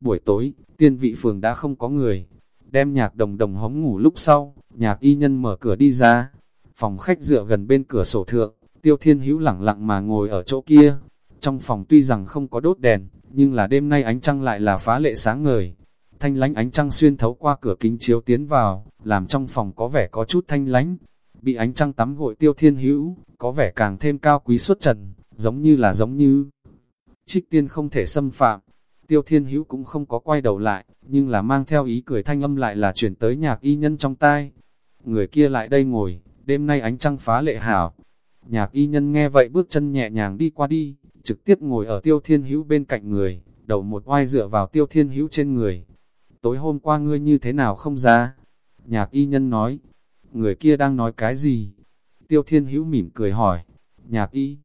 Buổi tối, tiên vị phường đã không có người. Đem nhạc đồng đồng hóng ngủ lúc sau, nhạc y nhân mở cửa đi ra. Phòng khách dựa gần bên cửa sổ thượng, tiêu thiên hữu lẳng lặng mà ngồi ở chỗ kia. Trong phòng tuy rằng không có đốt đèn, nhưng là đêm nay ánh trăng lại là phá lệ sáng ngời. Thanh lánh ánh trăng xuyên thấu qua cửa kính chiếu tiến vào, làm trong phòng có vẻ có chút thanh lánh. Bị ánh trăng tắm gội tiêu thiên hữu, có vẻ càng thêm cao quý xuất trần, giống như là giống như trích tiên không thể xâm phạm. Tiêu Thiên Hữu cũng không có quay đầu lại, nhưng là mang theo ý cười thanh âm lại là chuyển tới nhạc y nhân trong tai. Người kia lại đây ngồi, đêm nay ánh trăng phá lệ hảo. Nhạc y nhân nghe vậy bước chân nhẹ nhàng đi qua đi, trực tiếp ngồi ở Tiêu Thiên Hữu bên cạnh người, đầu một oai dựa vào Tiêu Thiên Hữu trên người. Tối hôm qua ngươi như thế nào không ra? Nhạc y nhân nói, người kia đang nói cái gì? Tiêu Thiên Hữu mỉm cười hỏi, nhạc y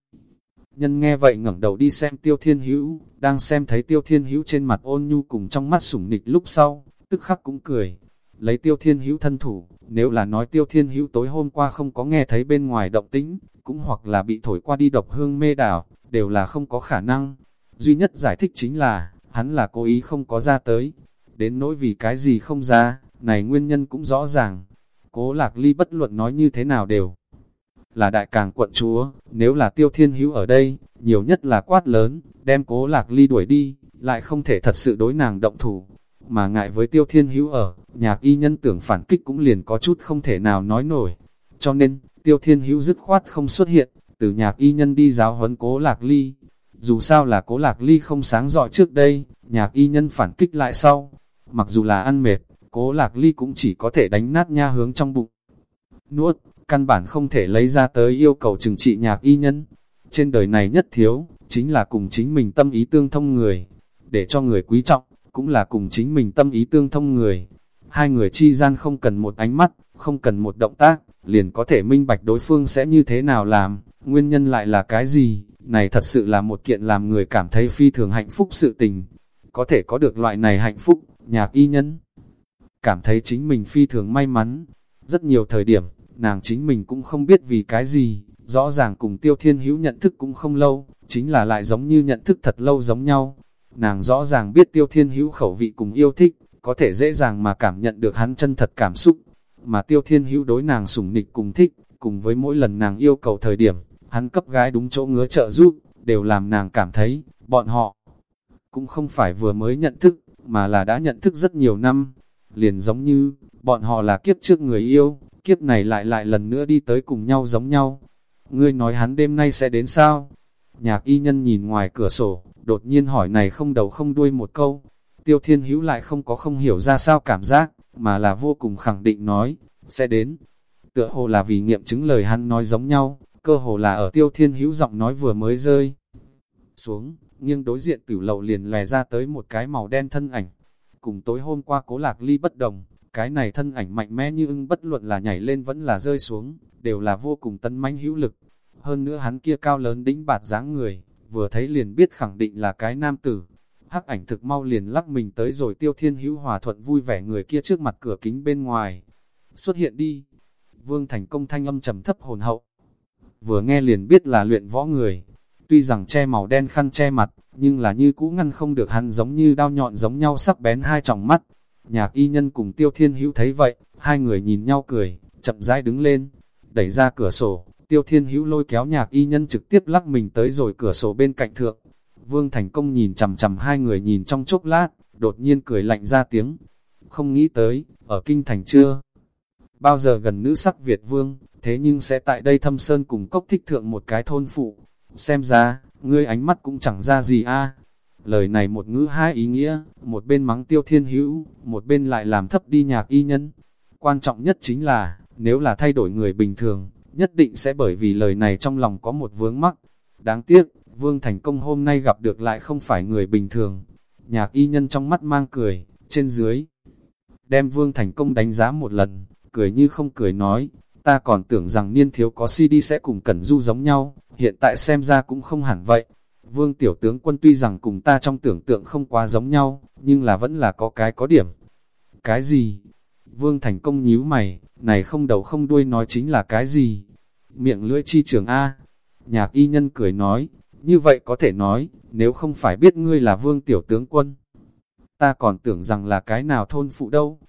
Nhân nghe vậy ngẩng đầu đi xem tiêu thiên hữu, đang xem thấy tiêu thiên hữu trên mặt ôn nhu cùng trong mắt sủng nịch lúc sau, tức khắc cũng cười. Lấy tiêu thiên hữu thân thủ, nếu là nói tiêu thiên hữu tối hôm qua không có nghe thấy bên ngoài động tĩnh, cũng hoặc là bị thổi qua đi độc hương mê đảo, đều là không có khả năng. Duy nhất giải thích chính là, hắn là cố ý không có ra tới. Đến nỗi vì cái gì không ra, này nguyên nhân cũng rõ ràng. Cố lạc ly bất luận nói như thế nào đều là đại càng quận chúa, nếu là tiêu thiên hữu ở đây, nhiều nhất là quát lớn, đem cố lạc ly đuổi đi, lại không thể thật sự đối nàng động thủ. Mà ngại với tiêu thiên hữu ở, nhạc y nhân tưởng phản kích cũng liền có chút không thể nào nói nổi. Cho nên, tiêu thiên hữu dứt khoát không xuất hiện, từ nhạc y nhân đi giáo huấn cố lạc ly. Dù sao là cố lạc ly không sáng dọi trước đây, nhạc y nhân phản kích lại sau. Mặc dù là ăn mệt, cố lạc ly cũng chỉ có thể đánh nát nha hướng trong bụng. Nuốt, căn bản không thể lấy ra tới yêu cầu trừng trị nhạc y nhân. Trên đời này nhất thiếu, chính là cùng chính mình tâm ý tương thông người. Để cho người quý trọng, cũng là cùng chính mình tâm ý tương thông người. Hai người chi gian không cần một ánh mắt, không cần một động tác, liền có thể minh bạch đối phương sẽ như thế nào làm, nguyên nhân lại là cái gì, này thật sự là một kiện làm người cảm thấy phi thường hạnh phúc sự tình. Có thể có được loại này hạnh phúc, nhạc y nhân. Cảm thấy chính mình phi thường may mắn. Rất nhiều thời điểm, nàng chính mình cũng không biết vì cái gì, rõ ràng cùng tiêu thiên hữu nhận thức cũng không lâu, chính là lại giống như nhận thức thật lâu giống nhau. Nàng rõ ràng biết tiêu thiên hữu khẩu vị cùng yêu thích, có thể dễ dàng mà cảm nhận được hắn chân thật cảm xúc, mà tiêu thiên hữu đối nàng sủng nịch cùng thích, cùng với mỗi lần nàng yêu cầu thời điểm, hắn cấp gái đúng chỗ ngứa trợ giúp, đều làm nàng cảm thấy, bọn họ cũng không phải vừa mới nhận thức, mà là đã nhận thức rất nhiều năm, liền giống như, bọn họ là kiếp trước người yêu, kiếp này lại lại lần nữa đi tới cùng nhau giống nhau. Ngươi nói hắn đêm nay sẽ đến sao? Nhạc y nhân nhìn ngoài cửa sổ, đột nhiên hỏi này không đầu không đuôi một câu. Tiêu thiên hữu lại không có không hiểu ra sao cảm giác, mà là vô cùng khẳng định nói, sẽ đến. Tựa hồ là vì nghiệm chứng lời hắn nói giống nhau, cơ hồ là ở tiêu thiên hữu giọng nói vừa mới rơi. Xuống, nhưng đối diện tử lầu liền lè ra tới một cái màu đen thân ảnh. Cùng tối hôm qua cố lạc ly bất đồng, cái này thân ảnh mạnh mẽ như ưng bất luận là nhảy lên vẫn là rơi xuống, đều là vô cùng tân mãnh hữu lực. Hơn nữa hắn kia cao lớn đĩnh bạt dáng người, vừa thấy liền biết khẳng định là cái nam tử. Hắc ảnh thực mau liền lắc mình tới rồi tiêu thiên hữu hòa thuận vui vẻ người kia trước mặt cửa kính bên ngoài. Xuất hiện đi. Vương thành công thanh âm trầm thấp hồn hậu. Vừa nghe liền biết là luyện võ người. Tuy rằng che màu đen khăn che mặt, nhưng là như cũ ngăn không được hắn giống như đao nhọn giống nhau sắc bén hai tròng mắt Nhạc y nhân cùng tiêu thiên hữu thấy vậy, hai người nhìn nhau cười, chậm rãi đứng lên, đẩy ra cửa sổ, tiêu thiên hữu lôi kéo nhạc y nhân trực tiếp lắc mình tới rồi cửa sổ bên cạnh thượng. Vương Thành Công nhìn chầm chầm hai người nhìn trong chốc lát, đột nhiên cười lạnh ra tiếng. Không nghĩ tới, ở kinh thành chưa? Bao giờ gần nữ sắc Việt Vương, thế nhưng sẽ tại đây thâm sơn cùng cốc thích thượng một cái thôn phụ. Xem ra, ngươi ánh mắt cũng chẳng ra gì a Lời này một ngữ hai ý nghĩa, một bên mắng tiêu thiên hữu, một bên lại làm thấp đi nhạc y nhân. Quan trọng nhất chính là, nếu là thay đổi người bình thường, nhất định sẽ bởi vì lời này trong lòng có một vướng mắc. Đáng tiếc, Vương Thành Công hôm nay gặp được lại không phải người bình thường. Nhạc y nhân trong mắt mang cười, trên dưới. Đem Vương Thành Công đánh giá một lần, cười như không cười nói, ta còn tưởng rằng niên thiếu có CD sẽ cùng Cẩn Du giống nhau, hiện tại xem ra cũng không hẳn vậy. Vương tiểu tướng quân tuy rằng cùng ta trong tưởng tượng không quá giống nhau, nhưng là vẫn là có cái có điểm. Cái gì? Vương thành công nhíu mày, này không đầu không đuôi nói chính là cái gì? Miệng lưỡi chi trường A. Nhạc y nhân cười nói, như vậy có thể nói, nếu không phải biết ngươi là vương tiểu tướng quân. ta còn tưởng rằng là cái nào thôn phụ đâu.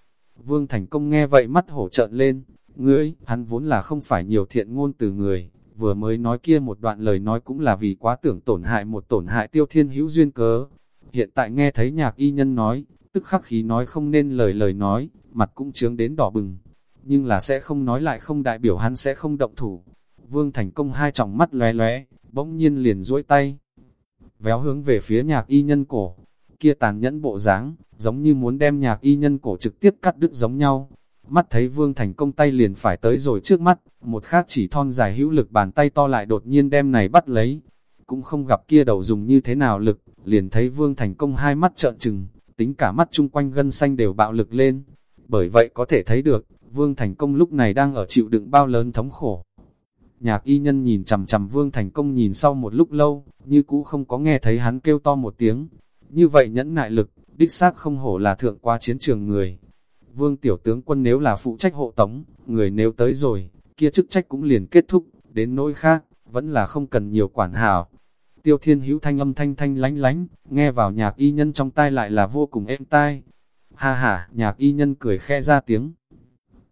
Vương Thành Công nghe vậy mắt hổ trợn lên, ngươi, hắn vốn là không phải nhiều thiện ngôn từ người, vừa mới nói kia một đoạn lời nói cũng là vì quá tưởng tổn hại một tổn hại tiêu thiên hữu duyên cớ. Hiện tại nghe thấy nhạc y nhân nói, tức khắc khí nói không nên lời lời nói, mặt cũng trướng đến đỏ bừng, nhưng là sẽ không nói lại không đại biểu hắn sẽ không động thủ. Vương Thành Công hai tròng mắt lóe lóe, bỗng nhiên liền duỗi tay, véo hướng về phía nhạc y nhân cổ, kia tàn nhẫn bộ dáng giống như muốn đem nhạc y nhân cổ trực tiếp cắt đứt giống nhau. Mắt thấy Vương Thành Công tay liền phải tới rồi trước mắt, một khác chỉ thon dài hữu lực bàn tay to lại đột nhiên đem này bắt lấy. Cũng không gặp kia đầu dùng như thế nào lực, liền thấy Vương Thành Công hai mắt trợn trừng, tính cả mắt chung quanh gân xanh đều bạo lực lên. Bởi vậy có thể thấy được, Vương Thành Công lúc này đang ở chịu đựng bao lớn thống khổ. Nhạc y nhân nhìn chầm chầm Vương Thành Công nhìn sau một lúc lâu, như cũ không có nghe thấy hắn kêu to một tiếng. Như vậy nhẫn nại lực, đích xác không hổ là thượng qua chiến trường người. Vương tiểu tướng quân nếu là phụ trách hộ tống, người nếu tới rồi, kia chức trách cũng liền kết thúc, đến nỗi khác, vẫn là không cần nhiều quản hảo. Tiêu thiên hữu thanh âm thanh thanh lánh lánh, nghe vào nhạc y nhân trong tai lại là vô cùng êm tai. Ha ha, nhạc y nhân cười khe ra tiếng.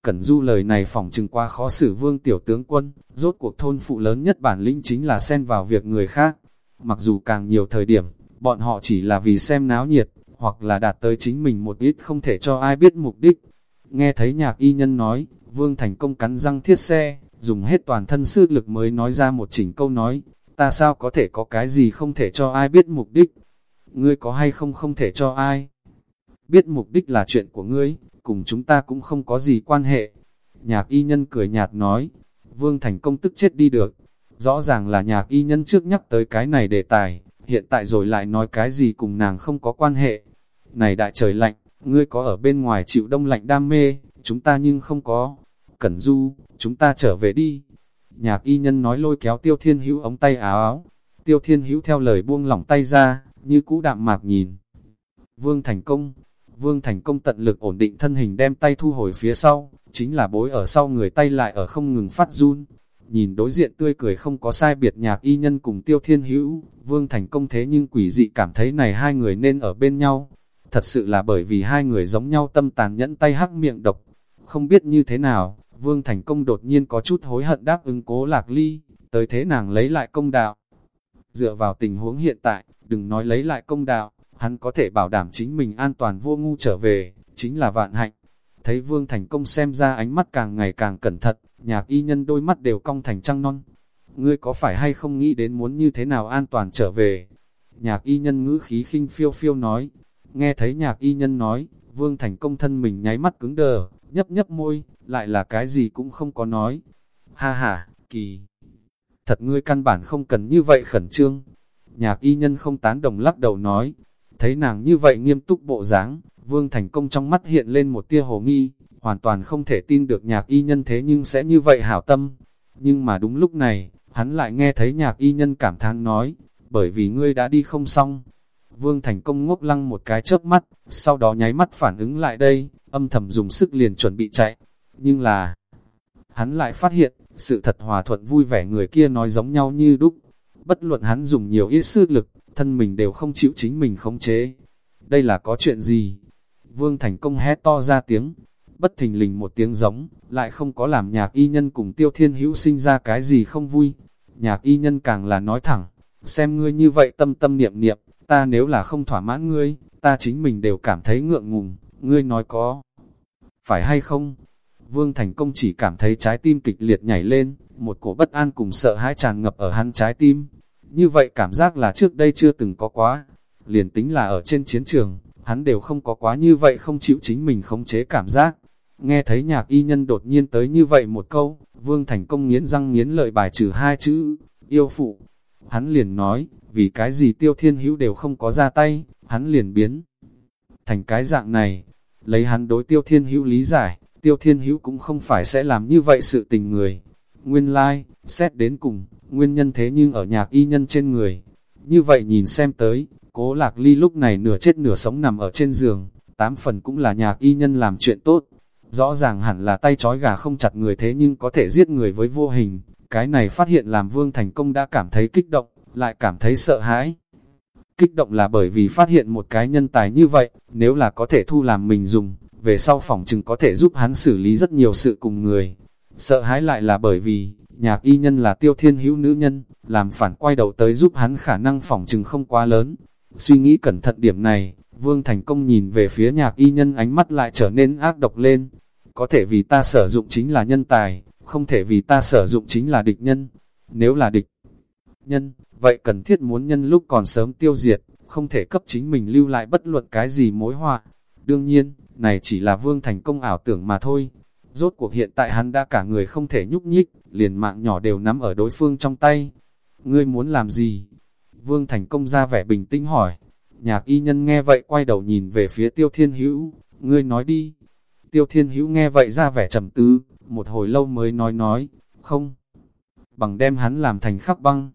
Cẩn du lời này phỏng chừng qua khó xử vương tiểu tướng quân, rốt cuộc thôn phụ lớn nhất bản lĩnh chính là xen vào việc người khác. Mặc dù càng nhiều thời điểm, bọn họ chỉ là vì xem náo nhiệt, hoặc là đạt tới chính mình một ít không thể cho ai biết mục đích. Nghe thấy nhạc y nhân nói, vương thành công cắn răng thiết xe, dùng hết toàn thân sức lực mới nói ra một chỉnh câu nói, ta sao có thể có cái gì không thể cho ai biết mục đích? Ngươi có hay không không thể cho ai? Biết mục đích là chuyện của ngươi, cùng chúng ta cũng không có gì quan hệ. Nhạc y nhân cười nhạt nói, vương thành công tức chết đi được. Rõ ràng là nhạc y nhân trước nhắc tới cái này đề tài, hiện tại rồi lại nói cái gì cùng nàng không có quan hệ. Này đại trời lạnh, ngươi có ở bên ngoài chịu đông lạnh đam mê, chúng ta nhưng không có. Cẩn du, chúng ta trở về đi. Nhạc y nhân nói lôi kéo tiêu thiên hữu ống tay áo áo. Tiêu thiên hữu theo lời buông lỏng tay ra, như cũ đạm mạc nhìn. Vương thành công, Vương thành công tận lực ổn định thân hình đem tay thu hồi phía sau, chính là bối ở sau người tay lại ở không ngừng phát run. Nhìn đối diện tươi cười không có sai biệt nhạc y nhân cùng tiêu thiên hữu, vương thành công thế nhưng quỷ dị cảm thấy này hai người nên ở bên nhau. Thật sự là bởi vì hai người giống nhau tâm tàn nhẫn tay hắc miệng độc. Không biết như thế nào, vương thành công đột nhiên có chút hối hận đáp ứng cố lạc ly, tới thế nàng lấy lại công đạo. Dựa vào tình huống hiện tại, đừng nói lấy lại công đạo, hắn có thể bảo đảm chính mình an toàn vô ngu trở về, chính là vạn hạnh. Thấy Vương Thành Công xem ra ánh mắt càng ngày càng cẩn thận, nhạc y nhân đôi mắt đều cong thành trăng non. Ngươi có phải hay không nghĩ đến muốn như thế nào an toàn trở về? Nhạc y nhân ngữ khí khinh phiêu phiêu nói. Nghe thấy nhạc y nhân nói, Vương Thành Công thân mình nháy mắt cứng đờ, nhấp nhấp môi, lại là cái gì cũng không có nói. Ha ha, kỳ! Thật ngươi căn bản không cần như vậy khẩn trương. Nhạc y nhân không tán đồng lắc đầu nói, Thấy nàng như vậy nghiêm túc bộ dáng, Vương Thành Công trong mắt hiện lên một tia hồ nghi, hoàn toàn không thể tin được nhạc y nhân thế nhưng sẽ như vậy hảo tâm. Nhưng mà đúng lúc này, hắn lại nghe thấy nhạc y nhân cảm thán nói, bởi vì ngươi đã đi không xong. Vương Thành Công ngốc lăng một cái chớp mắt, sau đó nháy mắt phản ứng lại đây, âm thầm dùng sức liền chuẩn bị chạy. Nhưng là, hắn lại phát hiện, sự thật hòa thuận vui vẻ người kia nói giống nhau như đúc. Bất luận hắn dùng nhiều ít sức lực, thân mình đều không chịu chính mình khống chế. Đây là có chuyện gì? Vương Thành Công hét to ra tiếng, bất thình lình một tiếng giống, lại không có làm nhạc y nhân cùng tiêu thiên hữu sinh ra cái gì không vui. Nhạc y nhân càng là nói thẳng, xem ngươi như vậy tâm tâm niệm niệm, ta nếu là không thỏa mãn ngươi, ta chính mình đều cảm thấy ngượng ngùng, ngươi nói có. Phải hay không? Vương Thành Công chỉ cảm thấy trái tim kịch liệt nhảy lên, một cổ bất an cùng sợ hãi tràn ngập ở hắn trái tim, như vậy cảm giác là trước đây chưa từng có quá. Liền tính là ở trên chiến trường, hắn đều không có quá như vậy không chịu chính mình khống chế cảm giác. Nghe thấy nhạc y nhân đột nhiên tới như vậy một câu, Vương Thành Công nghiến răng nghiến lợi bài trừ hai chữ, yêu phụ. Hắn liền nói, vì cái gì tiêu thiên hữu đều không có ra tay, hắn liền biến. Thành cái dạng này, lấy hắn đối tiêu thiên hữu lý giải, tiêu thiên hữu cũng không phải sẽ làm như vậy sự tình người. Nguyên lai, like, xét đến cùng, nguyên nhân thế nhưng ở nhạc y nhân trên người. Như vậy nhìn xem tới, cố lạc ly lúc này nửa chết nửa sống nằm ở trên giường, tám phần cũng là nhạc y nhân làm chuyện tốt. Rõ ràng hẳn là tay trói gà không chặt người thế nhưng có thể giết người với vô hình, cái này phát hiện làm vương thành công đã cảm thấy kích động, lại cảm thấy sợ hãi. Kích động là bởi vì phát hiện một cái nhân tài như vậy, nếu là có thể thu làm mình dùng, về sau phòng chừng có thể giúp hắn xử lý rất nhiều sự cùng người. Sợ hãi lại là bởi vì, nhạc y nhân là tiêu thiên hữu nữ nhân, làm phản quay đầu tới giúp hắn khả năng phòng chừng không quá lớn. Suy nghĩ cẩn thận điểm này, Vương Thành Công nhìn về phía nhạc y nhân ánh mắt lại trở nên ác độc lên. Có thể vì ta sử dụng chính là nhân tài, không thể vì ta sử dụng chính là địch nhân. Nếu là địch nhân, vậy cần thiết muốn nhân lúc còn sớm tiêu diệt, không thể cấp chính mình lưu lại bất luận cái gì mối họa. Đương nhiên, này chỉ là Vương Thành Công ảo tưởng mà thôi. Rốt cuộc hiện tại hắn đã cả người không thể nhúc nhích, liền mạng nhỏ đều nắm ở đối phương trong tay. Ngươi muốn làm gì? Vương Thành Công ra vẻ bình tĩnh hỏi. Nhạc y nhân nghe vậy quay đầu nhìn về phía Tiêu Thiên Hữu, ngươi nói đi. Tiêu Thiên Hữu nghe vậy ra vẻ trầm tư, một hồi lâu mới nói nói, không. Bằng đem hắn làm thành khắc băng.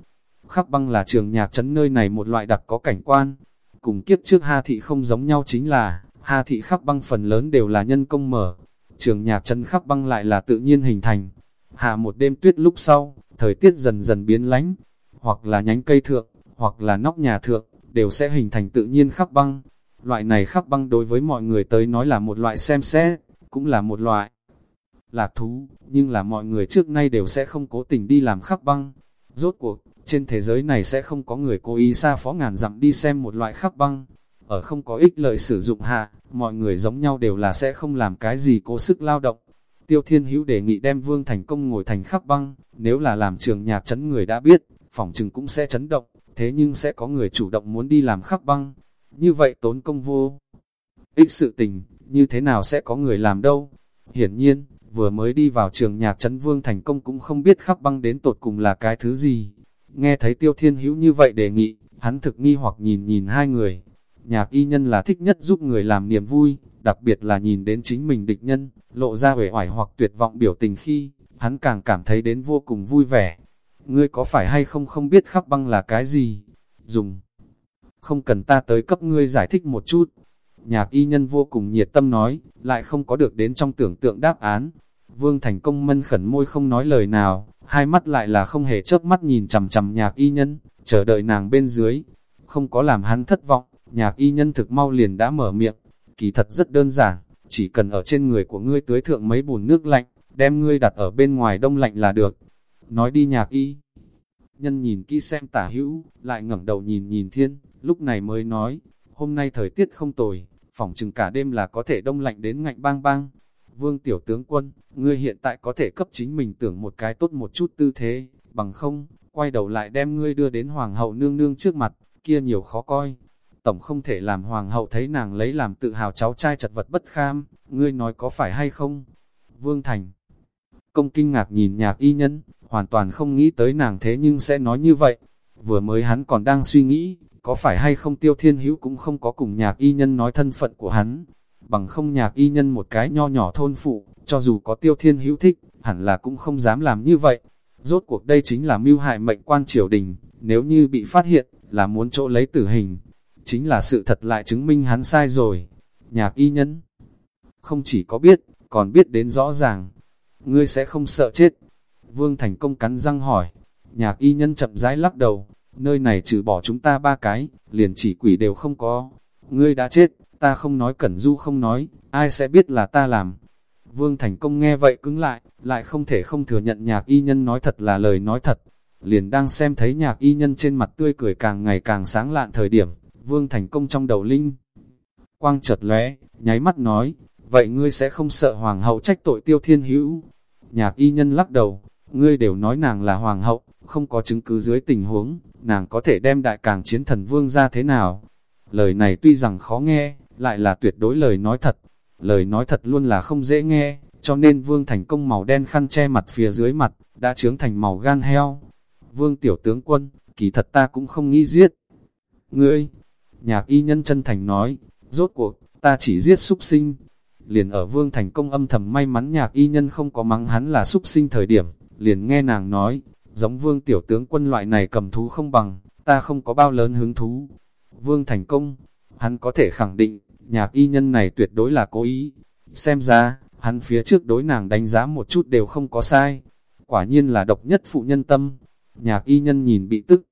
Khắc băng là trường nhạc trấn nơi này một loại đặc có cảnh quan. Cùng kiếp trước Ha Thị không giống nhau chính là, Ha Thị khắc băng phần lớn đều là nhân công mở. Trường nhạc trấn khắc băng lại là tự nhiên hình thành. Hạ một đêm tuyết lúc sau, thời tiết dần dần biến lánh, hoặc là nhánh cây thượng, hoặc là nóc nhà thượng, đều sẽ hình thành tự nhiên khắc băng. Loại này khắc băng đối với mọi người tới nói là một loại xem xét, cũng là một loại lạc thú, nhưng là mọi người trước nay đều sẽ không cố tình đi làm khắc băng. Rốt cuộc, trên thế giới này sẽ không có người cố ý xa phó ngàn dặm đi xem một loại khắc băng. Ở không có ích lợi sử dụng hạ, mọi người giống nhau đều là sẽ không làm cái gì cố sức lao động. Tiêu Thiên Hữu đề nghị đem Vương Thành Công ngồi thành khắc băng, nếu là làm trường nhạc chấn người đã biết, phòng trừng cũng sẽ chấn động, thế nhưng sẽ có người chủ động muốn đi làm khắc băng. Như vậy tốn công vô. Ích sự tình, như thế nào sẽ có người làm đâu? Hiển nhiên, vừa mới đi vào trường nhạc chấn Vương Thành Công cũng không biết khắc băng đến tột cùng là cái thứ gì. Nghe thấy Tiêu Thiên Hữu như vậy đề nghị, hắn thực nghi hoặc nhìn nhìn hai người. Nhạc y nhân là thích nhất giúp người làm niềm vui, đặc biệt là nhìn đến chính mình địch nhân, lộ ra uể oải hoặc tuyệt vọng biểu tình khi, hắn càng cảm thấy đến vô cùng vui vẻ. Ngươi có phải hay không không biết khắc băng là cái gì? Dùng. Không cần ta tới cấp ngươi giải thích một chút. Nhạc y nhân vô cùng nhiệt tâm nói, lại không có được đến trong tưởng tượng đáp án. Vương Thành Công mân khẩn môi không nói lời nào, hai mắt lại là không hề chớp mắt nhìn chằm chằm nhạc y nhân, chờ đợi nàng bên dưới. Không có làm hắn thất vọng, nhạc y nhân thực mau liền đã mở miệng, kỳ thật rất đơn giản, chỉ cần ở trên người của ngươi tưới thượng mấy bùn nước lạnh, đem ngươi đặt ở bên ngoài đông lạnh là được. Nói đi nhạc y. Nhân nhìn kỹ xem tả hữu, lại ngẩng đầu nhìn nhìn thiên, lúc này mới nói, hôm nay thời tiết không tồi, phỏng chừng cả đêm là có thể đông lạnh đến ngạnh bang bang. Vương tiểu tướng quân, ngươi hiện tại có thể cấp chính mình tưởng một cái tốt một chút tư thế, bằng không, quay đầu lại đem ngươi đưa đến hoàng hậu nương nương trước mặt, kia nhiều khó coi, tổng không thể làm hoàng hậu thấy nàng lấy làm tự hào cháu trai chật vật bất kham, ngươi nói có phải hay không? Vương Thành Công kinh ngạc nhìn nhạc y nhân, hoàn toàn không nghĩ tới nàng thế nhưng sẽ nói như vậy. Vừa mới hắn còn đang suy nghĩ, có phải hay không tiêu thiên hữu cũng không có cùng nhạc y nhân nói thân phận của hắn. Bằng không nhạc y nhân một cái nho nhỏ thôn phụ, cho dù có tiêu thiên hữu thích, hẳn là cũng không dám làm như vậy. Rốt cuộc đây chính là mưu hại mệnh quan triều đình, nếu như bị phát hiện, là muốn chỗ lấy tử hình, chính là sự thật lại chứng minh hắn sai rồi. Nhạc y nhân không chỉ có biết, còn biết đến rõ ràng. Ngươi sẽ không sợ chết. Vương Thành Công cắn răng hỏi. Nhạc y nhân chậm rãi lắc đầu. Nơi này trừ bỏ chúng ta ba cái, liền chỉ quỷ đều không có. Ngươi đã chết, ta không nói cẩn du không nói, ai sẽ biết là ta làm. Vương Thành Công nghe vậy cứng lại, lại không thể không thừa nhận nhạc y nhân nói thật là lời nói thật. Liền đang xem thấy nhạc y nhân trên mặt tươi cười càng ngày càng sáng lạn thời điểm, Vương Thành Công trong đầu linh. Quang chợt lóe, nháy mắt nói, vậy ngươi sẽ không sợ hoàng hậu trách tội tiêu thiên hữu. Nhạc y nhân lắc đầu, ngươi đều nói nàng là hoàng hậu, không có chứng cứ dưới tình huống, nàng có thể đem đại càng chiến thần vương ra thế nào. Lời này tuy rằng khó nghe, lại là tuyệt đối lời nói thật. Lời nói thật luôn là không dễ nghe, cho nên vương thành công màu đen khăn che mặt phía dưới mặt, đã trướng thành màu gan heo. Vương tiểu tướng quân, kỳ thật ta cũng không nghĩ giết. Ngươi, Nhạc y nhân chân thành nói, rốt cuộc, ta chỉ giết súc sinh. Liền ở vương thành công âm thầm may mắn nhạc y nhân không có mắng hắn là súc sinh thời điểm, liền nghe nàng nói, giống vương tiểu tướng quân loại này cầm thú không bằng, ta không có bao lớn hứng thú. Vương thành công, hắn có thể khẳng định, nhạc y nhân này tuyệt đối là cố ý. Xem ra, hắn phía trước đối nàng đánh giá một chút đều không có sai. Quả nhiên là độc nhất phụ nhân tâm. Nhạc y nhân nhìn bị tức,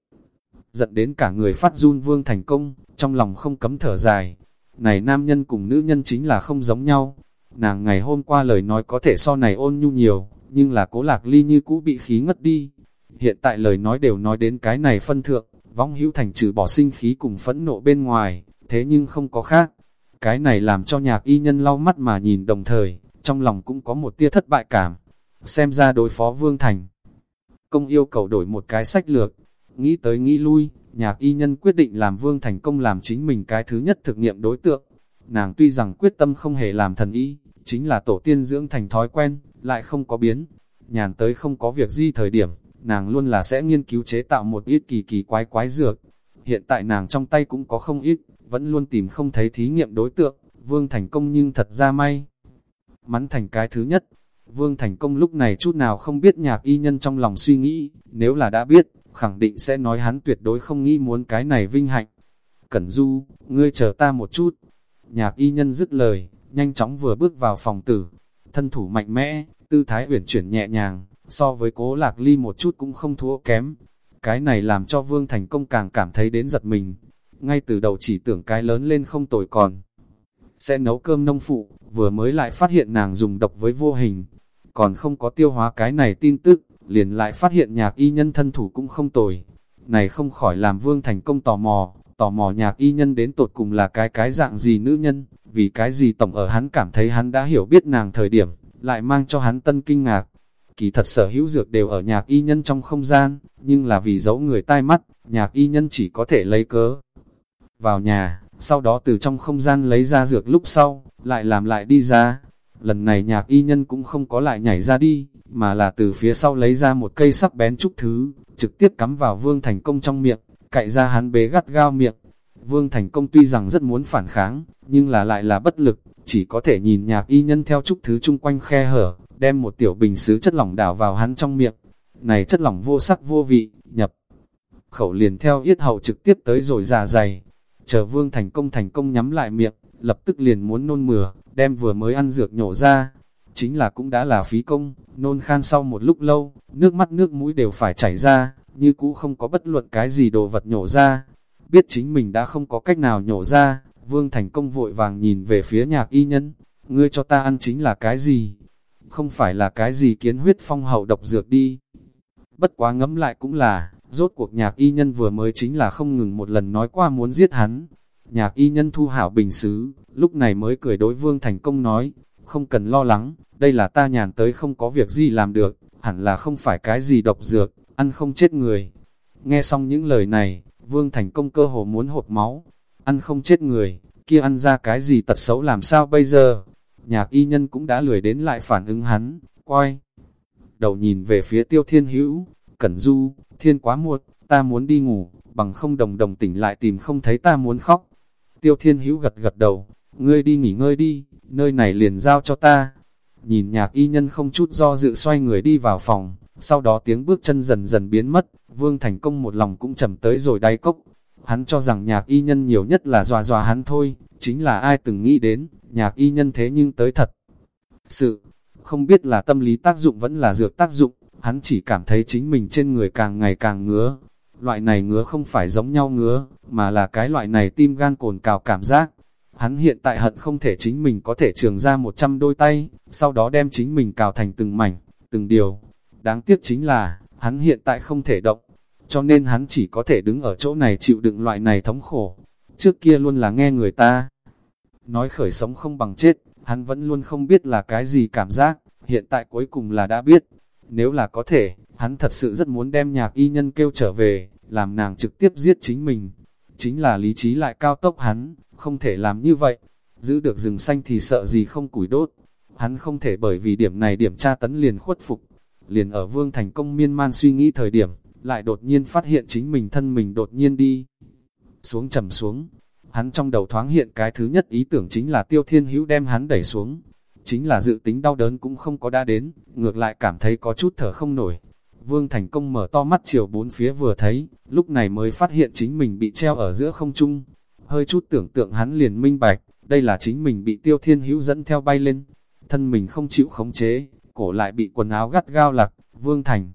giận đến cả người phát run Vương Thành Công, trong lòng không cấm thở dài. Này nam nhân cùng nữ nhân chính là không giống nhau. Nàng ngày hôm qua lời nói có thể so này ôn nhu nhiều, nhưng là cố lạc ly như cũ bị khí ngất đi. Hiện tại lời nói đều nói đến cái này phân thượng, vong hữu thành trừ bỏ sinh khí cùng phẫn nộ bên ngoài, thế nhưng không có khác. Cái này làm cho nhạc y nhân lau mắt mà nhìn đồng thời, trong lòng cũng có một tia thất bại cảm. Xem ra đối phó Vương Thành. Công yêu cầu đổi một cái sách lược, nghĩ tới nghĩ lui, nhạc y nhân quyết định làm Vương Thành Công làm chính mình cái thứ nhất thực nghiệm đối tượng. Nàng tuy rằng quyết tâm không hề làm thần y, chính là tổ tiên dưỡng thành thói quen, lại không có biến. Nhàn tới không có việc gì thời điểm, nàng luôn là sẽ nghiên cứu chế tạo một ít kỳ kỳ quái quái dược. Hiện tại nàng trong tay cũng có không ít, vẫn luôn tìm không thấy thí nghiệm đối tượng, Vương Thành Công nhưng thật ra may. Mắn thành cái thứ nhất, Vương Thành Công lúc này chút nào không biết nhạc y nhân trong lòng suy nghĩ, nếu là đã biết, khẳng định sẽ nói hắn tuyệt đối không nghĩ muốn cái này vinh hạnh. Cẩn Du, ngươi chờ ta một chút. Nhạc y nhân dứt lời, nhanh chóng vừa bước vào phòng tử. Thân thủ mạnh mẽ, tư thái uyển chuyển nhẹ nhàng, so với cố lạc ly một chút cũng không thua kém. Cái này làm cho Vương Thành Công càng cảm thấy đến giật mình. Ngay từ đầu chỉ tưởng cái lớn lên không tồi còn. Sẽ nấu cơm nông phụ, vừa mới lại phát hiện nàng dùng độc với vô hình. Còn không có tiêu hóa cái này tin tức, liền lại phát hiện nhạc y nhân thân thủ cũng không tồi. Này không khỏi làm Vương Thành Công tò mò, tò mò nhạc y nhân đến tột cùng là cái cái dạng gì nữ nhân, vì cái gì tổng ở hắn cảm thấy hắn đã hiểu biết nàng thời điểm, lại mang cho hắn tân kinh ngạc. Kỳ thật sở hữu dược đều ở nhạc y nhân trong không gian, nhưng là vì giấu người tai mắt, nhạc y nhân chỉ có thể lấy cớ. Vào nhà, sau đó từ trong không gian lấy ra dược lúc sau, lại làm lại đi ra. Lần này nhạc y nhân cũng không có lại nhảy ra đi, mà là từ phía sau lấy ra một cây sắc bén trúc thứ, trực tiếp cắm vào Vương Thành Công trong miệng, cậy ra hắn bế gắt gao miệng. Vương Thành Công tuy rằng rất muốn phản kháng, nhưng là lại là bất lực, chỉ có thể nhìn nhạc y nhân theo trúc thứ chung quanh khe hở, đem một tiểu bình sứ chất lỏng đảo vào hắn trong miệng. Này chất lỏng vô sắc vô vị, nhập. Khẩu liền theo yết hầu trực tiếp tới rồi già dày. Chờ Vương Thành Công thành công nhắm lại miệng, lập tức liền muốn nôn mửa, đem vừa mới ăn dược nhổ ra, chính là cũng đã là phí công, nôn khan sau một lúc lâu, nước mắt nước mũi đều phải chảy ra, như cũ không có bất luận cái gì đồ vật nhổ ra. Biết chính mình đã không có cách nào nhổ ra, Vương Thành Công vội vàng nhìn về phía nhạc y nhân, ngươi cho ta ăn chính là cái gì? Không phải là cái gì kiến huyết phong hậu độc dược đi. Bất quá ngấm lại cũng là, rốt cuộc nhạc y nhân vừa mới chính là không ngừng một lần nói qua muốn giết hắn. Nhạc y nhân thu hảo bình xứ, lúc này mới cười đối Vương Thành Công nói, không cần lo lắng, đây là ta nhàn tới không có việc gì làm được, hẳn là không phải cái gì độc dược, ăn không chết người. Nghe xong những lời này, Vương Thành Công cơ hồ muốn hột máu, ăn không chết người, kia ăn ra cái gì tật xấu làm sao bây giờ? Nhạc y nhân cũng đã lười đến lại phản ứng hắn, quay. Đầu nhìn về phía tiêu thiên hữu, cẩn du, thiên quá muộn, ta muốn đi ngủ, bằng không đồng đồng tỉnh lại tìm không thấy ta muốn khóc. Tiêu thiên hữu gật gật đầu, ngươi đi nghỉ ngơi đi, nơi này liền giao cho ta. Nhìn nhạc y nhân không chút do dự xoay người đi vào phòng, sau đó tiếng bước chân dần dần biến mất, vương thành công một lòng cũng trầm tới rồi đáy cốc. Hắn cho rằng nhạc y nhân nhiều nhất là dòa dòa hắn thôi, chính là ai từng nghĩ đến, nhạc y nhân thế nhưng tới thật. Sự, không biết là tâm lý tác dụng vẫn là dược tác dụng, hắn chỉ cảm thấy chính mình trên người càng ngày càng ngứa. Loại này ngứa không phải giống nhau ngứa, mà là cái loại này tim gan cồn cào cảm giác. Hắn hiện tại hận không thể chính mình có thể trường ra 100 đôi tay, sau đó đem chính mình cào thành từng mảnh, từng điều. Đáng tiếc chính là, hắn hiện tại không thể động, cho nên hắn chỉ có thể đứng ở chỗ này chịu đựng loại này thống khổ. Trước kia luôn là nghe người ta nói khởi sống không bằng chết, hắn vẫn luôn không biết là cái gì cảm giác, hiện tại cuối cùng là đã biết. Nếu là có thể, hắn thật sự rất muốn đem nhạc y nhân kêu trở về, làm nàng trực tiếp giết chính mình. Chính là lý trí lại cao tốc hắn, không thể làm như vậy. Giữ được rừng xanh thì sợ gì không củi đốt. Hắn không thể bởi vì điểm này điểm tra tấn liền khuất phục. Liền ở vương thành công miên man suy nghĩ thời điểm, lại đột nhiên phát hiện chính mình thân mình đột nhiên đi. Xuống trầm xuống, hắn trong đầu thoáng hiện cái thứ nhất ý tưởng chính là tiêu thiên hữu đem hắn đẩy xuống. Chính là dự tính đau đớn cũng không có đã đến, ngược lại cảm thấy có chút thở không nổi. Vương Thành Công mở to mắt chiều bốn phía vừa thấy, lúc này mới phát hiện chính mình bị treo ở giữa không trung. Hơi chút tưởng tượng hắn liền minh bạch, đây là chính mình bị tiêu thiên hữu dẫn theo bay lên. Thân mình không chịu khống chế, cổ lại bị quần áo gắt gao lạc, Vương Thành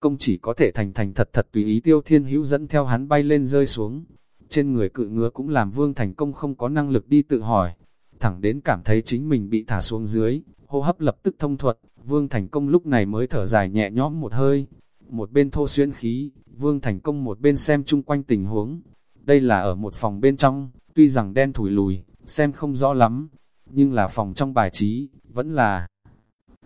công chỉ có thể thành thành thật thật tùy ý tiêu thiên hữu dẫn theo hắn bay lên rơi xuống. Trên người cự ngứa cũng làm vương thành công không có năng lực đi tự hỏi, thẳng đến cảm thấy chính mình bị thả xuống dưới, hô hấp lập tức thông thuật, vương thành công lúc này mới thở dài nhẹ nhõm một hơi. Một bên thô xuyên khí, vương thành công một bên xem chung quanh tình huống. Đây là ở một phòng bên trong, tuy rằng đen thủi lùi, xem không rõ lắm, nhưng là phòng trong bài trí, vẫn là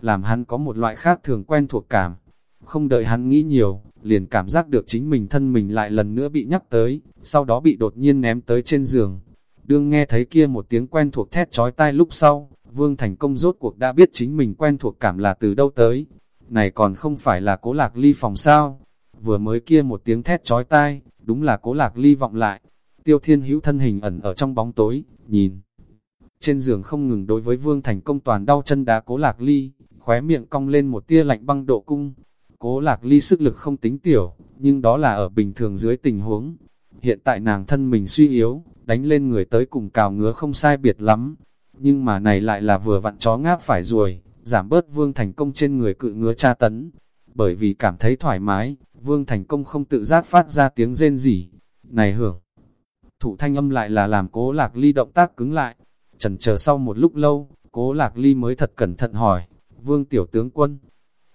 làm hắn có một loại khác thường quen thuộc cảm. Không đợi hắn nghĩ nhiều, liền cảm giác được chính mình thân mình lại lần nữa bị nhắc tới, sau đó bị đột nhiên ném tới trên giường. Đương nghe thấy kia một tiếng quen thuộc thét chói tai lúc sau, Vương Thành Công rốt cuộc đã biết chính mình quen thuộc cảm là từ đâu tới. Này còn không phải là cố lạc ly phòng sao. Vừa mới kia một tiếng thét chói tai, đúng là cố lạc ly vọng lại. Tiêu thiên hữu thân hình ẩn ở trong bóng tối, nhìn. Trên giường không ngừng đối với Vương Thành Công toàn đau chân đá cố lạc ly, khóe miệng cong lên một tia lạnh băng độ cung. Cố lạc ly sức lực không tính tiểu, nhưng đó là ở bình thường dưới tình huống. Hiện tại nàng thân mình suy yếu, đánh lên người tới cùng cào ngứa không sai biệt lắm. Nhưng mà này lại là vừa vặn chó ngáp phải ruồi, giảm bớt vương thành công trên người cự ngứa tra tấn. Bởi vì cảm thấy thoải mái, vương thành công không tự giác phát ra tiếng rên rỉ. Này hưởng! Thủ thanh âm lại là làm cố lạc ly động tác cứng lại. Trần chờ sau một lúc lâu, cố lạc ly mới thật cẩn thận hỏi, vương tiểu tướng quân.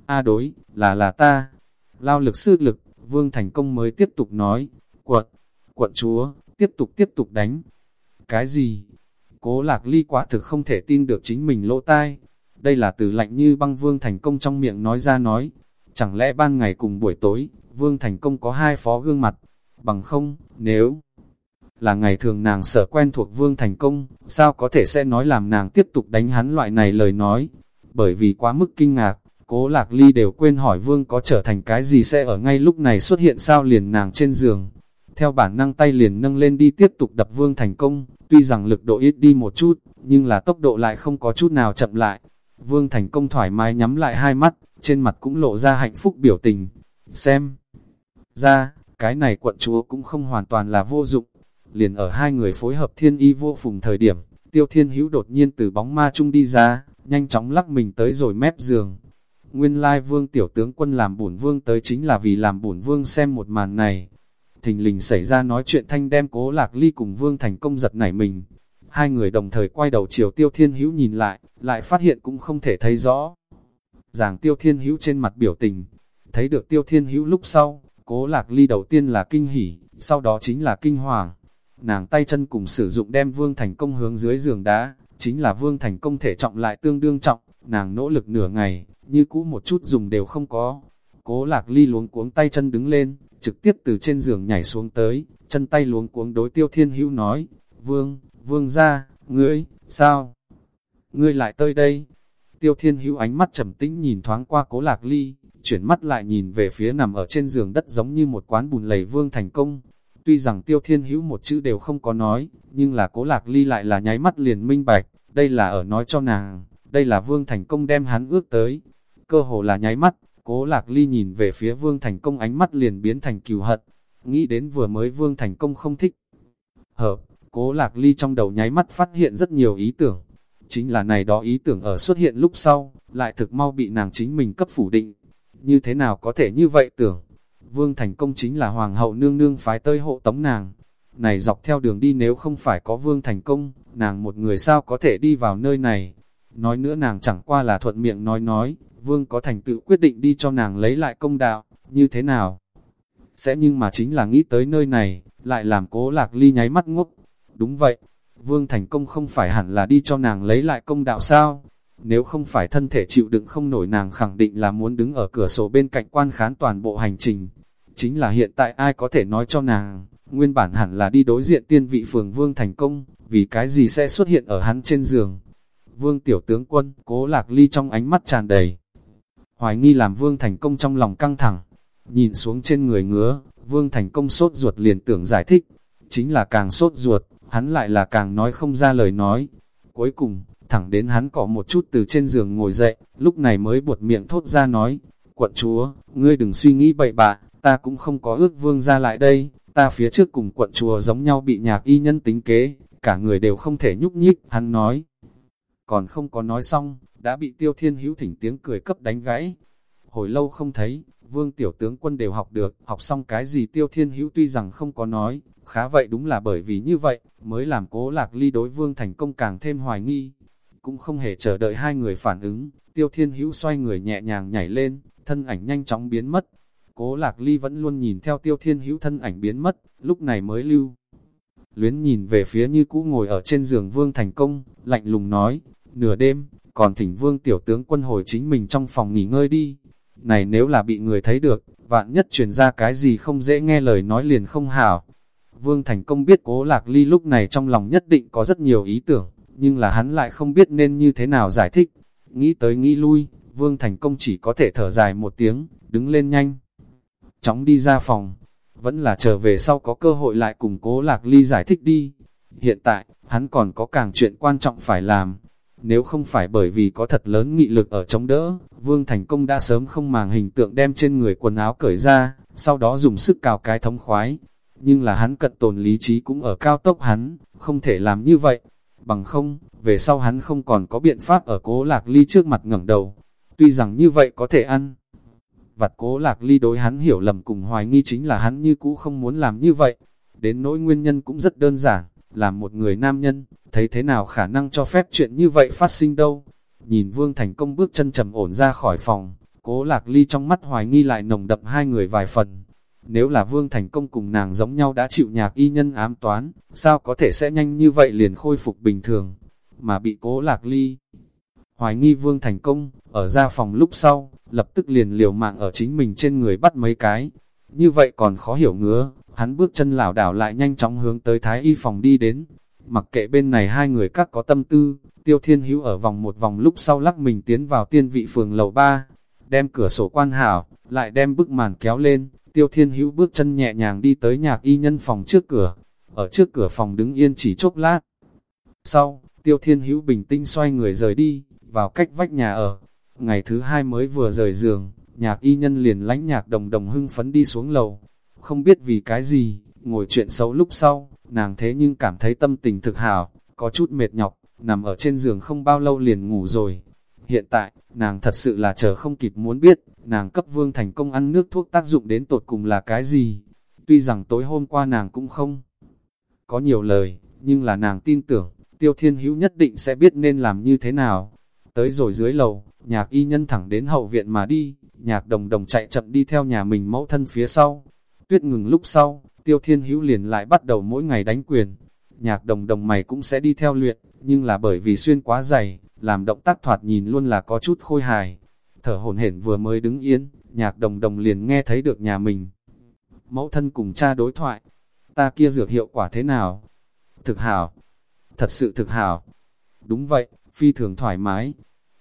A đối, là là ta. Lao lực sư lực, vương thành công mới tiếp tục nói, quật quận chúa, tiếp tục tiếp tục đánh. Cái gì? Cố lạc ly quả thực không thể tin được chính mình lỗ tai. Đây là từ lạnh như băng vương thành công trong miệng nói ra nói. Chẳng lẽ ban ngày cùng buổi tối, vương thành công có hai phó gương mặt? Bằng không, nếu là ngày thường nàng sở quen thuộc vương thành công, sao có thể sẽ nói làm nàng tiếp tục đánh hắn loại này lời nói? Bởi vì quá mức kinh ngạc, cố lạc ly đều quên hỏi vương có trở thành cái gì sẽ ở ngay lúc này xuất hiện sao liền nàng trên giường. Theo bản năng tay liền nâng lên đi tiếp tục đập vương thành công, tuy rằng lực độ ít đi một chút, nhưng là tốc độ lại không có chút nào chậm lại. Vương thành công thoải mái nhắm lại hai mắt, trên mặt cũng lộ ra hạnh phúc biểu tình. Xem ra, cái này quận chúa cũng không hoàn toàn là vô dụng. Liền ở hai người phối hợp thiên y vô phùng thời điểm, tiêu thiên hữu đột nhiên từ bóng ma chung đi ra, nhanh chóng lắc mình tới rồi mép giường. Nguyên lai vương tiểu tướng quân làm bổn vương tới chính là vì làm bổn vương xem một màn này. Thình lình xảy ra nói chuyện thanh đem cố lạc ly cùng vương thành công giật nảy mình. Hai người đồng thời quay đầu chiều tiêu thiên hữu nhìn lại, lại phát hiện cũng không thể thấy rõ. Giảng tiêu thiên hữu trên mặt biểu tình, thấy được tiêu thiên hữu lúc sau, cố lạc ly đầu tiên là kinh hỉ, sau đó chính là kinh hoàng. Nàng tay chân cùng sử dụng đem vương thành công hướng dưới giường đá, chính là vương thành công thể trọng lại tương đương trọng, nàng nỗ lực nửa ngày, như cũ một chút dùng đều không có. Cố lạc ly luống cuống tay chân đứng lên, trực tiếp từ trên giường nhảy xuống tới, chân tay luống cuống đối tiêu thiên hữu nói, Vương, Vương ra, ngươi, sao? Ngươi lại tới đây. Tiêu thiên hữu ánh mắt trầm tĩnh nhìn thoáng qua cố lạc ly, chuyển mắt lại nhìn về phía nằm ở trên giường đất giống như một quán bùn lầy vương thành công. Tuy rằng tiêu thiên hữu một chữ đều không có nói, nhưng là cố lạc ly lại là nháy mắt liền minh bạch, đây là ở nói cho nàng, đây là vương thành công đem hắn ước tới. Cơ hồ là nháy mắt, Cố lạc ly nhìn về phía vương thành công ánh mắt liền biến thành cừu hận, nghĩ đến vừa mới vương thành công không thích. Hợp, cố lạc ly trong đầu nháy mắt phát hiện rất nhiều ý tưởng. Chính là này đó ý tưởng ở xuất hiện lúc sau, lại thực mau bị nàng chính mình cấp phủ định. Như thế nào có thể như vậy tưởng? Vương thành công chính là hoàng hậu nương nương phái tơi hộ tống nàng. Này dọc theo đường đi nếu không phải có vương thành công, nàng một người sao có thể đi vào nơi này? Nói nữa nàng chẳng qua là thuận miệng nói nói, vương có thành tựu quyết định đi cho nàng lấy lại công đạo, như thế nào? Sẽ nhưng mà chính là nghĩ tới nơi này, lại làm cố lạc ly nháy mắt ngốc. Đúng vậy, vương thành công không phải hẳn là đi cho nàng lấy lại công đạo sao? Nếu không phải thân thể chịu đựng không nổi nàng khẳng định là muốn đứng ở cửa sổ bên cạnh quan khán toàn bộ hành trình. Chính là hiện tại ai có thể nói cho nàng, nguyên bản hẳn là đi đối diện tiên vị phường vương thành công, vì cái gì sẽ xuất hiện ở hắn trên giường. Vương tiểu tướng quân, cố lạc ly trong ánh mắt tràn đầy, hoài nghi làm Vương Thành Công trong lòng căng thẳng. Nhìn xuống trên người ngứa, Vương Thành Công sốt ruột liền tưởng giải thích. Chính là càng sốt ruột, hắn lại là càng nói không ra lời nói. Cuối cùng, thẳng đến hắn cỏ một chút từ trên giường ngồi dậy, lúc này mới buột miệng thốt ra nói, quận chúa, ngươi đừng suy nghĩ bậy bạ, ta cũng không có ước vương ra lại đây, ta phía trước cùng quận chúa giống nhau bị nhạc y nhân tính kế, cả người đều không thể nhúc nhích, hắn nói. Còn không có nói xong, đã bị tiêu thiên hữu thỉnh tiếng cười cấp đánh gãy. Hồi lâu không thấy, Vương tiểu tướng quân đều học được, học xong cái gì tiêu thiên hữu tuy rằng không có nói, khá vậy đúng là bởi vì như vậy, mới làm cố lạc ly đối vương thành công càng thêm hoài nghi. Cũng không hề chờ đợi hai người phản ứng, tiêu thiên hữu xoay người nhẹ nhàng nhảy lên, thân ảnh nhanh chóng biến mất. Cố lạc ly vẫn luôn nhìn theo tiêu thiên hữu thân ảnh biến mất, lúc này mới lưu. Luyến nhìn về phía như cũ ngồi ở trên giường vương thành công, lạnh lùng nói, nửa đêm, còn thỉnh vương tiểu tướng quân hồi chính mình trong phòng nghỉ ngơi đi. Này nếu là bị người thấy được, vạn nhất truyền ra cái gì không dễ nghe lời nói liền không hảo. Vương Thành Công biết cố lạc ly lúc này trong lòng nhất định có rất nhiều ý tưởng, nhưng là hắn lại không biết nên như thế nào giải thích. Nghĩ tới nghĩ lui, Vương Thành Công chỉ có thể thở dài một tiếng, đứng lên nhanh. Chóng đi ra phòng, vẫn là trở về sau có cơ hội lại cùng cố lạc ly giải thích đi. Hiện tại, hắn còn có càng chuyện quan trọng phải làm, nếu không phải bởi vì có thật lớn nghị lực ở chống đỡ, Vương Thành Công đã sớm không màng hình tượng đem trên người quần áo cởi ra, sau đó dùng sức cào cái thống khoái. Nhưng là hắn cận tồn lý trí cũng ở cao tốc hắn, không thể làm như vậy. Bằng không, về sau hắn không còn có biện pháp ở cố lạc ly trước mặt ngẩng đầu. Tuy rằng như vậy có thể ăn. Vặt cố lạc ly đối hắn hiểu lầm cùng hoài nghi chính là hắn như cũ không muốn làm như vậy. Đến nỗi nguyên nhân cũng rất đơn giản, làm một người nam nhân, thấy thế nào khả năng cho phép chuyện như vậy phát sinh đâu. Nhìn Vương Thành Công bước chân trầm ổn ra khỏi phòng, cố lạc ly trong mắt hoài nghi lại nồng đậm hai người vài phần. Nếu là Vương Thành Công cùng nàng giống nhau đã chịu nhạc y nhân ám toán, sao có thể sẽ nhanh như vậy liền khôi phục bình thường, mà bị cố lạc ly. Hoài nghi Vương Thành Công, ở ra phòng lúc sau, lập tức liền liều mạng ở chính mình trên người bắt mấy cái. Như vậy còn khó hiểu ngứa, hắn bước chân lảo đảo lại nhanh chóng hướng tới thái y phòng đi đến. Mặc kệ bên này hai người các có tâm tư, tiêu thiên hữu ở vòng một vòng lúc sau lắc mình tiến vào tiên vị phường lầu ba, đem cửa sổ quan hảo, lại đem bức màn kéo lên, tiêu thiên hữu bước chân nhẹ nhàng đi tới nhạc y nhân phòng trước cửa, ở trước cửa phòng đứng yên chỉ chốc lát. Sau, tiêu thiên hữu bình tĩnh xoay người rời đi, vào cách vách nhà ở. Ngày thứ hai mới vừa rời giường, nhạc y nhân liền lánh nhạc đồng đồng hưng phấn đi xuống lầu, không biết vì cái gì, ngồi chuyện xấu lúc sau, nàng thế nhưng cảm thấy tâm tình thực hảo, có chút mệt nhọc, nằm ở trên giường không bao lâu liền ngủ rồi. Hiện tại, nàng thật sự là chờ không kịp muốn biết, nàng cấp vương thành công ăn nước thuốc tác dụng đến tột cùng là cái gì. Tuy rằng tối hôm qua nàng cũng không có nhiều lời, nhưng là nàng tin tưởng, tiêu thiên hữu nhất định sẽ biết nên làm như thế nào. Tới rồi dưới lầu, nhạc y nhân thẳng đến hậu viện mà đi, nhạc đồng đồng chạy chậm đi theo nhà mình mẫu thân phía sau, Tuyết ngừng lúc sau, tiêu thiên hữu liền lại bắt đầu mỗi ngày đánh quyền. Nhạc đồng đồng mày cũng sẽ đi theo luyện, nhưng là bởi vì xuyên quá dày, làm động tác thoạt nhìn luôn là có chút khôi hài. Thở hổn hển vừa mới đứng yên, nhạc đồng đồng liền nghe thấy được nhà mình. Mẫu thân cùng cha đối thoại, ta kia dược hiệu quả thế nào? Thực hảo, thật sự thực hảo. Đúng vậy, phi thường thoải mái.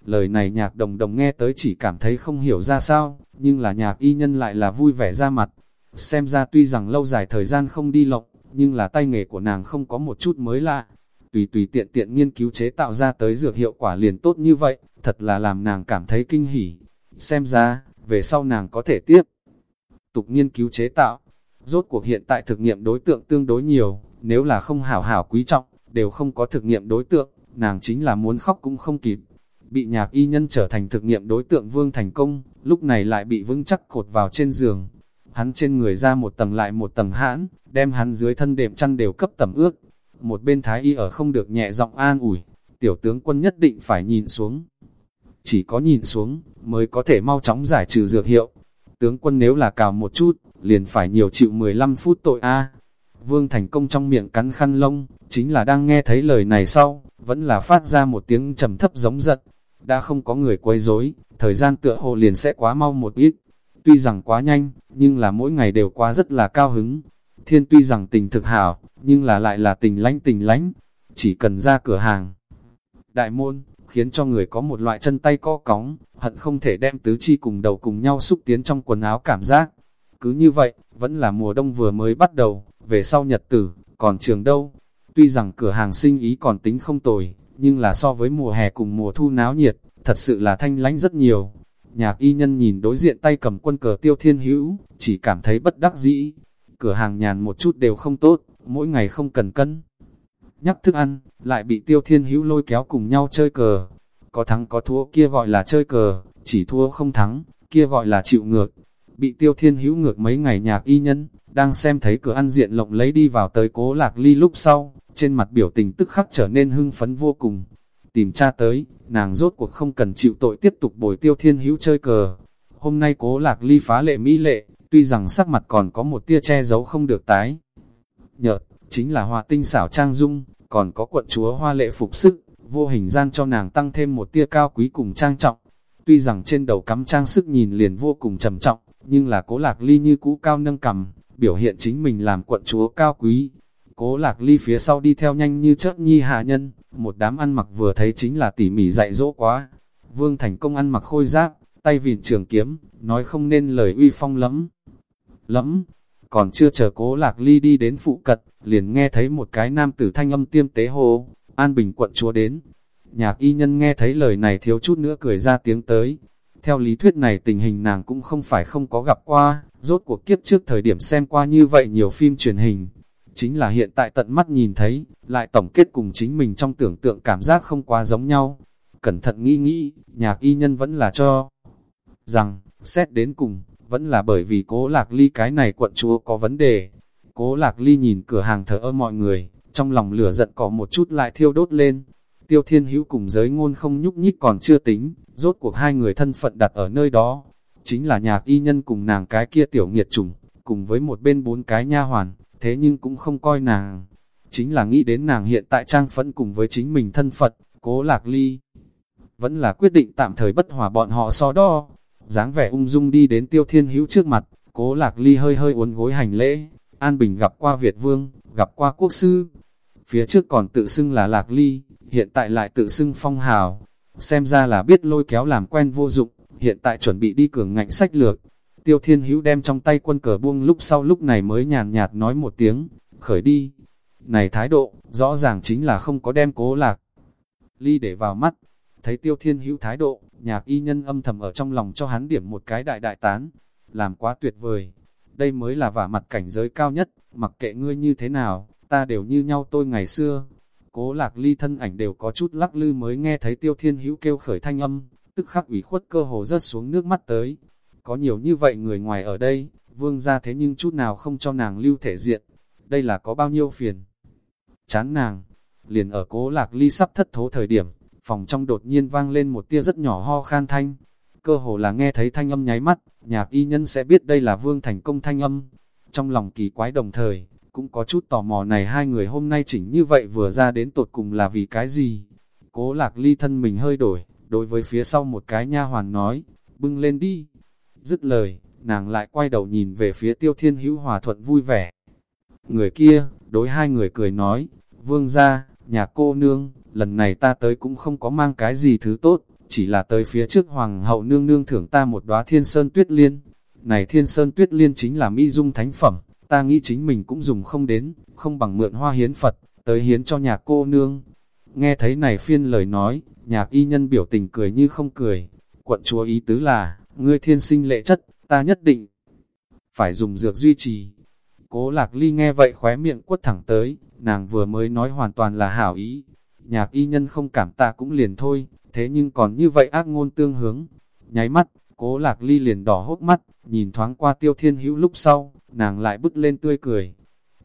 Lời này nhạc đồng đồng nghe tới chỉ cảm thấy không hiểu ra sao, nhưng là nhạc y nhân lại là vui vẻ ra mặt. Xem ra tuy rằng lâu dài thời gian không đi lộng, nhưng là tay nghề của nàng không có một chút mới lạ. Tùy tùy tiện tiện nghiên cứu chế tạo ra tới dược hiệu quả liền tốt như vậy, thật là làm nàng cảm thấy kinh hỉ. Xem ra, về sau nàng có thể tiếp tục nghiên cứu chế tạo. Rốt cuộc hiện tại thực nghiệm đối tượng tương đối nhiều, nếu là không hảo hảo quý trọng, đều không có thực nghiệm đối tượng, nàng chính là muốn khóc cũng không kịp. Bị nhạc y nhân trở thành thực nghiệm đối tượng vương thành công, lúc này lại bị vững chắc cột vào trên giường, hắn trên người ra một tầng lại một tầng hãn, đem hắn dưới thân đệm chăn đều cấp tầm ước. Một bên thái y ở không được nhẹ giọng an ủi, tiểu tướng quân nhất định phải nhìn xuống. Chỉ có nhìn xuống, mới có thể mau chóng giải trừ dược hiệu. Tướng quân nếu là cào một chút, liền phải nhiều chịu 15 phút tội a. Vương thành công trong miệng cắn khăn lông, chính là đang nghe thấy lời này sau, vẫn là phát ra một tiếng trầm thấp giống giận. Đã không có người quấy rối, thời gian tựa hồ liền sẽ quá mau một ít, Tuy rằng quá nhanh, nhưng là mỗi ngày đều quá rất là cao hứng. Thiên tuy rằng tình thực hảo, nhưng là lại là tình lánh tình lánh. Chỉ cần ra cửa hàng. Đại môn, khiến cho người có một loại chân tay co cóng, hận không thể đem tứ chi cùng đầu cùng nhau xúc tiến trong quần áo cảm giác. Cứ như vậy, vẫn là mùa đông vừa mới bắt đầu, về sau nhật tử, còn trường đâu. Tuy rằng cửa hàng sinh ý còn tính không tồi, nhưng là so với mùa hè cùng mùa thu náo nhiệt, thật sự là thanh lánh rất nhiều. Nhạc y nhân nhìn đối diện tay cầm quân cờ tiêu thiên hữu, chỉ cảm thấy bất đắc dĩ. Cửa hàng nhàn một chút đều không tốt, mỗi ngày không cần cân. Nhắc thức ăn, lại bị tiêu thiên hữu lôi kéo cùng nhau chơi cờ. Có thắng có thua kia gọi là chơi cờ, chỉ thua không thắng, kia gọi là chịu ngược bị tiêu thiên hữu ngược mấy ngày nhạc y nhân, đang xem thấy cửa ăn diện lộng lấy đi vào tới cố lạc ly lúc sau, trên mặt biểu tình tức khắc trở nên hưng phấn vô cùng. Tìm cha tới, nàng rốt cuộc không cần chịu tội tiếp tục bồi tiêu thiên hữu chơi cờ. Hôm nay cố lạc ly phá lệ mỹ lệ, tuy rằng sắc mặt còn có một tia che giấu không được tái. Nhợt, chính là hoa tinh xảo trang dung, còn có quận chúa hoa lệ phục sức, vô hình gian cho nàng tăng thêm một tia cao quý cùng trang trọng. Tuy rằng trên đầu cắm trang sức nhìn liền vô cùng trầm trọng, nhưng là cố lạc ly như cũ cao nâng cầm, biểu hiện chính mình làm quận chúa cao quý. Cố lạc ly phía sau đi theo nhanh như chớp nhi hạ nhân, một đám ăn mặc vừa thấy chính là tỉ mỉ dạy dỗ quá. Vương Thành Công ăn mặc khôi giáp, tay vịn trường kiếm, nói không nên lời uy phong lắm. Lắm, còn chưa chờ cố lạc ly đi đến phụ cật, liền nghe thấy một cái nam tử thanh âm tiêm tế hồ, An Bình quận chúa đến. Nhạc y nhân nghe thấy lời này thiếu chút nữa cười ra tiếng tới. Theo lý thuyết này tình hình nàng cũng không phải không có gặp qua, rốt cuộc kiếp trước thời điểm xem qua như vậy nhiều phim truyền hình. Chính là hiện tại tận mắt nhìn thấy, lại tổng kết cùng chính mình trong tưởng tượng cảm giác không quá giống nhau. Cẩn thận nghĩ nghĩ, nhạc y nhân vẫn là cho rằng, xét đến cùng, vẫn là bởi vì cố lạc ly cái này quận chúa có vấn đề. Cố lạc ly nhìn cửa hàng thờ ơ mọi người, trong lòng lửa giận có một chút lại thiêu đốt lên. Tiêu thiên hữu cùng giới ngôn không nhúc nhích còn chưa tính, rốt cuộc hai người thân phận đặt ở nơi đó. Chính là nhạc y nhân cùng nàng cái kia tiểu nghiệt trùng, cùng với một bên bốn cái nha hoàn, thế nhưng cũng không coi nàng. Chính là nghĩ đến nàng hiện tại trang phẫn cùng với chính mình thân phận, cố lạc ly. Vẫn là quyết định tạm thời bất hòa bọn họ so đo, dáng vẻ ung dung đi đến tiêu thiên hữu trước mặt, cố lạc ly hơi hơi uốn gối hành lễ, An Bình gặp qua Việt Vương, gặp qua quốc sư, phía trước còn tự xưng là lạc ly, hiện tại lại tự xưng phong hào, xem ra là biết lôi kéo làm quen vô dụng, hiện tại chuẩn bị đi cường ngạnh sách lược. Tiêu Thiên Hữu đem trong tay quân cờ buông lúc sau lúc này mới nhàn nhạt nói một tiếng, khởi đi. Này thái độ, rõ ràng chính là không có đem cố lạc. Ly để vào mắt, thấy Tiêu Thiên Hữu thái độ, nhạc y nhân âm thầm ở trong lòng cho hắn điểm một cái đại đại tán, làm quá tuyệt vời. Đây mới là vả mặt cảnh giới cao nhất, mặc kệ ngươi như thế nào, ta đều như nhau tôi ngày xưa. Cố lạc ly thân ảnh đều có chút lắc lư mới nghe thấy tiêu thiên hữu kêu khởi thanh âm, tức khắc ủy khuất cơ hồ rớt xuống nước mắt tới. Có nhiều như vậy người ngoài ở đây, vương ra thế nhưng chút nào không cho nàng lưu thể diện. Đây là có bao nhiêu phiền. Chán nàng, liền ở cố lạc ly sắp thất thố thời điểm, phòng trong đột nhiên vang lên một tia rất nhỏ ho khan thanh. Cơ hồ là nghe thấy thanh âm nháy mắt, nhạc y nhân sẽ biết đây là vương thành công thanh âm. Trong lòng kỳ quái đồng thời, cũng có chút tò mò này hai người hôm nay chỉnh như vậy vừa ra đến tột cùng là vì cái gì. Cố lạc ly thân mình hơi đổi, đối với phía sau một cái nha hoàn nói, bưng lên đi. Dứt lời, nàng lại quay đầu nhìn về phía tiêu thiên hữu hòa thuận vui vẻ. Người kia, đối hai người cười nói, vương ra, nhà cô nương, lần này ta tới cũng không có mang cái gì thứ tốt, chỉ là tới phía trước hoàng hậu nương nương thưởng ta một đóa thiên sơn tuyết liên. Này thiên sơn tuyết liên chính là mỹ dung thánh phẩm, ta nghĩ chính mình cũng dùng không đến, không bằng mượn hoa hiến Phật, tới hiến cho nhà cô nương. Nghe thấy này phiên lời nói, nhạc y nhân biểu tình cười như không cười. Quận chúa ý tứ là, ngươi thiên sinh lệ chất, ta nhất định phải dùng dược duy trì. Cố lạc ly nghe vậy khóe miệng quất thẳng tới, nàng vừa mới nói hoàn toàn là hảo ý. Nhạc y nhân không cảm ta cũng liền thôi, thế nhưng còn như vậy ác ngôn tương hướng. Nháy mắt, cố lạc ly liền đỏ hốc mắt, nhìn thoáng qua tiêu thiên hữu lúc sau, nàng lại bứt lên tươi cười.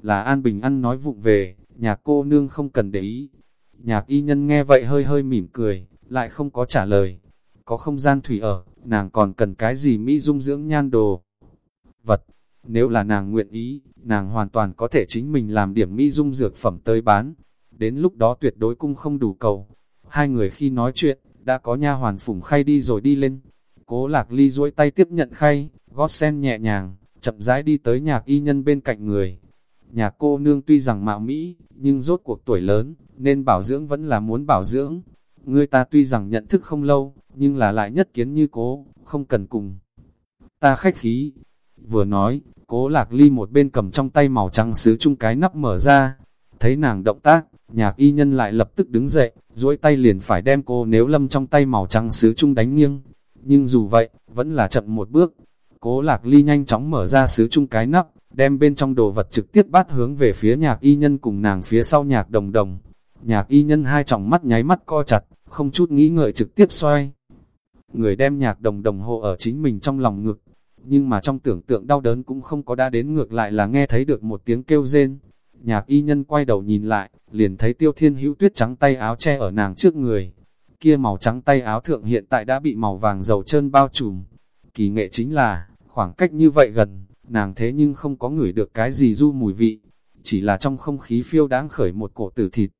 Là An Bình ăn nói vụng về, nhạc cô nương không cần để ý. Nhạc y nhân nghe vậy hơi hơi mỉm cười, lại không có trả lời. Có không gian thủy ở, nàng còn cần cái gì Mỹ dung dưỡng nhan đồ. Vật, nếu là nàng nguyện ý, nàng hoàn toàn có thể chính mình làm điểm Mỹ dung dược phẩm tới bán. Đến lúc đó tuyệt đối cung không đủ cầu. Hai người khi nói chuyện, đã có nha hoàn phủng khay đi rồi đi lên. Cố lạc ly duỗi tay tiếp nhận khay, gót sen nhẹ nhàng, chậm rãi đi tới nhạc y nhân bên cạnh người. Nhà cô nương tuy rằng mạo Mỹ, nhưng rốt cuộc tuổi lớn, nên bảo dưỡng vẫn là muốn bảo dưỡng. Người ta tuy rằng nhận thức không lâu, nhưng là lại nhất kiến như cố, không cần cùng. Ta khách khí. Vừa nói, cố lạc ly một bên cầm trong tay màu trắng sứ chung cái nắp mở ra. Thấy nàng động tác, nhạc y nhân lại lập tức đứng dậy, duỗi tay liền phải đem cô nếu lâm trong tay màu trắng sứ chung đánh nghiêng. Nhưng dù vậy, vẫn là chậm một bước, Cố lạc ly nhanh chóng mở ra sứ chung cái nắp, đem bên trong đồ vật trực tiếp bát hướng về phía nhạc y nhân cùng nàng phía sau nhạc đồng đồng. Nhạc y nhân hai tròng mắt nháy mắt co chặt, không chút nghĩ ngợi trực tiếp xoay. Người đem nhạc đồng đồng hộ ở chính mình trong lòng ngực. nhưng mà trong tưởng tượng đau đớn cũng không có đã đến ngược lại là nghe thấy được một tiếng kêu rên. Nhạc y nhân quay đầu nhìn lại, liền thấy tiêu thiên hữu tuyết trắng tay áo che ở nàng trước người. Kia màu trắng tay áo thượng hiện tại đã bị màu vàng dầu trơn bao trùm. Kỳ nghệ chính là, khoảng cách như vậy gần, nàng thế nhưng không có ngửi được cái gì du mùi vị, chỉ là trong không khí phiêu đáng khởi một cổ tử thịt.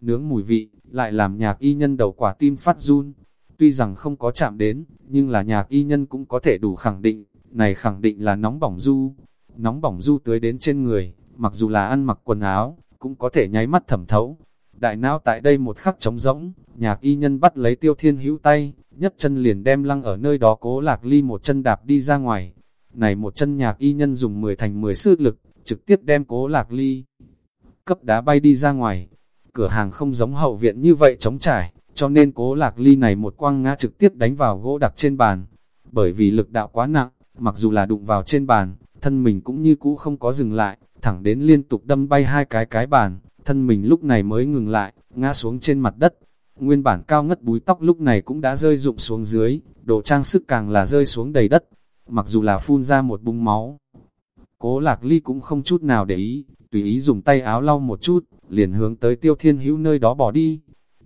Nướng mùi vị, lại làm nhạc y nhân đầu quả tim phát run. Tuy rằng không có chạm đến, nhưng là nhạc y nhân cũng có thể đủ khẳng định, này khẳng định là nóng bỏng du. Nóng bỏng du tới đến trên người, mặc dù là ăn mặc quần áo, cũng có thể nháy mắt thẩm thấu. Đại não tại đây một khắc trống rỗng, nhạc y nhân bắt lấy tiêu thiên hữu tay, nhất chân liền đem lăng ở nơi đó cố lạc ly một chân đạp đi ra ngoài. Này một chân nhạc y nhân dùng 10 thành 10 sức lực, trực tiếp đem cố lạc ly. Cấp đá bay đi ra ngoài, cửa hàng không giống hậu viện như vậy trống trải, cho nên cố lạc ly này một quăng ngã trực tiếp đánh vào gỗ đặt trên bàn. Bởi vì lực đạo quá nặng, mặc dù là đụng vào trên bàn, thân mình cũng như cũ không có dừng lại, thẳng đến liên tục đâm bay hai cái cái bàn, thân mình lúc này mới ngừng lại, ngã xuống trên mặt đất. Nguyên bản cao ngất búi tóc lúc này cũng đã rơi rụng xuống dưới, đồ trang sức càng là rơi xuống đầy đất, mặc dù là phun ra một bung máu. Cố lạc ly cũng không chút nào để ý, tùy ý dùng tay áo lau một chút, liền hướng tới tiêu thiên hữu nơi đó bỏ đi.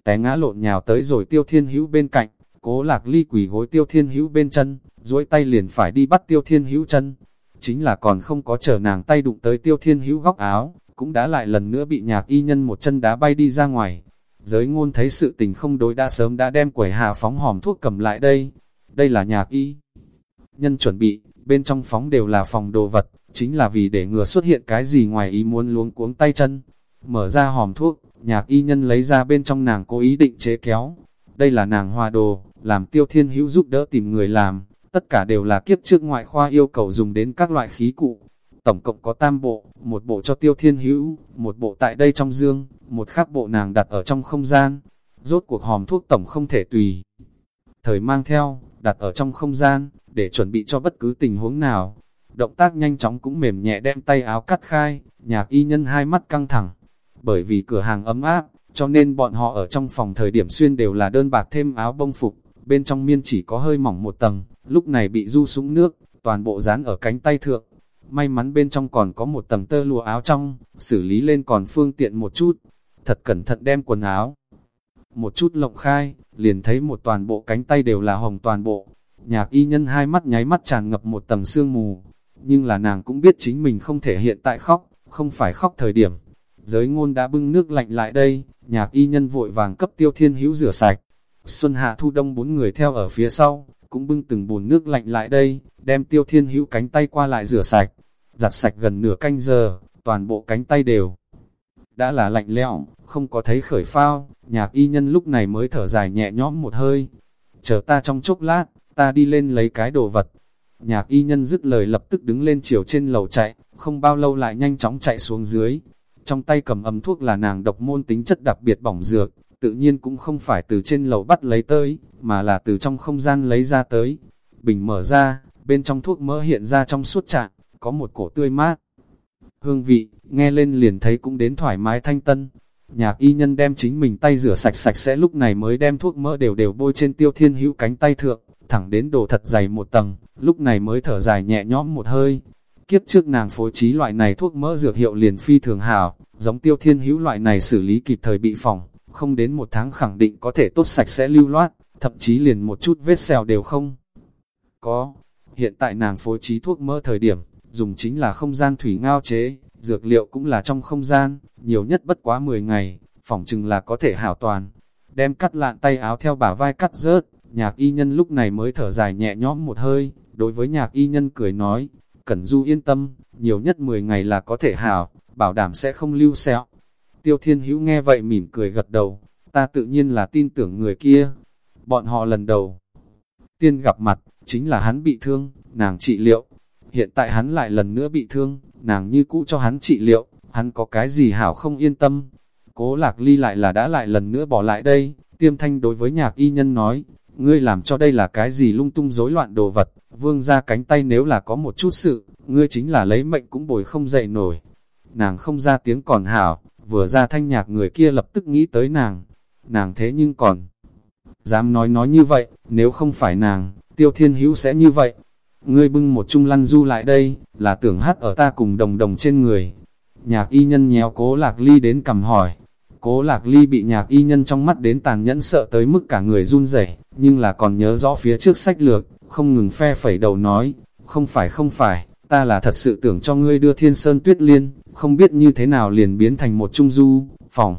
Té ngã lộn nhào tới rồi tiêu thiên hữu bên cạnh, cố lạc ly quỷ gối tiêu thiên hữu bên chân, duỗi tay liền phải đi bắt tiêu thiên hữu chân. Chính là còn không có chờ nàng tay đụng tới tiêu thiên hữu góc áo, cũng đã lại lần nữa bị nhạc y nhân một chân đá bay đi ra ngoài. Giới ngôn thấy sự tình không đối đã sớm đã đem quẩy hà phóng hòm thuốc cầm lại đây. Đây là nhạc y. Nhân chuẩn bị, bên trong phóng đều là phòng đồ vật, chính là vì để ngừa xuất hiện cái gì ngoài ý muốn luống cuống tay chân. Mở ra hòm thuốc, nhạc y nhân lấy ra bên trong nàng cố ý định chế kéo. Đây là nàng hoa đồ, làm tiêu thiên hữu giúp đỡ tìm người làm, tất cả đều là kiếp trước ngoại khoa yêu cầu dùng đến các loại khí cụ. Tổng cộng có tam bộ, một bộ cho tiêu thiên hữu, một bộ tại đây trong dương, một khác bộ nàng đặt ở trong không gian. Rốt cuộc hòm thuốc tổng không thể tùy. Thời mang theo, đặt ở trong không gian, để chuẩn bị cho bất cứ tình huống nào. Động tác nhanh chóng cũng mềm nhẹ đem tay áo cắt khai, nhạc y nhân hai mắt căng thẳng. Bởi vì cửa hàng ấm áp, cho nên bọn họ ở trong phòng thời điểm xuyên đều là đơn bạc thêm áo bông phục, bên trong miên chỉ có hơi mỏng một tầng, lúc này bị du súng nước, toàn bộ dán ở cánh tay thượng. May mắn bên trong còn có một tầng tơ lụa áo trong, xử lý lên còn phương tiện một chút. Thật cẩn thận đem quần áo. Một chút lộng khai, liền thấy một toàn bộ cánh tay đều là hồng toàn bộ. Nhạc y nhân hai mắt nháy mắt tràn ngập một tầng sương mù. Nhưng là nàng cũng biết chính mình không thể hiện tại khóc, không phải khóc thời điểm. Giới ngôn đã bưng nước lạnh lại đây, nhạc y nhân vội vàng cấp tiêu thiên hữu rửa sạch. Xuân Hạ Thu Đông bốn người theo ở phía sau, cũng bưng từng bồn nước lạnh lại đây, đem tiêu thiên hữu cánh tay qua lại rửa sạch, giặt sạch gần nửa canh giờ, toàn bộ cánh tay đều. Đã là lạnh lẽo, không có thấy khởi phao, nhạc y nhân lúc này mới thở dài nhẹ nhõm một hơi. Chờ ta trong chốc lát, ta đi lên lấy cái đồ vật. Nhạc y nhân dứt lời lập tức đứng lên chiều trên lầu chạy, không bao lâu lại nhanh chóng chạy xuống dưới. Trong tay cầm ấm thuốc là nàng độc môn tính chất đặc biệt bỏng dược, tự nhiên cũng không phải từ trên lầu bắt lấy tới, mà là từ trong không gian lấy ra tới. Bình mở ra, bên trong thuốc mỡ hiện ra trong suốt trạng, có một cổ tươi mát. Hương vị, nghe lên liền thấy cũng đến thoải mái thanh tân. Nhạc y nhân đem chính mình tay rửa sạch sạch sẽ lúc này mới đem thuốc mỡ đều đều bôi trên tiêu thiên hữu cánh tay thượng, thẳng đến đồ thật dày một tầng, lúc này mới thở dài nhẹ nhõm một hơi. Kiếp trước nàng phối trí loại này thuốc mỡ dược hiệu liền phi thường hảo, giống tiêu thiên hữu loại này xử lý kịp thời bị phòng, không đến một tháng khẳng định có thể tốt sạch sẽ lưu loát, thậm chí liền một chút vết xèo đều không. Có, hiện tại nàng phối trí thuốc mỡ thời điểm, dùng chính là không gian thủy ngao chế, dược liệu cũng là trong không gian, nhiều nhất bất quá 10 ngày, phỏng chừng là có thể hảo toàn. Đem cắt lạn tay áo theo bả vai cắt rớt, nhạc y nhân lúc này mới thở dài nhẹ nhõm một hơi, đối với nhạc y nhân cười nói, Cẩn Du yên tâm, nhiều nhất 10 ngày là có thể hảo, bảo đảm sẽ không lưu sẹo. Tiêu Thiên Hữu nghe vậy mỉm cười gật đầu, ta tự nhiên là tin tưởng người kia. Bọn họ lần đầu tiên gặp mặt, chính là hắn bị thương, nàng trị liệu. Hiện tại hắn lại lần nữa bị thương, nàng như cũ cho hắn trị liệu, hắn có cái gì hảo không yên tâm. Cố lạc ly lại là đã lại lần nữa bỏ lại đây, tiêm thanh đối với nhạc y nhân nói, ngươi làm cho đây là cái gì lung tung rối loạn đồ vật, vương ra cánh tay nếu là có một chút sự, ngươi chính là lấy mệnh cũng bồi không dậy nổi. Nàng không ra tiếng còn hảo, vừa ra thanh nhạc người kia lập tức nghĩ tới nàng, nàng thế nhưng còn dám nói nói như vậy, nếu không phải nàng, tiêu thiên hữu sẽ như vậy ngươi bưng một chung lăn du lại đây, là tưởng hát ở ta cùng đồng đồng trên người. Nhạc y nhân nhéo cố lạc ly đến cầm hỏi. Cố lạc ly bị nhạc y nhân trong mắt đến tàn nhẫn sợ tới mức cả người run rẩy nhưng là còn nhớ rõ phía trước sách lược, không ngừng phe phẩy đầu nói, không phải không phải, ta là thật sự tưởng cho ngươi đưa thiên sơn tuyết liên, không biết như thế nào liền biến thành một trung du, phòng.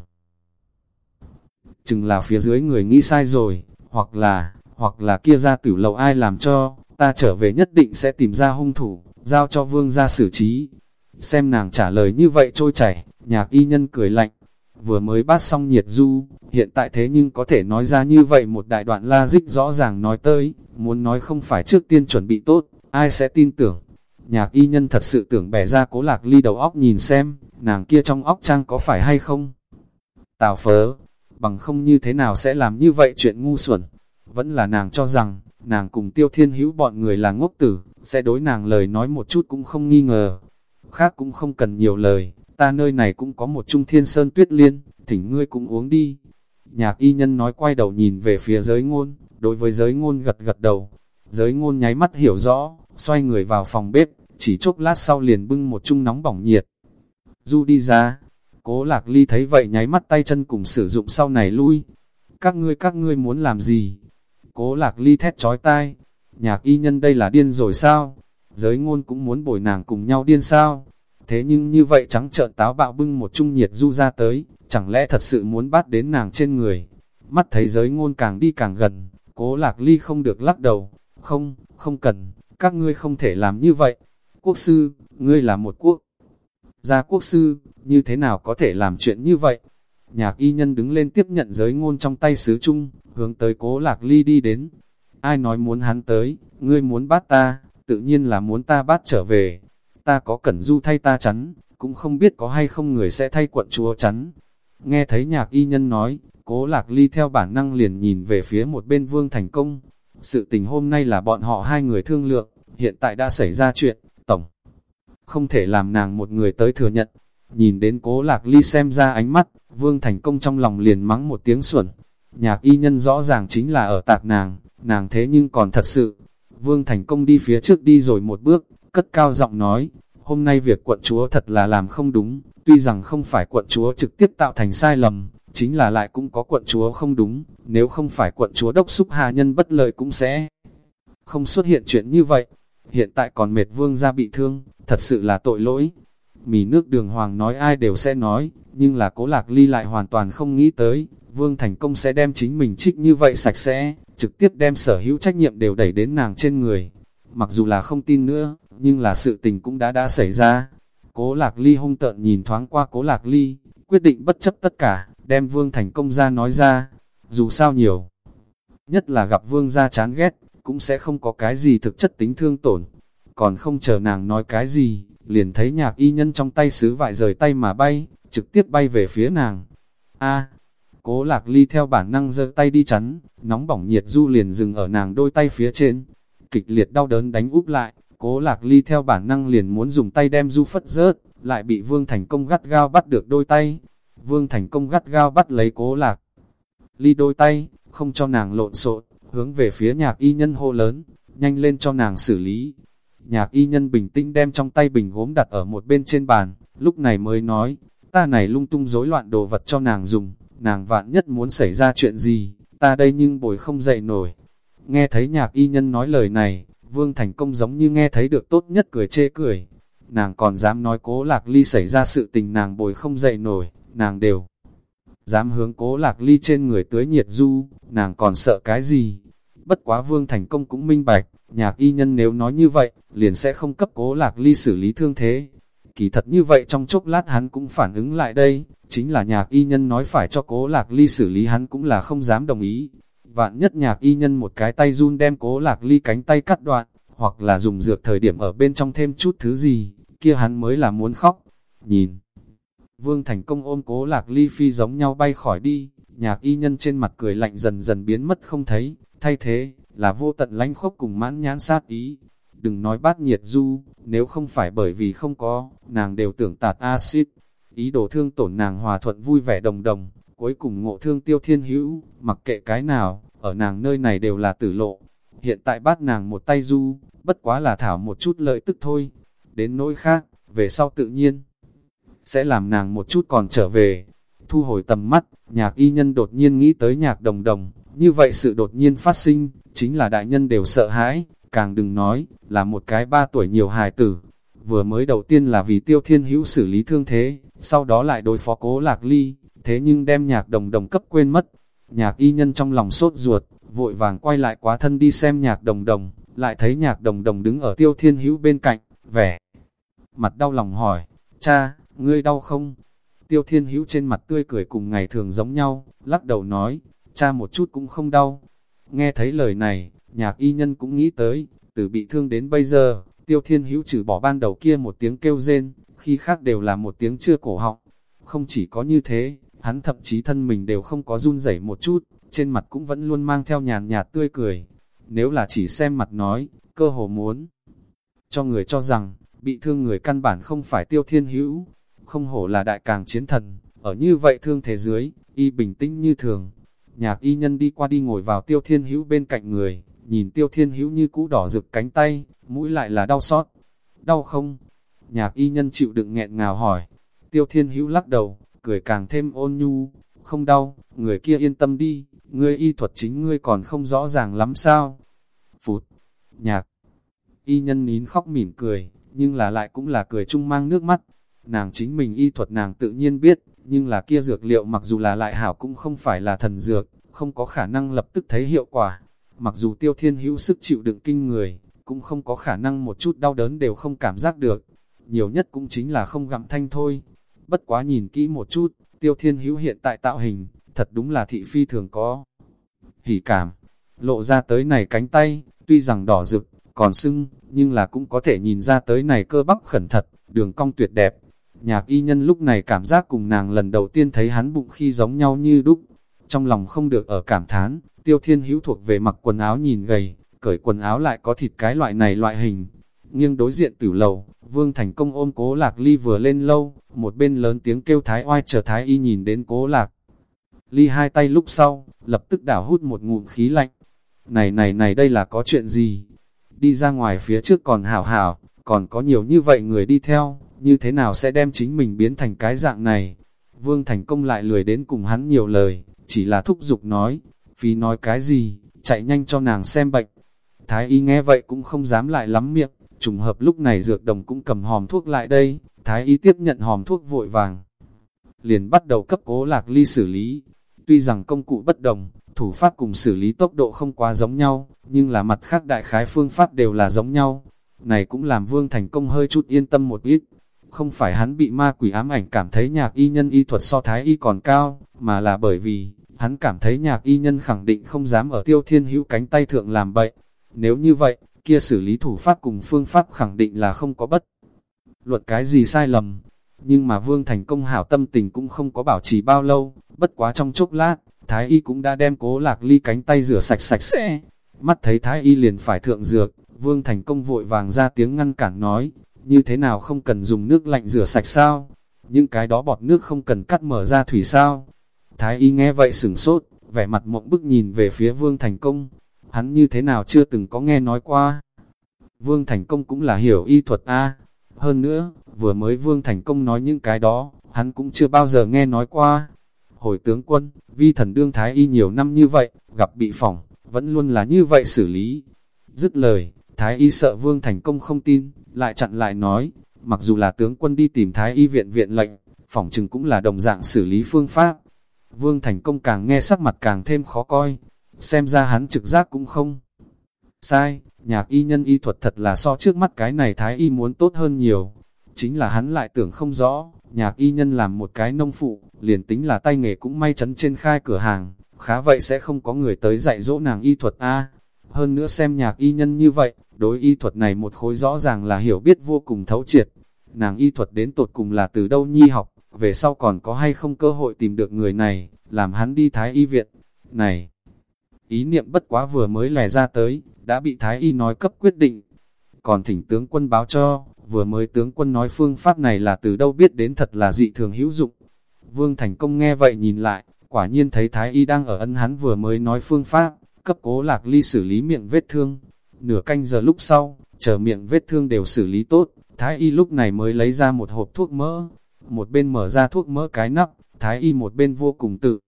Chừng là phía dưới người nghĩ sai rồi, hoặc là, hoặc là kia ra tử lầu ai làm cho, ta trở về nhất định sẽ tìm ra hung thủ, giao cho vương ra xử trí. Xem nàng trả lời như vậy trôi chảy, nhạc y nhân cười lạnh, vừa mới bắt xong nhiệt du, hiện tại thế nhưng có thể nói ra như vậy một đại đoạn la dích rõ ràng nói tới, muốn nói không phải trước tiên chuẩn bị tốt, ai sẽ tin tưởng. Nhạc y nhân thật sự tưởng bẻ ra cố lạc ly đầu óc nhìn xem, nàng kia trong óc trang có phải hay không? Tào phớ, bằng không như thế nào sẽ làm như vậy chuyện ngu xuẩn. Vẫn là nàng cho rằng, nàng cùng tiêu thiên hữu bọn người là ngốc tử, sẽ đối nàng lời nói một chút cũng không nghi ngờ. Khác cũng không cần nhiều lời, ta nơi này cũng có một trung thiên sơn tuyết liên, thỉnh ngươi cũng uống đi. Nhạc y nhân nói quay đầu nhìn về phía giới ngôn, đối với giới ngôn gật gật đầu. Giới ngôn nháy mắt hiểu rõ, xoay người vào phòng bếp, chỉ chốc lát sau liền bưng một chung nóng bỏng nhiệt. Du đi ra, cố lạc ly thấy vậy nháy mắt tay chân cùng sử dụng sau này lui. Các ngươi các ngươi muốn làm gì? Cố lạc ly thét trói tai. Nhạc y nhân đây là điên rồi sao? Giới ngôn cũng muốn bồi nàng cùng nhau điên sao? Thế nhưng như vậy trắng trợn táo bạo bưng một trung nhiệt du ra tới, chẳng lẽ thật sự muốn bắt đến nàng trên người? Mắt thấy giới ngôn càng đi càng gần, cố lạc ly không được lắc đầu. Không, không cần, các ngươi không thể làm như vậy. Quốc sư, ngươi là một quốc gia quốc sư, như thế nào có thể làm chuyện như vậy? Nhạc y nhân đứng lên tiếp nhận giới ngôn trong tay sứ chung, hướng tới cố lạc ly đi đến. Ai nói muốn hắn tới, ngươi muốn bắt ta, tự nhiên là muốn ta bắt trở về. Ta có cẩn du thay ta chắn, cũng không biết có hay không người sẽ thay quận chúa chắn. Nghe thấy nhạc y nhân nói, cố lạc ly theo bản năng liền nhìn về phía một bên vương thành công. Sự tình hôm nay là bọn họ hai người thương lượng, hiện tại đã xảy ra chuyện, tổng. Không thể làm nàng một người tới thừa nhận. Nhìn đến cố lạc ly xem ra ánh mắt, vương thành công trong lòng liền mắng một tiếng xuẩn. Nhạc y nhân rõ ràng chính là ở tạc nàng, nàng thế nhưng còn thật sự. Vương thành công đi phía trước đi rồi một bước, cất cao giọng nói, hôm nay việc quận chúa thật là làm không đúng, tuy rằng không phải quận chúa trực tiếp tạo thành sai lầm, chính là lại cũng có quận chúa không đúng, nếu không phải quận chúa đốc xúc hà nhân bất lợi cũng sẽ không xuất hiện chuyện như vậy. Hiện tại còn mệt vương ra bị thương, thật sự là tội lỗi. Mì nước đường hoàng nói ai đều sẽ nói, nhưng là cố lạc ly lại hoàn toàn không nghĩ tới, vương thành công sẽ đem chính mình trích như vậy sạch sẽ, trực tiếp đem sở hữu trách nhiệm đều đẩy đến nàng trên người. Mặc dù là không tin nữa, nhưng là sự tình cũng đã đã xảy ra. Cố lạc ly hung tợn nhìn thoáng qua cố lạc ly, quyết định bất chấp tất cả, đem vương thành công ra nói ra. Dù sao nhiều, nhất là gặp vương gia chán ghét, cũng sẽ không có cái gì thực chất tính thương tổn. Còn không chờ nàng nói cái gì, liền thấy nhạc y nhân trong tay sứ vại rời tay mà bay, trực tiếp bay về phía nàng. A, cố lạc ly theo bản năng giơ tay đi chắn, nóng bỏng nhiệt du liền dừng ở nàng đôi tay phía trên. Kịch liệt đau đớn đánh úp lại, cố lạc ly theo bản năng liền muốn dùng tay đem du phất rớt, lại bị vương thành công gắt gao bắt được đôi tay. Vương thành công gắt gao bắt lấy cố lạc ly đôi tay, không cho nàng lộn xộn hướng về phía nhạc y nhân hô lớn, nhanh lên cho nàng xử lý. Nhạc y nhân bình tĩnh đem trong tay bình gốm đặt ở một bên trên bàn, lúc này mới nói, ta này lung tung rối loạn đồ vật cho nàng dùng, nàng vạn nhất muốn xảy ra chuyện gì, ta đây nhưng bồi không dậy nổi. Nghe thấy nhạc y nhân nói lời này, Vương Thành Công giống như nghe thấy được tốt nhất cười chê cười. Nàng còn dám nói cố lạc ly xảy ra sự tình nàng bồi không dậy nổi, nàng đều dám hướng cố lạc ly trên người tưới nhiệt du, nàng còn sợ cái gì? Bất quá vương thành công cũng minh bạch, nhạc y nhân nếu nói như vậy, liền sẽ không cấp cố lạc ly xử lý thương thế. Kỳ thật như vậy trong chốc lát hắn cũng phản ứng lại đây, chính là nhạc y nhân nói phải cho cố lạc ly xử lý hắn cũng là không dám đồng ý. Vạn nhất nhạc y nhân một cái tay run đem cố lạc ly cánh tay cắt đoạn, hoặc là dùng dược thời điểm ở bên trong thêm chút thứ gì, kia hắn mới là muốn khóc. Nhìn, vương thành công ôm cố lạc ly phi giống nhau bay khỏi đi, nhạc y nhân trên mặt cười lạnh dần dần biến mất không thấy, thay thế, là vô tận lánh khốc cùng mãn nhãn sát ý. Đừng nói bát nhiệt du, nếu không phải bởi vì không có, nàng đều tưởng tạt axit, ý đồ thương tổn nàng hòa thuận vui vẻ đồng đồng, cuối cùng ngộ thương tiêu thiên hữu, mặc kệ cái nào, ở nàng nơi này đều là tử lộ. hiện tại bắt nàng một tay du, bất quá là thảo một chút lợi tức thôi. Đến nỗi khác, về sau tự nhiên, sẽ làm nàng một chút còn trở về. Thu hồi tầm mắt, nhạc y nhân đột nhiên nghĩ tới nhạc đồng đồng, như vậy sự đột nhiên phát sinh, chính là đại nhân đều sợ hãi, càng đừng nói, là một cái ba tuổi nhiều hài tử. Vừa mới đầu tiên là vì tiêu thiên hữu xử lý thương thế, sau đó lại đối phó cố lạc ly, thế nhưng đem nhạc đồng đồng cấp quên mất. Nhạc y nhân trong lòng sốt ruột, vội vàng quay lại quá thân đi xem nhạc đồng đồng, lại thấy nhạc đồng đồng đứng ở tiêu thiên hữu bên cạnh, vẻ. Mặt đau lòng hỏi, cha, ngươi đau không? Tiêu thiên hữu trên mặt tươi cười cùng ngày thường giống nhau, lắc đầu nói, cha một chút cũng không đau. Nghe thấy lời này, nhạc y nhân cũng nghĩ tới, từ bị thương đến bây giờ, tiêu thiên hữu trừ bỏ ban đầu kia một tiếng kêu rên, khi khác đều là một tiếng chưa cổ họng. Không chỉ có như thế, hắn thậm chí thân mình đều không có run rẩy một chút, trên mặt cũng vẫn luôn mang theo nhàn nhạt tươi cười. Nếu là chỉ xem mặt nói, cơ hồ muốn cho người cho rằng, bị thương người căn bản không phải tiêu thiên hữu, không hổ là đại càng chiến thần, ở như vậy thương thế dưới, y bình tĩnh như thường. Nhạc y nhân đi qua đi ngồi vào tiêu thiên hữu bên cạnh người, nhìn tiêu thiên hữu như cũ đỏ rực cánh tay, mũi lại là đau xót. Đau không? Nhạc y nhân chịu đựng nghẹn ngào hỏi. Tiêu thiên hữu lắc đầu, cười càng thêm ôn nhu, không đau, người kia yên tâm đi, ngươi y thuật chính ngươi còn không rõ ràng lắm sao. Phụt, nhạc, y nhân nín khóc mỉm cười, nhưng là lại cũng là cười chung mang nước mắt. Nàng chính mình y thuật nàng tự nhiên biết, nhưng là kia dược liệu mặc dù là lại hảo cũng không phải là thần dược, không có khả năng lập tức thấy hiệu quả. Mặc dù tiêu thiên hữu sức chịu đựng kinh người, cũng không có khả năng một chút đau đớn đều không cảm giác được. Nhiều nhất cũng chính là không gặm thanh thôi. Bất quá nhìn kỹ một chút, tiêu thiên hữu hiện tại tạo hình, thật đúng là thị phi thường có. Hỉ cảm, lộ ra tới này cánh tay, tuy rằng đỏ rực, còn sưng, nhưng là cũng có thể nhìn ra tới này cơ bắp khẩn thật, đường cong tuyệt đẹp. Nhạc y nhân lúc này cảm giác cùng nàng lần đầu tiên thấy hắn bụng khi giống nhau như đúc. Trong lòng không được ở cảm thán, tiêu thiên hữu thuộc về mặc quần áo nhìn gầy, cởi quần áo lại có thịt cái loại này loại hình. Nhưng đối diện tử lầu, vương thành công ôm cố lạc ly vừa lên lâu, một bên lớn tiếng kêu thái oai chờ thái y nhìn đến cố lạc. Ly hai tay lúc sau, lập tức đảo hút một ngụm khí lạnh. Này này này đây là có chuyện gì? Đi ra ngoài phía trước còn hảo hảo, còn có nhiều như vậy người đi theo, như thế nào sẽ đem chính mình biến thành cái dạng này? Vương Thành Công lại lười đến cùng hắn nhiều lời, chỉ là thúc giục nói, phí nói cái gì, chạy nhanh cho nàng xem bệnh. Thái y nghe vậy cũng không dám lại lắm miệng, trùng hợp lúc này dược đồng cũng cầm hòm thuốc lại đây, thái y tiếp nhận hòm thuốc vội vàng. Liền bắt đầu cấp cố lạc ly xử lý, tuy rằng công cụ bất đồng, thủ pháp cùng xử lý tốc độ không quá giống nhau, nhưng là mặt khác đại khái phương pháp đều là giống nhau. Này cũng làm vương thành công hơi chút yên tâm một ít, không phải hắn bị ma quỷ ám ảnh cảm thấy nhạc y nhân y thuật so thái y còn cao, mà là bởi vì, hắn cảm thấy nhạc y nhân khẳng định không dám ở tiêu thiên hữu cánh tay thượng làm bậy. Nếu như vậy, kia xử lý thủ pháp cùng phương pháp khẳng định là không có bất. Luật cái gì sai lầm, nhưng mà vương thành công hảo tâm tình cũng không có bảo trì bao lâu, bất quá trong chốc lát, thái y cũng đã đem cố lạc ly cánh tay rửa sạch sạch sẽ. Mắt thấy thái y liền phải thượng dược, vương thành công vội vàng ra tiếng ngăn cản nói, như thế nào không cần dùng nước lạnh rửa sạch sao? Những cái đó bọt nước không cần cắt mở ra thủy sao? Thái y nghe vậy sửng sốt, vẻ mặt mộng bức nhìn về phía Vương Thành Công. Hắn như thế nào chưa từng có nghe nói qua? Vương Thành Công cũng là hiểu y thuật A. Hơn nữa, vừa mới Vương Thành Công nói những cái đó, hắn cũng chưa bao giờ nghe nói qua. Hồi tướng quân, vi thần đương Thái y nhiều năm như vậy, gặp bị phỏng, vẫn luôn là như vậy xử lý. Dứt lời, Thái y sợ Vương Thành Công không tin, lại chặn lại nói, mặc dù là tướng quân đi tìm Thái y viện viện lệnh, phỏng chừng cũng là đồng dạng xử lý phương pháp. Vương Thành Công càng nghe sắc mặt càng thêm khó coi, xem ra hắn trực giác cũng không. Sai, nhạc y nhân y thuật thật là so trước mắt cái này Thái y muốn tốt hơn nhiều. Chính là hắn lại tưởng không rõ, nhạc y nhân làm một cái nông phụ, liền tính là tay nghề cũng may chấn trên khai cửa hàng, khá vậy sẽ không có người tới dạy dỗ nàng y thuật A. Hơn nữa xem nhạc y nhân như vậy, đối y thuật này một khối rõ ràng là hiểu biết vô cùng thấu triệt. Nàng y thuật đến tột cùng là từ đâu nhi học, về sau còn có hay không cơ hội tìm được người này, làm hắn đi thái y viện. Này, ý niệm bất quá vừa mới lè ra tới, đã bị thái y nói cấp quyết định. Còn thỉnh tướng quân báo cho, vừa mới tướng quân nói phương pháp này là từ đâu biết đến thật là dị thường hữu dụng. Vương Thành Công nghe vậy nhìn lại, quả nhiên thấy thái y đang ở ân hắn vừa mới nói phương pháp, cấp cố lạc ly xử lý miệng vết thương. Nửa canh giờ lúc sau, chờ miệng vết thương đều xử lý tốt, Thái y lúc này mới lấy ra một hộp thuốc mỡ, một bên mở ra thuốc mỡ cái nắp, Thái y một bên vô cùng tự.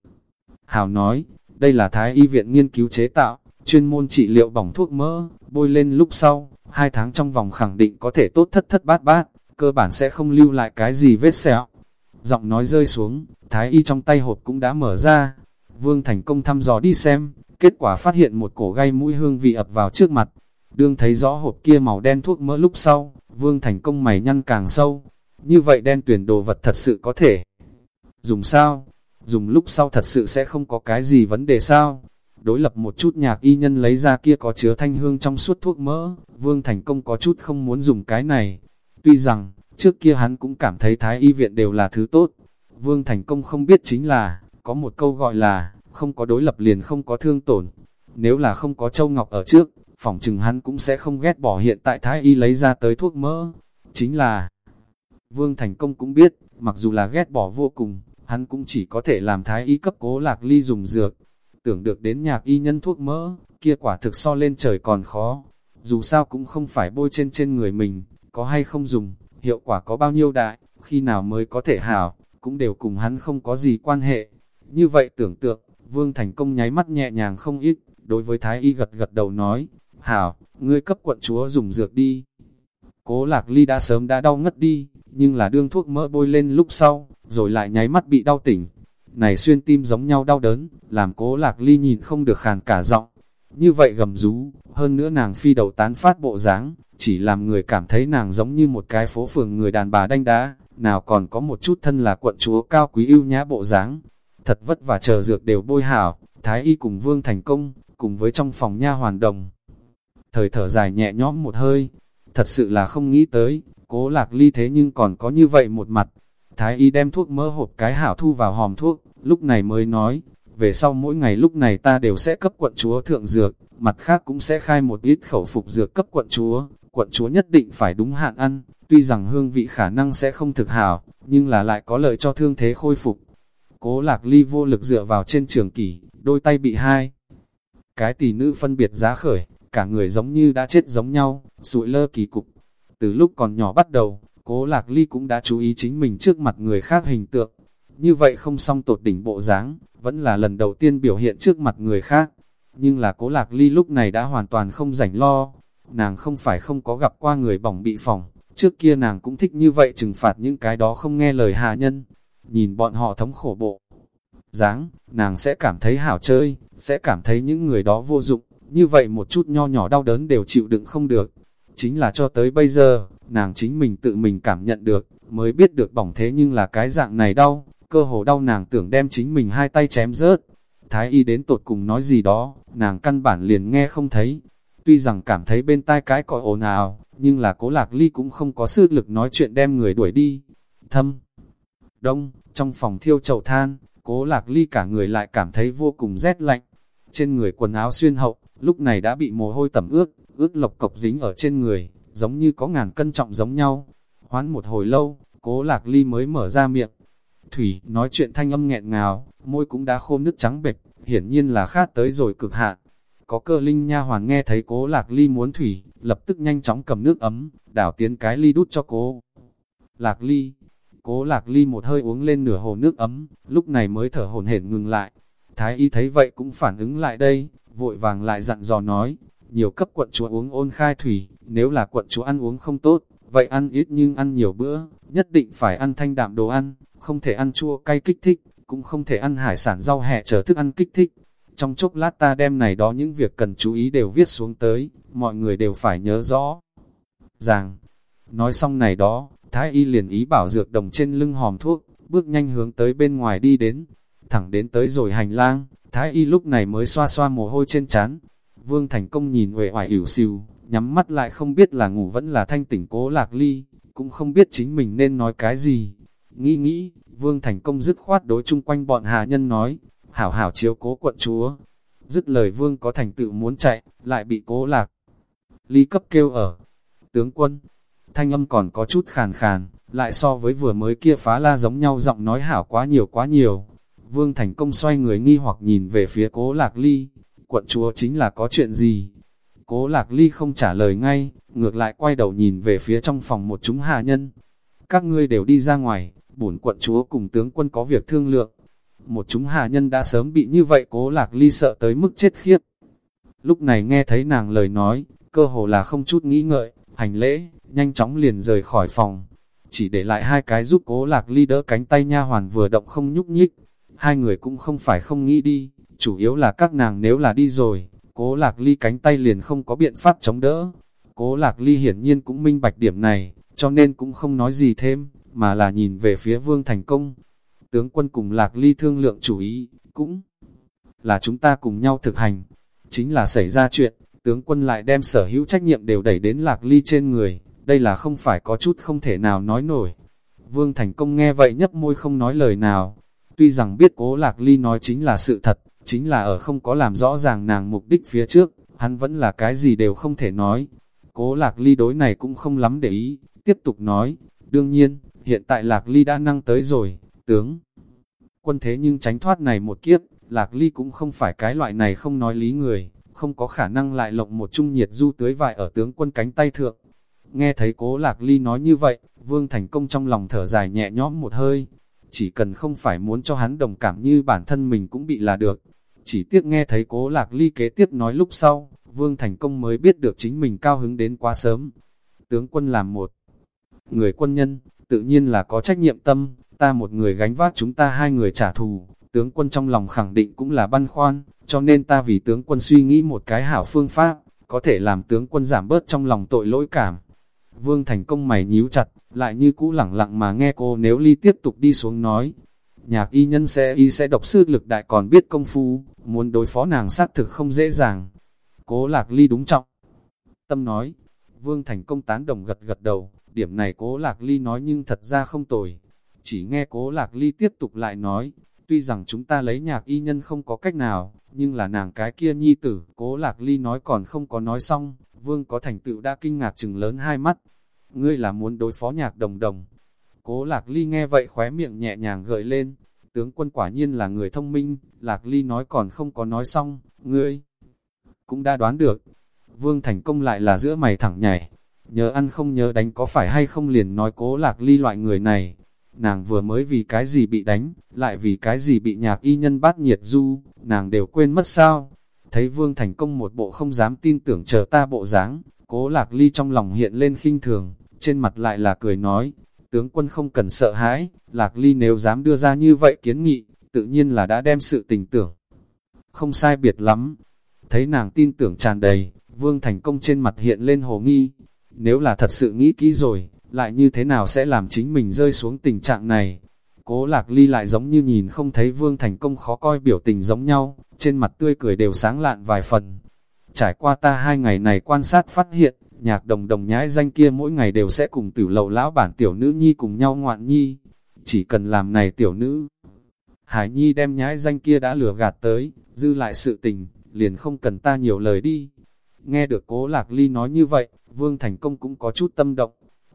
Hào nói, đây là Thái y viện nghiên cứu chế tạo, chuyên môn trị liệu bỏng thuốc mỡ, bôi lên lúc sau, hai tháng trong vòng khẳng định có thể tốt thất thất bát bát, cơ bản sẽ không lưu lại cái gì vết sẹo. Giọng nói rơi xuống, Thái y trong tay hộp cũng đã mở ra. Vương thành công thăm dò đi xem, kết quả phát hiện một cổ gai mũi hương vị ập vào trước mặt. Đương thấy rõ hộp kia màu đen thuốc mỡ lúc sau, vương thành công mày nhăn càng sâu. Như vậy đen tuyển đồ vật thật sự có thể. Dùng sao? Dùng lúc sau thật sự sẽ không có cái gì vấn đề sao? Đối lập một chút nhạc y nhân lấy ra kia có chứa thanh hương trong suốt thuốc mỡ, vương thành công có chút không muốn dùng cái này. Tuy rằng, trước kia hắn cũng cảm thấy thái y viện đều là thứ tốt. Vương thành công không biết chính là, có một câu gọi là, không có đối lập liền không có thương tổn. Nếu là không có châu ngọc ở trước, phỏng chừng hắn cũng sẽ không ghét bỏ hiện tại thái y lấy ra tới thuốc mỡ. Chính là, Vương Thành Công cũng biết, mặc dù là ghét bỏ vô cùng, hắn cũng chỉ có thể làm thái y cấp cố lạc ly dùng dược. Tưởng được đến nhạc y nhân thuốc mỡ, kia quả thực so lên trời còn khó. Dù sao cũng không phải bôi trên trên người mình, có hay không dùng, hiệu quả có bao nhiêu đại, khi nào mới có thể hảo, cũng đều cùng hắn không có gì quan hệ. Như vậy tưởng tượng, Vương Thành Công nháy mắt nhẹ nhàng không ít, đối với Thái Y gật gật đầu nói, Hảo, ngươi cấp quận chúa dùng dược đi. Cố Lạc Ly đã sớm đã đau ngất đi, nhưng là đương thuốc mỡ bôi lên lúc sau, rồi lại nháy mắt bị đau tỉnh. Này xuyên tim giống nhau đau đớn, làm Cố Lạc Ly nhìn không được khàn cả giọng. Như vậy gầm rú, hơn nữa nàng phi đầu tán phát bộ dáng, chỉ làm người cảm thấy nàng giống như một cái phố phường người đàn bà đanh đá, nào còn có một chút thân là quận chúa cao quý ưu nhã bộ dáng. Thật vất vả chờ dược đều bôi hảo, Thái y cùng Vương thành công, cùng với trong phòng nha hoàn đồng. Thời thở dài nhẹ nhõm một hơi, thật sự là không nghĩ tới, cố lạc ly thế nhưng còn có như vậy một mặt. Thái y đem thuốc mỡ hộp cái hảo thu vào hòm thuốc, lúc này mới nói, về sau mỗi ngày lúc này ta đều sẽ cấp quận chúa thượng dược, mặt khác cũng sẽ khai một ít khẩu phục dược cấp quận chúa, quận chúa nhất định phải đúng hạn ăn, tuy rằng hương vị khả năng sẽ không thực hảo, nhưng là lại có lợi cho thương thế khôi phục. Cố lạc ly vô lực dựa vào trên trường kỷ, đôi tay bị hai. Cái tỷ nữ phân biệt giá khởi, cả người giống như đã chết giống nhau, sụi lơ kỳ cục. Từ lúc còn nhỏ bắt đầu, cố lạc ly cũng đã chú ý chính mình trước mặt người khác hình tượng. Như vậy không xong tột đỉnh bộ dáng, vẫn là lần đầu tiên biểu hiện trước mặt người khác. Nhưng là cố lạc ly lúc này đã hoàn toàn không rảnh lo. Nàng không phải không có gặp qua người bỏng bị phỏng, trước kia nàng cũng thích như vậy trừng phạt những cái đó không nghe lời hạ nhân. Nhìn bọn họ thống khổ bộ, dáng, nàng sẽ cảm thấy hảo chơi, sẽ cảm thấy những người đó vô dụng, như vậy một chút nho nhỏ đau đớn đều chịu đựng không được. Chính là cho tới bây giờ, nàng chính mình tự mình cảm nhận được, mới biết được bỏng thế nhưng là cái dạng này đau, cơ hồ đau nàng tưởng đem chính mình hai tay chém rớt. Thái y đến tột cùng nói gì đó, nàng căn bản liền nghe không thấy. Tuy rằng cảm thấy bên tai cái còi ồn ào, nhưng là cố lạc ly cũng không có sức lực nói chuyện đem người đuổi đi. Thâm, đông, trong phòng thiêu chậu than, cố lạc ly cả người lại cảm thấy vô cùng rét lạnh. Trên người quần áo xuyên hậu, lúc này đã bị mồ hôi tẩm ướt, ướt lộc cộc dính ở trên người, giống như có ngàn cân trọng giống nhau. Hoán một hồi lâu, cố lạc ly mới mở ra miệng. Thủy nói chuyện thanh âm nghẹn ngào, môi cũng đã khô nước trắng bệch, hiển nhiên là khát tới rồi cực hạn. Có cơ linh nha hoàn nghe thấy cố lạc ly muốn thủy, lập tức nhanh chóng cầm nước ấm, đảo tiến cái ly đút cho cố. Lạc ly, cố lạc ly một hơi uống lên nửa hồ nước ấm, lúc này mới thở hồn hển ngừng lại. Thái y thấy vậy cũng phản ứng lại đây, vội vàng lại dặn dò nói, nhiều cấp quận chúa uống ôn khai thủy, nếu là quận chúa ăn uống không tốt, vậy ăn ít nhưng ăn nhiều bữa, nhất định phải ăn thanh đạm đồ ăn, không thể ăn chua cay kích thích, cũng không thể ăn hải sản rau hẹ trở thức ăn kích thích. Trong chốc lát ta đem này đó những việc cần chú ý đều viết xuống tới, mọi người đều phải nhớ rõ. Rằng, nói xong này đó, Thái y liền ý bảo dược đồng trên lưng hòm thuốc, bước nhanh hướng tới bên ngoài đi đến, thẳng đến tới rồi hành lang, Thái y lúc này mới xoa xoa mồ hôi trên trán. Vương Thành Công nhìn uể oải ỉu xìu, nhắm mắt lại không biết là ngủ vẫn là thanh tỉnh cố lạc ly, cũng không biết chính mình nên nói cái gì. Nghĩ nghĩ, Vương Thành Công dứt khoát đối chung quanh bọn hạ nhân nói, hảo hảo chiếu cố quận chúa. Dứt lời Vương có thành tựu muốn chạy, lại bị cố lạc. Ly cấp kêu ở. Tướng quân, thanh âm còn có chút khàn khàn, lại so với vừa mới kia phá la giống nhau giọng nói hảo quá nhiều quá nhiều. Vương Thành Công xoay người nghi hoặc nhìn về phía cố lạc ly, quận chúa chính là có chuyện gì? Cố lạc ly không trả lời ngay, ngược lại quay đầu nhìn về phía trong phòng một chúng hạ nhân. Các ngươi đều đi ra ngoài, bổn quận chúa cùng tướng quân có việc thương lượng. Một chúng hạ nhân đã sớm bị như vậy cố lạc ly sợ tới mức chết khiếp. Lúc này nghe thấy nàng lời nói, cơ hồ là không chút nghĩ ngợi, hành lễ, nhanh chóng liền rời khỏi phòng. Chỉ để lại hai cái giúp cố lạc ly đỡ cánh tay nha hoàn vừa động không nhúc nhích. Hai người cũng không phải không nghĩ đi, chủ yếu là các nàng nếu là đi rồi, cố lạc ly cánh tay liền không có biện pháp chống đỡ. Cố lạc ly hiển nhiên cũng minh bạch điểm này, cho nên cũng không nói gì thêm, mà là nhìn về phía vương thành công. Tướng quân cùng lạc ly thương lượng chủ ý, cũng là chúng ta cùng nhau thực hành. Chính là xảy ra chuyện, tướng quân lại đem sở hữu trách nhiệm đều đẩy đến lạc ly trên người, đây là không phải có chút không thể nào nói nổi. Vương Thành Công nghe vậy nhấp môi không nói lời nào, tuy rằng biết cố lạc ly nói chính là sự thật, chính là ở không có làm rõ ràng nàng mục đích phía trước, hắn vẫn là cái gì đều không thể nói. Cố lạc ly đối này cũng không lắm để ý, tiếp tục nói, đương nhiên, hiện tại lạc ly đã năng tới rồi, tướng. Quân thế nhưng tránh thoát này một kiếp, lạc ly cũng không phải cái loại này không nói lý người, không có khả năng lại lộng một trung nhiệt du tưới vại ở tướng quân cánh tay thượng. Nghe thấy cố lạc ly nói như vậy, vương thành công trong lòng thở dài nhẹ nhõm một hơi, chỉ cần không phải muốn cho hắn đồng cảm như bản thân mình cũng bị là được. Chỉ tiếc nghe thấy cố lạc ly kế tiếp nói lúc sau, vương thành công mới biết được chính mình cao hứng đến quá sớm. Tướng quân làm một người quân nhân, tự nhiên là có trách nhiệm tâm, ta một người gánh vác chúng ta hai người trả thù, tướng quân trong lòng khẳng định cũng là băn khoăn, cho nên ta vì tướng quân suy nghĩ một cái hảo phương pháp, có thể làm tướng quân giảm bớt trong lòng tội lỗi cảm. Vương thành công mày nhíu chặt, lại như cũ lẳng lặng mà nghe cô nếu ly tiếp tục đi xuống nói. Nhạc y nhân sẽ y sẽ độc sư lực đại còn biết công phu, muốn đối phó nàng xác thực không dễ dàng. Cố lạc ly đúng trọng. Tâm nói, vương thành công tán đồng gật gật đầu, điểm này cố lạc ly nói nhưng thật ra không tồi. Chỉ nghe cố lạc ly tiếp tục lại nói, tuy rằng chúng ta lấy nhạc y nhân không có cách nào, nhưng là nàng cái kia nhi tử, cố lạc ly nói còn không có nói xong, vương có thành tựu đã kinh ngạc chừng lớn hai mắt. Ngươi là muốn đối phó nhạc đồng đồng. Cố lạc ly nghe vậy khóe miệng nhẹ nhàng gợi lên, tướng quân quả nhiên là người thông minh, lạc ly nói còn không có nói xong, ngươi cũng đã đoán được. Vương thành công lại là giữa mày thẳng nhảy, nhớ ăn không nhớ đánh có phải hay không liền nói cố lạc ly loại người này, nàng vừa mới vì cái gì bị đánh, lại vì cái gì bị nhạc y nhân bát nhiệt du, nàng đều quên mất sao. Thấy vương thành công một bộ không dám tin tưởng chờ ta bộ dáng, cố lạc ly trong lòng hiện lên khinh thường, trên mặt lại là cười nói, tướng quân không cần sợ hãi, lạc ly nếu dám đưa ra như vậy kiến nghị, tự nhiên là đã đem sự tình tưởng. Không sai biệt lắm, thấy nàng tin tưởng tràn đầy, vương thành công trên mặt hiện lên hồ nghi, nếu là thật sự nghĩ kỹ rồi, lại như thế nào sẽ làm chính mình rơi xuống tình trạng này. Cố lạc ly lại giống như nhìn không thấy vương thành công khó coi biểu tình giống nhau, trên mặt tươi cười đều sáng lạn vài phần. Trải qua ta hai ngày này quan sát phát hiện, nhạc đồng đồng nhãi danh kia mỗi ngày đều sẽ cùng tử lầu lão bản tiểu nữ nhi cùng nhau ngoạn nhi. Chỉ cần làm này tiểu nữ. Hải nhi đem nhãi danh kia đã lừa gạt tới, dư lại sự tình, liền không cần ta nhiều lời đi. Nghe được cố lạc ly nói như vậy, vương thành công cũng có chút tâm động,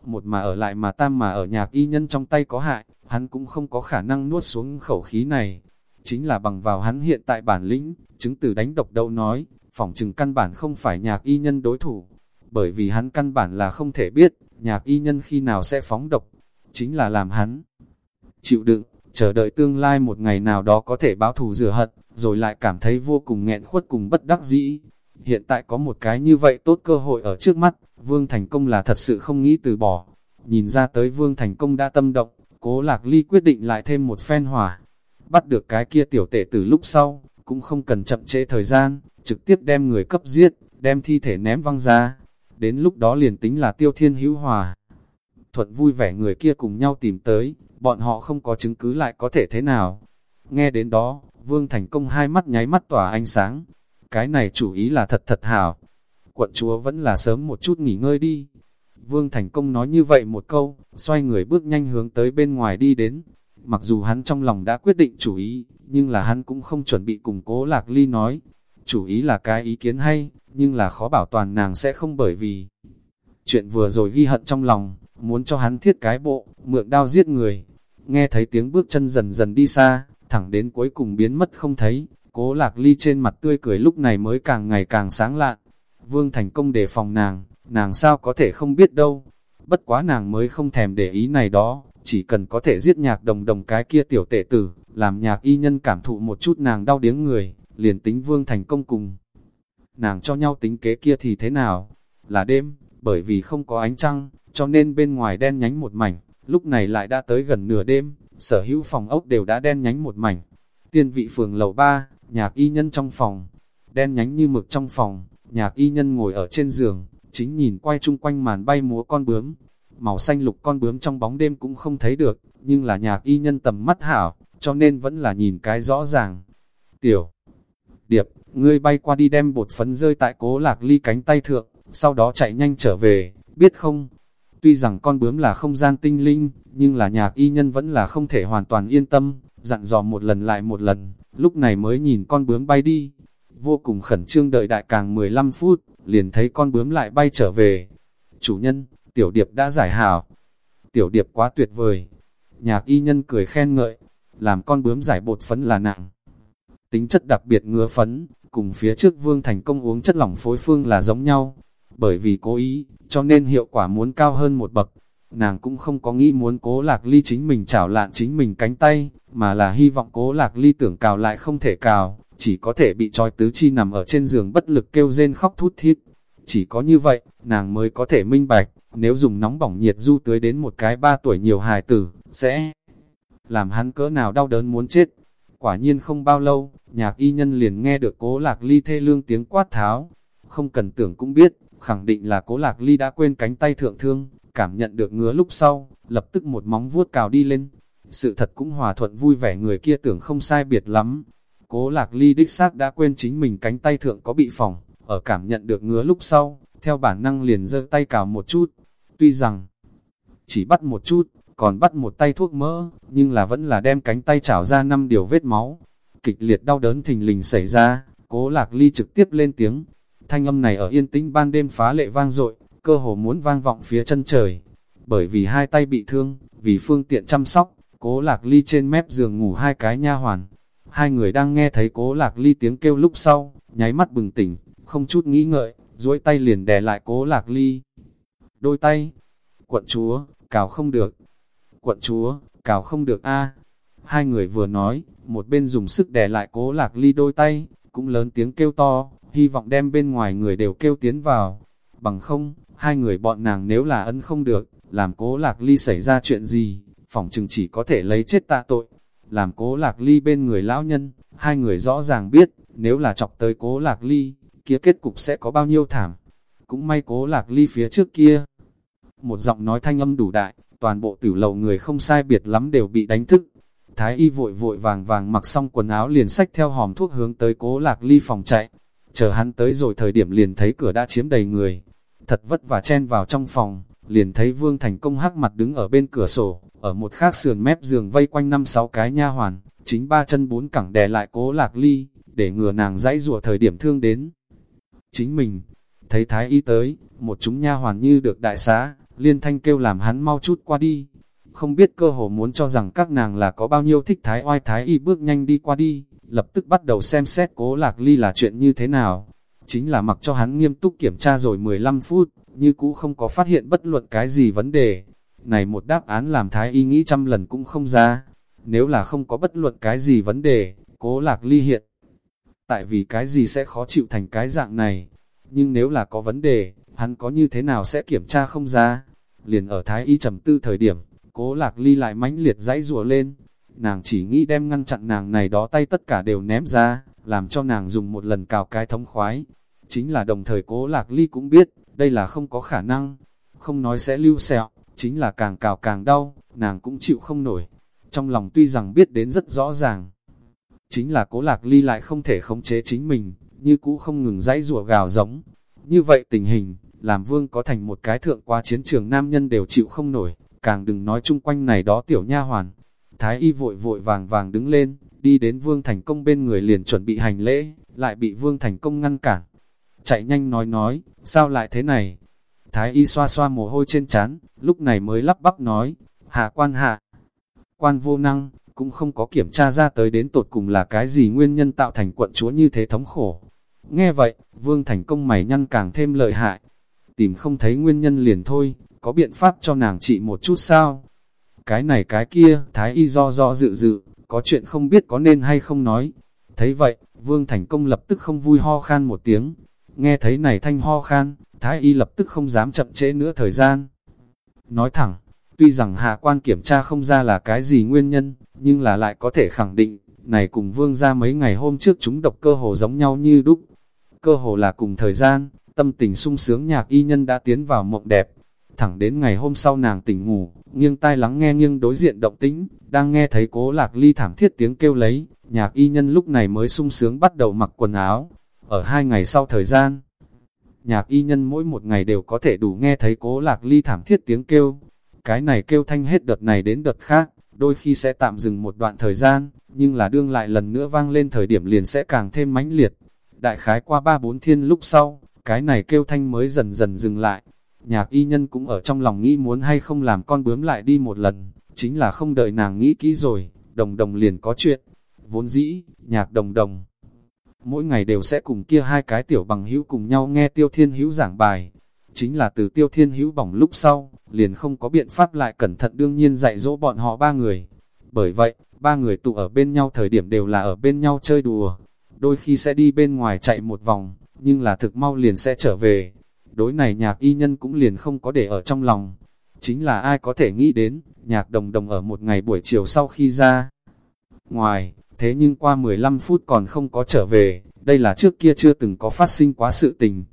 một mà ở lại mà tam mà ở nhạc y nhân trong tay có hại, hắn cũng không có khả năng nuốt xuống khẩu khí này. Chính là bằng vào hắn hiện tại bản lĩnh, chứng từ đánh độc đâu nói, phỏng chừng căn bản không phải nhạc y nhân đối thủ. Bởi vì hắn căn bản là không thể biết, nhạc y nhân khi nào sẽ phóng độc, chính là làm hắn chịu đựng, chờ đợi tương lai một ngày nào đó có thể báo thù rửa hận, rồi lại cảm thấy vô cùng nghẹn khuất cùng bất đắc dĩ. Hiện tại có một cái như vậy tốt cơ hội ở trước mắt, Vương Thành Công là thật sự không nghĩ từ bỏ. Nhìn ra tới Vương Thành Công đã tâm động, cố lạc ly quyết định lại thêm một phen hỏa. Bắt được cái kia tiểu tể từ lúc sau, cũng không cần chậm trễ thời gian, trực tiếp đem người cấp giết, đem thi thể ném văng ra. Đến lúc đó liền tính là tiêu thiên hữu hòa. Thuận vui vẻ người kia cùng nhau tìm tới, bọn họ không có chứng cứ lại có thể thế nào. Nghe đến đó, Vương Thành Công hai mắt nháy mắt tỏa ánh sáng, cái này chủ ý là thật thật hảo. Quận chúa vẫn là sớm một chút nghỉ ngơi đi. Vương Thành Công nói như vậy một câu, xoay người bước nhanh hướng tới bên ngoài đi đến. Mặc dù hắn trong lòng đã quyết định chủ ý, nhưng là hắn cũng không chuẩn bị cùng cố lạc ly nói. Chủ ý là cái ý kiến hay, nhưng là khó bảo toàn nàng sẽ không bởi vì chuyện vừa rồi ghi hận trong lòng, muốn cho hắn thiết cái bộ, mượn đao giết người. Nghe thấy tiếng bước chân dần dần đi xa, thẳng đến cuối cùng biến mất không thấy, Cố lạc ly trên mặt tươi cười lúc này mới càng ngày càng sáng lạn. Vương Thành Công đề phòng nàng, nàng sao có thể không biết đâu. Bất quá nàng mới không thèm để ý này đó, chỉ cần có thể giết nhạc đồng đồng cái kia tiểu tệ tử, làm nhạc y nhân cảm thụ một chút nàng đau điếng người, liền tính Vương Thành Công cùng. Nàng cho nhau tính kế kia thì thế nào? Là đêm, bởi vì không có ánh trăng, cho nên bên ngoài đen nhánh một mảnh, lúc này lại đã tới gần nửa đêm, sở hữu phòng ốc đều đã đen nhánh một mảnh. Tiên vị phường lầu 3, nhạc y nhân trong phòng, đen nhánh như mực trong phòng, nhạc y nhân ngồi ở trên giường, chính nhìn quay chung quanh màn bay múa con bướm. Màu xanh lục con bướm trong bóng đêm cũng không thấy được, nhưng là nhạc y nhân tầm mắt hảo, cho nên vẫn là nhìn cái rõ ràng. Tiểu Điệp, ngươi bay qua đi đem bột phấn rơi tại cố lạc ly cánh tay thượng, sau đó chạy nhanh trở về, biết không? Tuy rằng con bướm là không gian tinh linh, nhưng là nhạc y nhân vẫn là không thể hoàn toàn yên tâm, dặn dò một lần lại một lần, lúc này mới nhìn con bướm bay đi. Vô cùng khẩn trương đợi đại càng 15 phút, liền thấy con bướm lại bay trở về. Chủ nhân, tiểu điệp đã giải hảo. Tiểu điệp quá tuyệt vời. Nhạc y nhân cười khen ngợi, làm con bướm giải bột phấn là nặng. Tính chất đặc biệt ngứa phấn, cùng phía trước vương thành công uống chất lỏng phối phương là giống nhau. Bởi vì cố ý, cho nên hiệu quả muốn cao hơn một bậc. Nàng cũng không có nghĩ muốn cố lạc ly chính mình chảo lạn chính mình cánh tay, mà là hy vọng cố lạc ly tưởng cào lại không thể cào, chỉ có thể bị trói tứ chi nằm ở trên giường bất lực kêu rên khóc thút thít Chỉ có như vậy, nàng mới có thể minh bạch, nếu dùng nóng bỏng nhiệt du tưới đến một cái ba tuổi nhiều hài tử, sẽ làm hắn cỡ nào đau đớn muốn chết. Quả nhiên không bao lâu, nhạc y nhân liền nghe được cố lạc ly thê lương tiếng quát tháo. Không cần tưởng cũng biết, khẳng định là cố lạc ly đã quên cánh tay thượng thương, cảm nhận được ngứa lúc sau, lập tức một móng vuốt cào đi lên. Sự thật cũng hòa thuận vui vẻ người kia tưởng không sai biệt lắm. Cố lạc ly đích xác đã quên chính mình cánh tay thượng có bị phỏng, ở cảm nhận được ngứa lúc sau, theo bản năng liền giơ tay cào một chút. Tuy rằng, chỉ bắt một chút, còn bắt một tay thuốc mỡ, nhưng là vẫn là đem cánh tay chảo ra năm điều vết máu. Kịch liệt đau đớn thình lình xảy ra, cố lạc ly trực tiếp lên tiếng. Thanh âm này ở yên tĩnh ban đêm phá lệ vang dội cơ hồ muốn vang vọng phía chân trời. Bởi vì hai tay bị thương, vì phương tiện chăm sóc, cố lạc ly trên mép giường ngủ hai cái nha hoàn. Hai người đang nghe thấy cố lạc ly tiếng kêu lúc sau, nháy mắt bừng tỉnh, không chút nghĩ ngợi, duỗi tay liền đè lại cố lạc ly. Đôi tay, quận chúa, cào không được. Quận chúa, cào không được a Hai người vừa nói, một bên dùng sức đè lại cố lạc ly đôi tay, cũng lớn tiếng kêu to, hy vọng đem bên ngoài người đều kêu tiến vào. Bằng không, hai người bọn nàng nếu là ân không được, làm cố lạc ly xảy ra chuyện gì, phòng chừng chỉ có thể lấy chết tạ tội. Làm cố lạc ly bên người lão nhân, hai người rõ ràng biết, nếu là chọc tới cố lạc ly, kia kết cục sẽ có bao nhiêu thảm. Cũng may cố lạc ly phía trước kia. Một giọng nói thanh âm đủ đại, toàn bộ tử lầu người không sai biệt lắm đều bị đánh thức. Thái y vội vội vàng vàng mặc xong quần áo liền sách theo hòm thuốc hướng tới cố lạc ly phòng chạy. Chờ hắn tới rồi thời điểm liền thấy cửa đã chiếm đầy người. Thật vất vả chen vào trong phòng, liền thấy Vương Thành Công hắc mặt đứng ở bên cửa sổ, ở một khác sườn mép giường vây quanh năm sáu cái nha hoàn, chính ba chân bốn cẳng đè lại cố lạc ly, để ngừa nàng dãy rùa thời điểm thương đến. Chính mình, thấy thái y tới, một chúng nha hoàn như được đại xá, liên thanh kêu làm hắn mau chút qua đi. Không biết cơ hồ muốn cho rằng các nàng là có bao nhiêu thích thái oai thái y bước nhanh đi qua đi, lập tức bắt đầu xem xét cố lạc ly là chuyện như thế nào. Chính là mặc cho hắn nghiêm túc kiểm tra rồi 15 phút, như cũ không có phát hiện bất luận cái gì vấn đề. Này một đáp án làm thái y nghĩ trăm lần cũng không ra. Nếu là không có bất luận cái gì vấn đề, cố lạc ly hiện. Tại vì cái gì sẽ khó chịu thành cái dạng này. Nhưng nếu là có vấn đề, hắn có như thế nào sẽ kiểm tra không ra. Liền ở thái y trầm tư thời điểm, cố lạc ly lại mãnh liệt dãy rùa lên. Nàng chỉ nghĩ đem ngăn chặn nàng này đó tay tất cả đều ném ra, làm cho nàng dùng một lần cào cái thống khoái. Chính là đồng thời cố lạc ly cũng biết, đây là không có khả năng. Không nói sẽ lưu sẹo, chính là càng cào càng đau, nàng cũng chịu không nổi. Trong lòng tuy rằng biết đến rất rõ ràng, chính là cố lạc ly lại không thể khống chế chính mình, như cũ không ngừng dãy rùa gào giống. Như vậy tình hình, làm vương có thành một cái thượng qua chiến trường nam nhân đều chịu không nổi, càng đừng nói chung quanh này đó tiểu nha hoàn. Thái y vội vội vàng vàng đứng lên, đi đến vương thành công bên người liền chuẩn bị hành lễ, lại bị vương thành công ngăn cản. Chạy nhanh nói nói, sao lại thế này? Thái y xoa xoa mồ hôi trên chán, lúc này mới lắp bắp nói, hạ quan hạ. Quan vô năng, cũng không có kiểm tra ra tới đến tột cùng là cái gì nguyên nhân tạo thành quận chúa như thế thống khổ. Nghe vậy, Vương Thành Công mày nhăn càng thêm lợi hại. Tìm không thấy nguyên nhân liền thôi, có biện pháp cho nàng trị một chút sao? Cái này cái kia, Thái Y do do dự dự, có chuyện không biết có nên hay không nói. Thấy vậy, Vương Thành Công lập tức không vui ho khan một tiếng. Nghe thấy này thanh ho khan, Thái Y lập tức không dám chậm trễ nữa thời gian. Nói thẳng, tuy rằng hạ quan kiểm tra không ra là cái gì nguyên nhân, nhưng là lại có thể khẳng định, này cùng vương ra mấy ngày hôm trước chúng độc cơ hồ giống nhau như đúc. Cơ hồ là cùng thời gian, tâm tình sung sướng nhạc y nhân đã tiến vào mộng đẹp. Thẳng đến ngày hôm sau nàng tỉnh ngủ, nghiêng tai lắng nghe nghiêng đối diện động tĩnh, đang nghe thấy cố lạc ly thảm thiết tiếng kêu lấy, nhạc y nhân lúc này mới sung sướng bắt đầu mặc quần áo. Ở hai ngày sau thời gian, nhạc y nhân mỗi một ngày đều có thể đủ nghe thấy cố lạc ly thảm thiết tiếng kêu. Cái này kêu thanh hết đợt này đến đợt khác, đôi khi sẽ tạm dừng một đoạn thời gian, nhưng là đương lại lần nữa vang lên thời điểm liền sẽ càng thêm mãnh liệt. Đại khái qua ba bốn thiên lúc sau, cái này kêu thanh mới dần dần dừng lại. Nhạc y nhân cũng ở trong lòng nghĩ muốn hay không làm con bướm lại đi một lần, chính là không đợi nàng nghĩ kỹ rồi, đồng đồng liền có chuyện. Vốn dĩ, nhạc đồng đồng, mỗi ngày đều sẽ cùng kia hai cái tiểu bằng hữu cùng nhau nghe tiêu thiên hữu giảng bài. Chính là từ tiêu thiên hữu bỏng lúc sau, liền không có biện pháp lại cẩn thận đương nhiên dạy dỗ bọn họ ba người. Bởi vậy, ba người tụ ở bên nhau thời điểm đều là ở bên nhau chơi đùa. Đôi khi sẽ đi bên ngoài chạy một vòng, nhưng là thực mau liền sẽ trở về. Đối này nhạc y nhân cũng liền không có để ở trong lòng. Chính là ai có thể nghĩ đến, nhạc đồng đồng ở một ngày buổi chiều sau khi ra. Ngoài, thế nhưng qua 15 phút còn không có trở về, đây là trước kia chưa từng có phát sinh quá sự tình.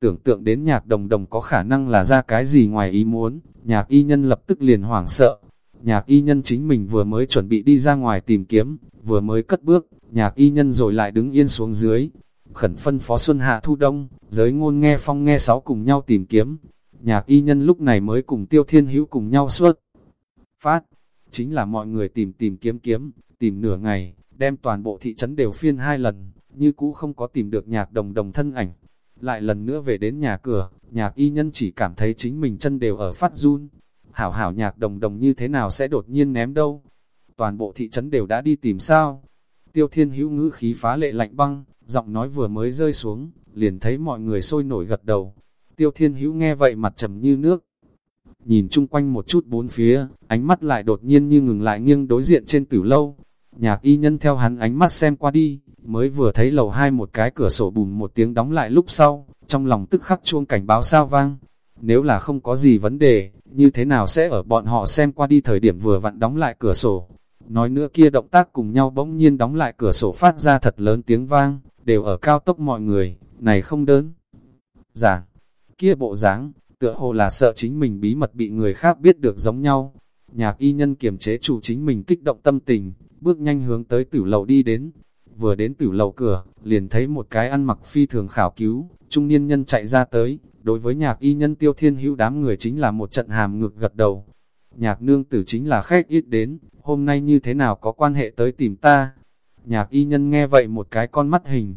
Tưởng tượng đến nhạc đồng đồng có khả năng là ra cái gì ngoài ý muốn, nhạc y nhân lập tức liền hoảng sợ. Nhạc y nhân chính mình vừa mới chuẩn bị đi ra ngoài tìm kiếm, vừa mới cất bước, nhạc y nhân rồi lại đứng yên xuống dưới. Khẩn phân phó Xuân Hạ Thu Đông, giới ngôn nghe phong nghe sáu cùng nhau tìm kiếm. Nhạc y nhân lúc này mới cùng tiêu thiên hữu cùng nhau suốt. Phát, chính là mọi người tìm tìm kiếm kiếm, tìm nửa ngày, đem toàn bộ thị trấn đều phiên hai lần, như cũ không có tìm được nhạc đồng đồng thân ảnh. Lại lần nữa về đến nhà cửa, nhạc y nhân chỉ cảm thấy chính mình chân đều ở phát run. Hảo hảo nhạc đồng đồng như thế nào sẽ đột nhiên ném đâu? Toàn bộ thị trấn đều đã đi tìm sao? Tiêu thiên hữu ngữ khí phá lệ lạnh băng, giọng nói vừa mới rơi xuống, liền thấy mọi người sôi nổi gật đầu. Tiêu thiên hữu nghe vậy mặt trầm như nước. Nhìn chung quanh một chút bốn phía, ánh mắt lại đột nhiên như ngừng lại nghiêng đối diện trên tử lâu. Nhạc y nhân theo hắn ánh mắt xem qua đi, mới vừa thấy lầu hai một cái cửa sổ bùm một tiếng đóng lại lúc sau, trong lòng tức khắc chuông cảnh báo sao vang. Nếu là không có gì vấn đề, như thế nào sẽ ở bọn họ xem qua đi thời điểm vừa vặn đóng lại cửa sổ. Nói nữa kia động tác cùng nhau bỗng nhiên đóng lại cửa sổ phát ra thật lớn tiếng vang, đều ở cao tốc mọi người, này không đơn. Giảng, kia bộ dáng tựa hồ là sợ chính mình bí mật bị người khác biết được giống nhau. Nhạc y nhân kiềm chế chủ chính mình kích động tâm tình, bước nhanh hướng tới tử lầu đi đến. Vừa đến tử lầu cửa, liền thấy một cái ăn mặc phi thường khảo cứu, trung niên nhân chạy ra tới, đối với nhạc y nhân tiêu thiên hữu đám người chính là một trận hàm ngược gật đầu. Nhạc nương tử chính là khách ít đến, hôm nay như thế nào có quan hệ tới tìm ta? Nhạc y nhân nghe vậy một cái con mắt hình.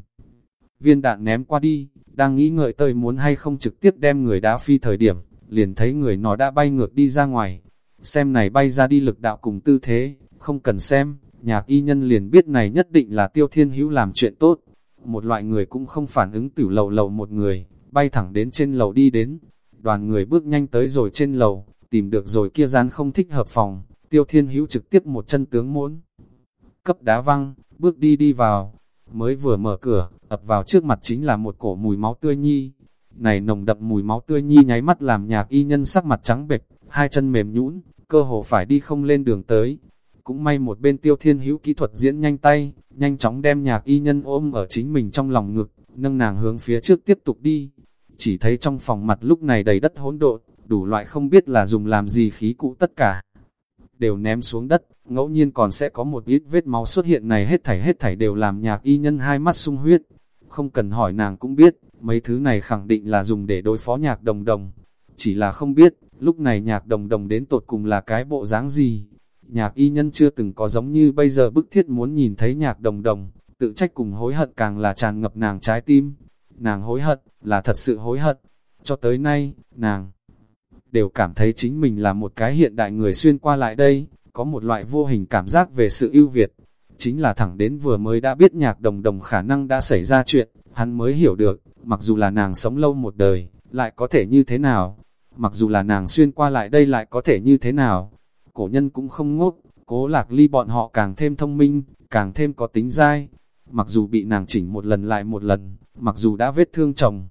Viên đạn ném qua đi, đang nghĩ ngợi tới muốn hay không trực tiếp đem người đá phi thời điểm, liền thấy người nó đã bay ngược đi ra ngoài. Xem này bay ra đi lực đạo cùng tư thế, không cần xem, nhạc y nhân liền biết này nhất định là tiêu thiên hữu làm chuyện tốt. Một loại người cũng không phản ứng tử lầu lầu một người, bay thẳng đến trên lầu đi đến. Đoàn người bước nhanh tới rồi trên lầu, tìm được rồi kia gian không thích hợp phòng, tiêu thiên hữu trực tiếp một chân tướng muốn. Cấp đá văng, bước đi đi vào, mới vừa mở cửa, ập vào trước mặt chính là một cổ mùi máu tươi nhi. Này nồng đậm mùi máu tươi nhi nháy mắt làm nhạc y nhân sắc mặt trắng bệch, hai chân mềm nhũn, cơ hồ phải đi không lên đường tới. Cũng may một bên tiêu thiên hữu kỹ thuật diễn nhanh tay, nhanh chóng đem nhạc y nhân ôm ở chính mình trong lòng ngực, nâng nàng hướng phía trước tiếp tục đi. Chỉ thấy trong phòng mặt lúc này đầy đất hỗn độn, đủ loại không biết là dùng làm gì khí cụ tất cả. Đều ném xuống đất, ngẫu nhiên còn sẽ có một ít vết máu xuất hiện này hết thảy hết thảy đều làm nhạc y nhân hai mắt sung huyết. Không cần hỏi nàng cũng biết, mấy thứ này khẳng định là dùng để đối phó nhạc đồng đồng. Chỉ là không biết, lúc này nhạc đồng đồng đến tột cùng là cái bộ dáng gì. Nhạc y nhân chưa từng có giống như bây giờ bức thiết muốn nhìn thấy nhạc đồng đồng, tự trách cùng hối hận càng là tràn ngập nàng trái tim. Nàng hối hận, là thật sự hối hận. Cho tới nay, nàng đều cảm thấy chính mình là một cái hiện đại người xuyên qua lại đây, có một loại vô hình cảm giác về sự ưu việt. Chính là thẳng đến vừa mới đã biết nhạc đồng đồng khả năng đã xảy ra chuyện, hắn mới hiểu được, mặc dù là nàng sống lâu một đời, lại có thể như thế nào, mặc dù là nàng xuyên qua lại đây lại có thể như thế nào. Cổ nhân cũng không ngốc, cố lạc ly bọn họ càng thêm thông minh, càng thêm có tính dai. Mặc dù bị nàng chỉnh một lần lại một lần, mặc dù đã vết thương chồng.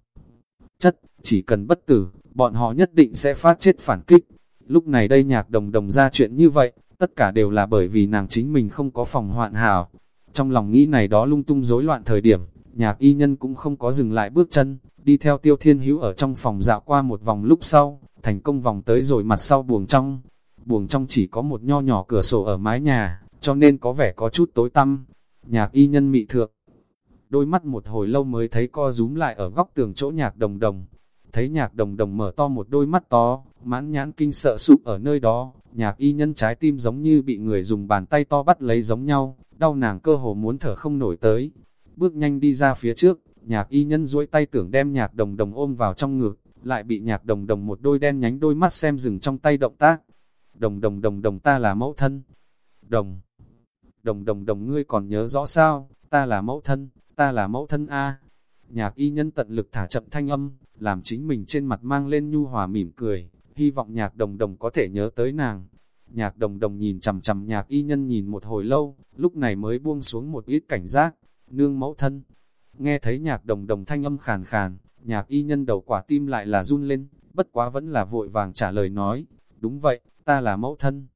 Chất, chỉ cần bất tử, bọn họ nhất định sẽ phát chết phản kích. Lúc này đây nhạc đồng đồng ra chuyện như vậy, tất cả đều là bởi vì nàng chính mình không có phòng hoạn hảo. Trong lòng nghĩ này đó lung tung rối loạn thời điểm, nhạc y nhân cũng không có dừng lại bước chân, đi theo tiêu thiên hữu ở trong phòng dạo qua một vòng lúc sau, thành công vòng tới rồi mặt sau buồng trong. Buồng trong chỉ có một nho nhỏ cửa sổ ở mái nhà, cho nên có vẻ có chút tối tăm. Nhạc y nhân mị thượng, đôi mắt một hồi lâu mới thấy co rúm lại ở góc tường chỗ nhạc đồng đồng. Thấy nhạc đồng đồng mở to một đôi mắt to, mãn nhãn kinh sợ sụp ở nơi đó, nhạc y nhân trái tim giống như bị người dùng bàn tay to bắt lấy giống nhau, đau nàng cơ hồ muốn thở không nổi tới. Bước nhanh đi ra phía trước, nhạc y nhân duỗi tay tưởng đem nhạc đồng đồng ôm vào trong ngực, lại bị nhạc đồng đồng một đôi đen nhánh đôi mắt xem dừng trong tay động tác. Đồng đồng đồng đồng ta là mẫu thân. Đồng, đồng đồng đồng ngươi còn nhớ rõ sao, ta là mẫu thân, ta là mẫu thân A. Nhạc y nhân tận lực thả chậm thanh âm, làm chính mình trên mặt mang lên nhu hòa mỉm cười, hy vọng nhạc đồng đồng có thể nhớ tới nàng. Nhạc đồng đồng nhìn chằm chằm nhạc y nhân nhìn một hồi lâu, lúc này mới buông xuống một ít cảnh giác, nương mẫu thân. Nghe thấy nhạc đồng đồng thanh âm khàn khàn, nhạc y nhân đầu quả tim lại là run lên, bất quá vẫn là vội vàng trả lời nói, đúng vậy, ta là mẫu thân.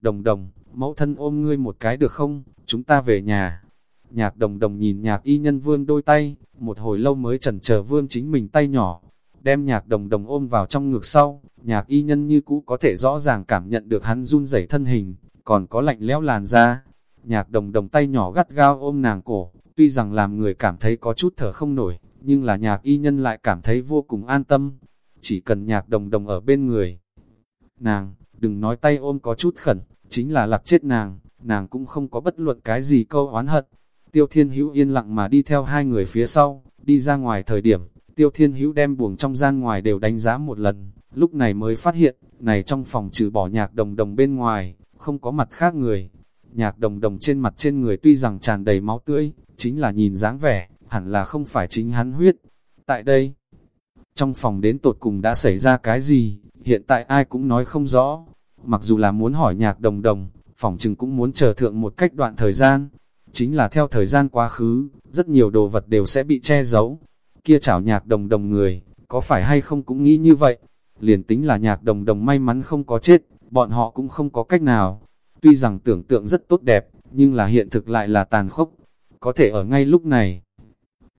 Đồng đồng, mẫu thân ôm ngươi một cái được không, chúng ta về nhà. Nhạc đồng đồng nhìn nhạc y nhân vương đôi tay, một hồi lâu mới chần chờ vương chính mình tay nhỏ, đem nhạc đồng đồng ôm vào trong ngực sau, nhạc y nhân như cũ có thể rõ ràng cảm nhận được hắn run rẩy thân hình, còn có lạnh lẽo làn da. Nhạc đồng đồng tay nhỏ gắt gao ôm nàng cổ, tuy rằng làm người cảm thấy có chút thở không nổi, nhưng là nhạc y nhân lại cảm thấy vô cùng an tâm. Chỉ cần nhạc đồng đồng ở bên người. Nàng, đừng nói tay ôm có chút khẩn, chính là lạc chết nàng, nàng cũng không có bất luận cái gì câu oán hận. Tiêu Thiên Hữu yên lặng mà đi theo hai người phía sau, đi ra ngoài thời điểm, Tiêu Thiên Hữu đem buồng trong gian ngoài đều đánh giá một lần, lúc này mới phát hiện, này trong phòng trừ bỏ nhạc đồng đồng bên ngoài, không có mặt khác người. Nhạc đồng đồng trên mặt trên người tuy rằng tràn đầy máu tươi, chính là nhìn dáng vẻ, hẳn là không phải chính hắn huyết. Tại đây, trong phòng đến tột cùng đã xảy ra cái gì, hiện tại ai cũng nói không rõ. Mặc dù là muốn hỏi nhạc đồng đồng, phòng chừng cũng muốn chờ thượng một cách đoạn thời gian. Chính là theo thời gian quá khứ, rất nhiều đồ vật đều sẽ bị che giấu. Kia chảo nhạc đồng đồng người, có phải hay không cũng nghĩ như vậy. Liền tính là nhạc đồng đồng may mắn không có chết, bọn họ cũng không có cách nào. Tuy rằng tưởng tượng rất tốt đẹp, nhưng là hiện thực lại là tàn khốc. Có thể ở ngay lúc này,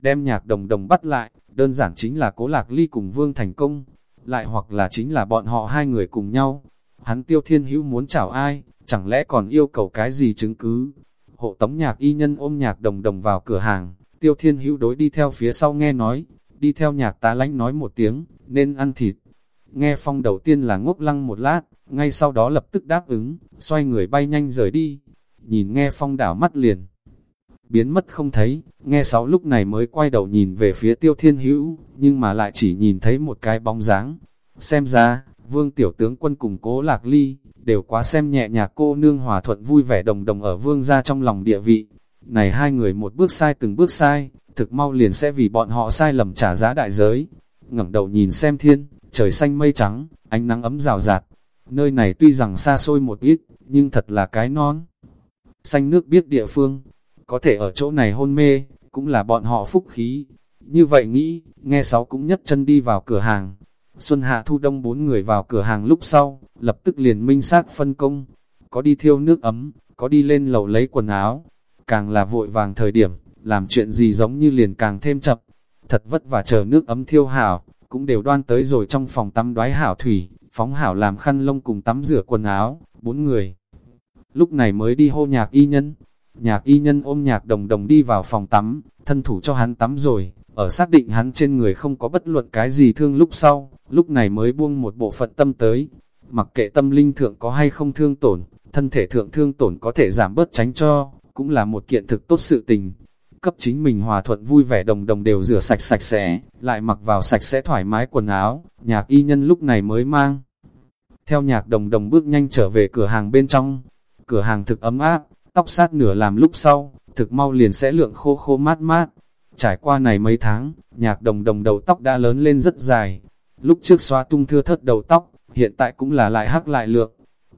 đem nhạc đồng đồng bắt lại, đơn giản chính là cố lạc ly cùng vương thành công, lại hoặc là chính là bọn họ hai người cùng nhau. Hắn tiêu thiên hữu muốn chào ai, chẳng lẽ còn yêu cầu cái gì chứng cứ? Hộ tống nhạc y nhân ôm nhạc đồng đồng vào cửa hàng, tiêu thiên hữu đối đi theo phía sau nghe nói, đi theo nhạc tá lánh nói một tiếng, nên ăn thịt. Nghe phong đầu tiên là ngốc lăng một lát, ngay sau đó lập tức đáp ứng, xoay người bay nhanh rời đi. Nhìn nghe phong đảo mắt liền, biến mất không thấy, nghe sáu lúc này mới quay đầu nhìn về phía tiêu thiên hữu, nhưng mà lại chỉ nhìn thấy một cái bóng dáng. Xem ra, vương tiểu tướng quân cùng cố lạc ly, đều quá xem nhẹ nhà cô nương hòa thuận vui vẻ đồng đồng ở vương gia trong lòng địa vị. Này hai người một bước sai từng bước sai, thực mau liền sẽ vì bọn họ sai lầm trả giá đại giới. ngẩng đầu nhìn xem thiên, trời xanh mây trắng, ánh nắng ấm rào rạt. Nơi này tuy rằng xa xôi một ít, nhưng thật là cái non. Xanh nước biết địa phương, có thể ở chỗ này hôn mê, cũng là bọn họ phúc khí. Như vậy nghĩ, nghe sáu cũng nhất chân đi vào cửa hàng. Xuân Hạ Thu Đông bốn người vào cửa hàng lúc sau, lập tức liền minh xác phân công. Có đi thiêu nước ấm, có đi lên lầu lấy quần áo. Càng là vội vàng thời điểm, làm chuyện gì giống như liền càng thêm chậm. Thật vất vả chờ nước ấm thiêu hảo, cũng đều đoan tới rồi trong phòng tắm đoái hảo thủy, phóng hảo làm khăn lông cùng tắm rửa quần áo, bốn người. Lúc này mới đi hô nhạc y nhân, Nhạc y nhân ôm nhạc đồng đồng đi vào phòng tắm, thân thủ cho hắn tắm rồi, ở xác định hắn trên người không có bất luận cái gì thương lúc sau, lúc này mới buông một bộ phận tâm tới. Mặc kệ tâm linh thượng có hay không thương tổn, thân thể thượng thương tổn có thể giảm bớt tránh cho, cũng là một kiện thực tốt sự tình. Cấp chính mình hòa thuận vui vẻ đồng đồng đều rửa sạch sạch sẽ, lại mặc vào sạch sẽ thoải mái quần áo, nhạc y nhân lúc này mới mang theo nhạc đồng đồng bước nhanh trở về cửa hàng bên trong. Cửa hàng thực ấm áp, tóc sát nửa làm lúc sau, thực mau liền sẽ lượng khô khô mát mát. Trải qua này mấy tháng, nhạc đồng đồng đầu tóc đã lớn lên rất dài. Lúc trước xóa tung thưa thất đầu tóc, hiện tại cũng là lại hắc lại lượng.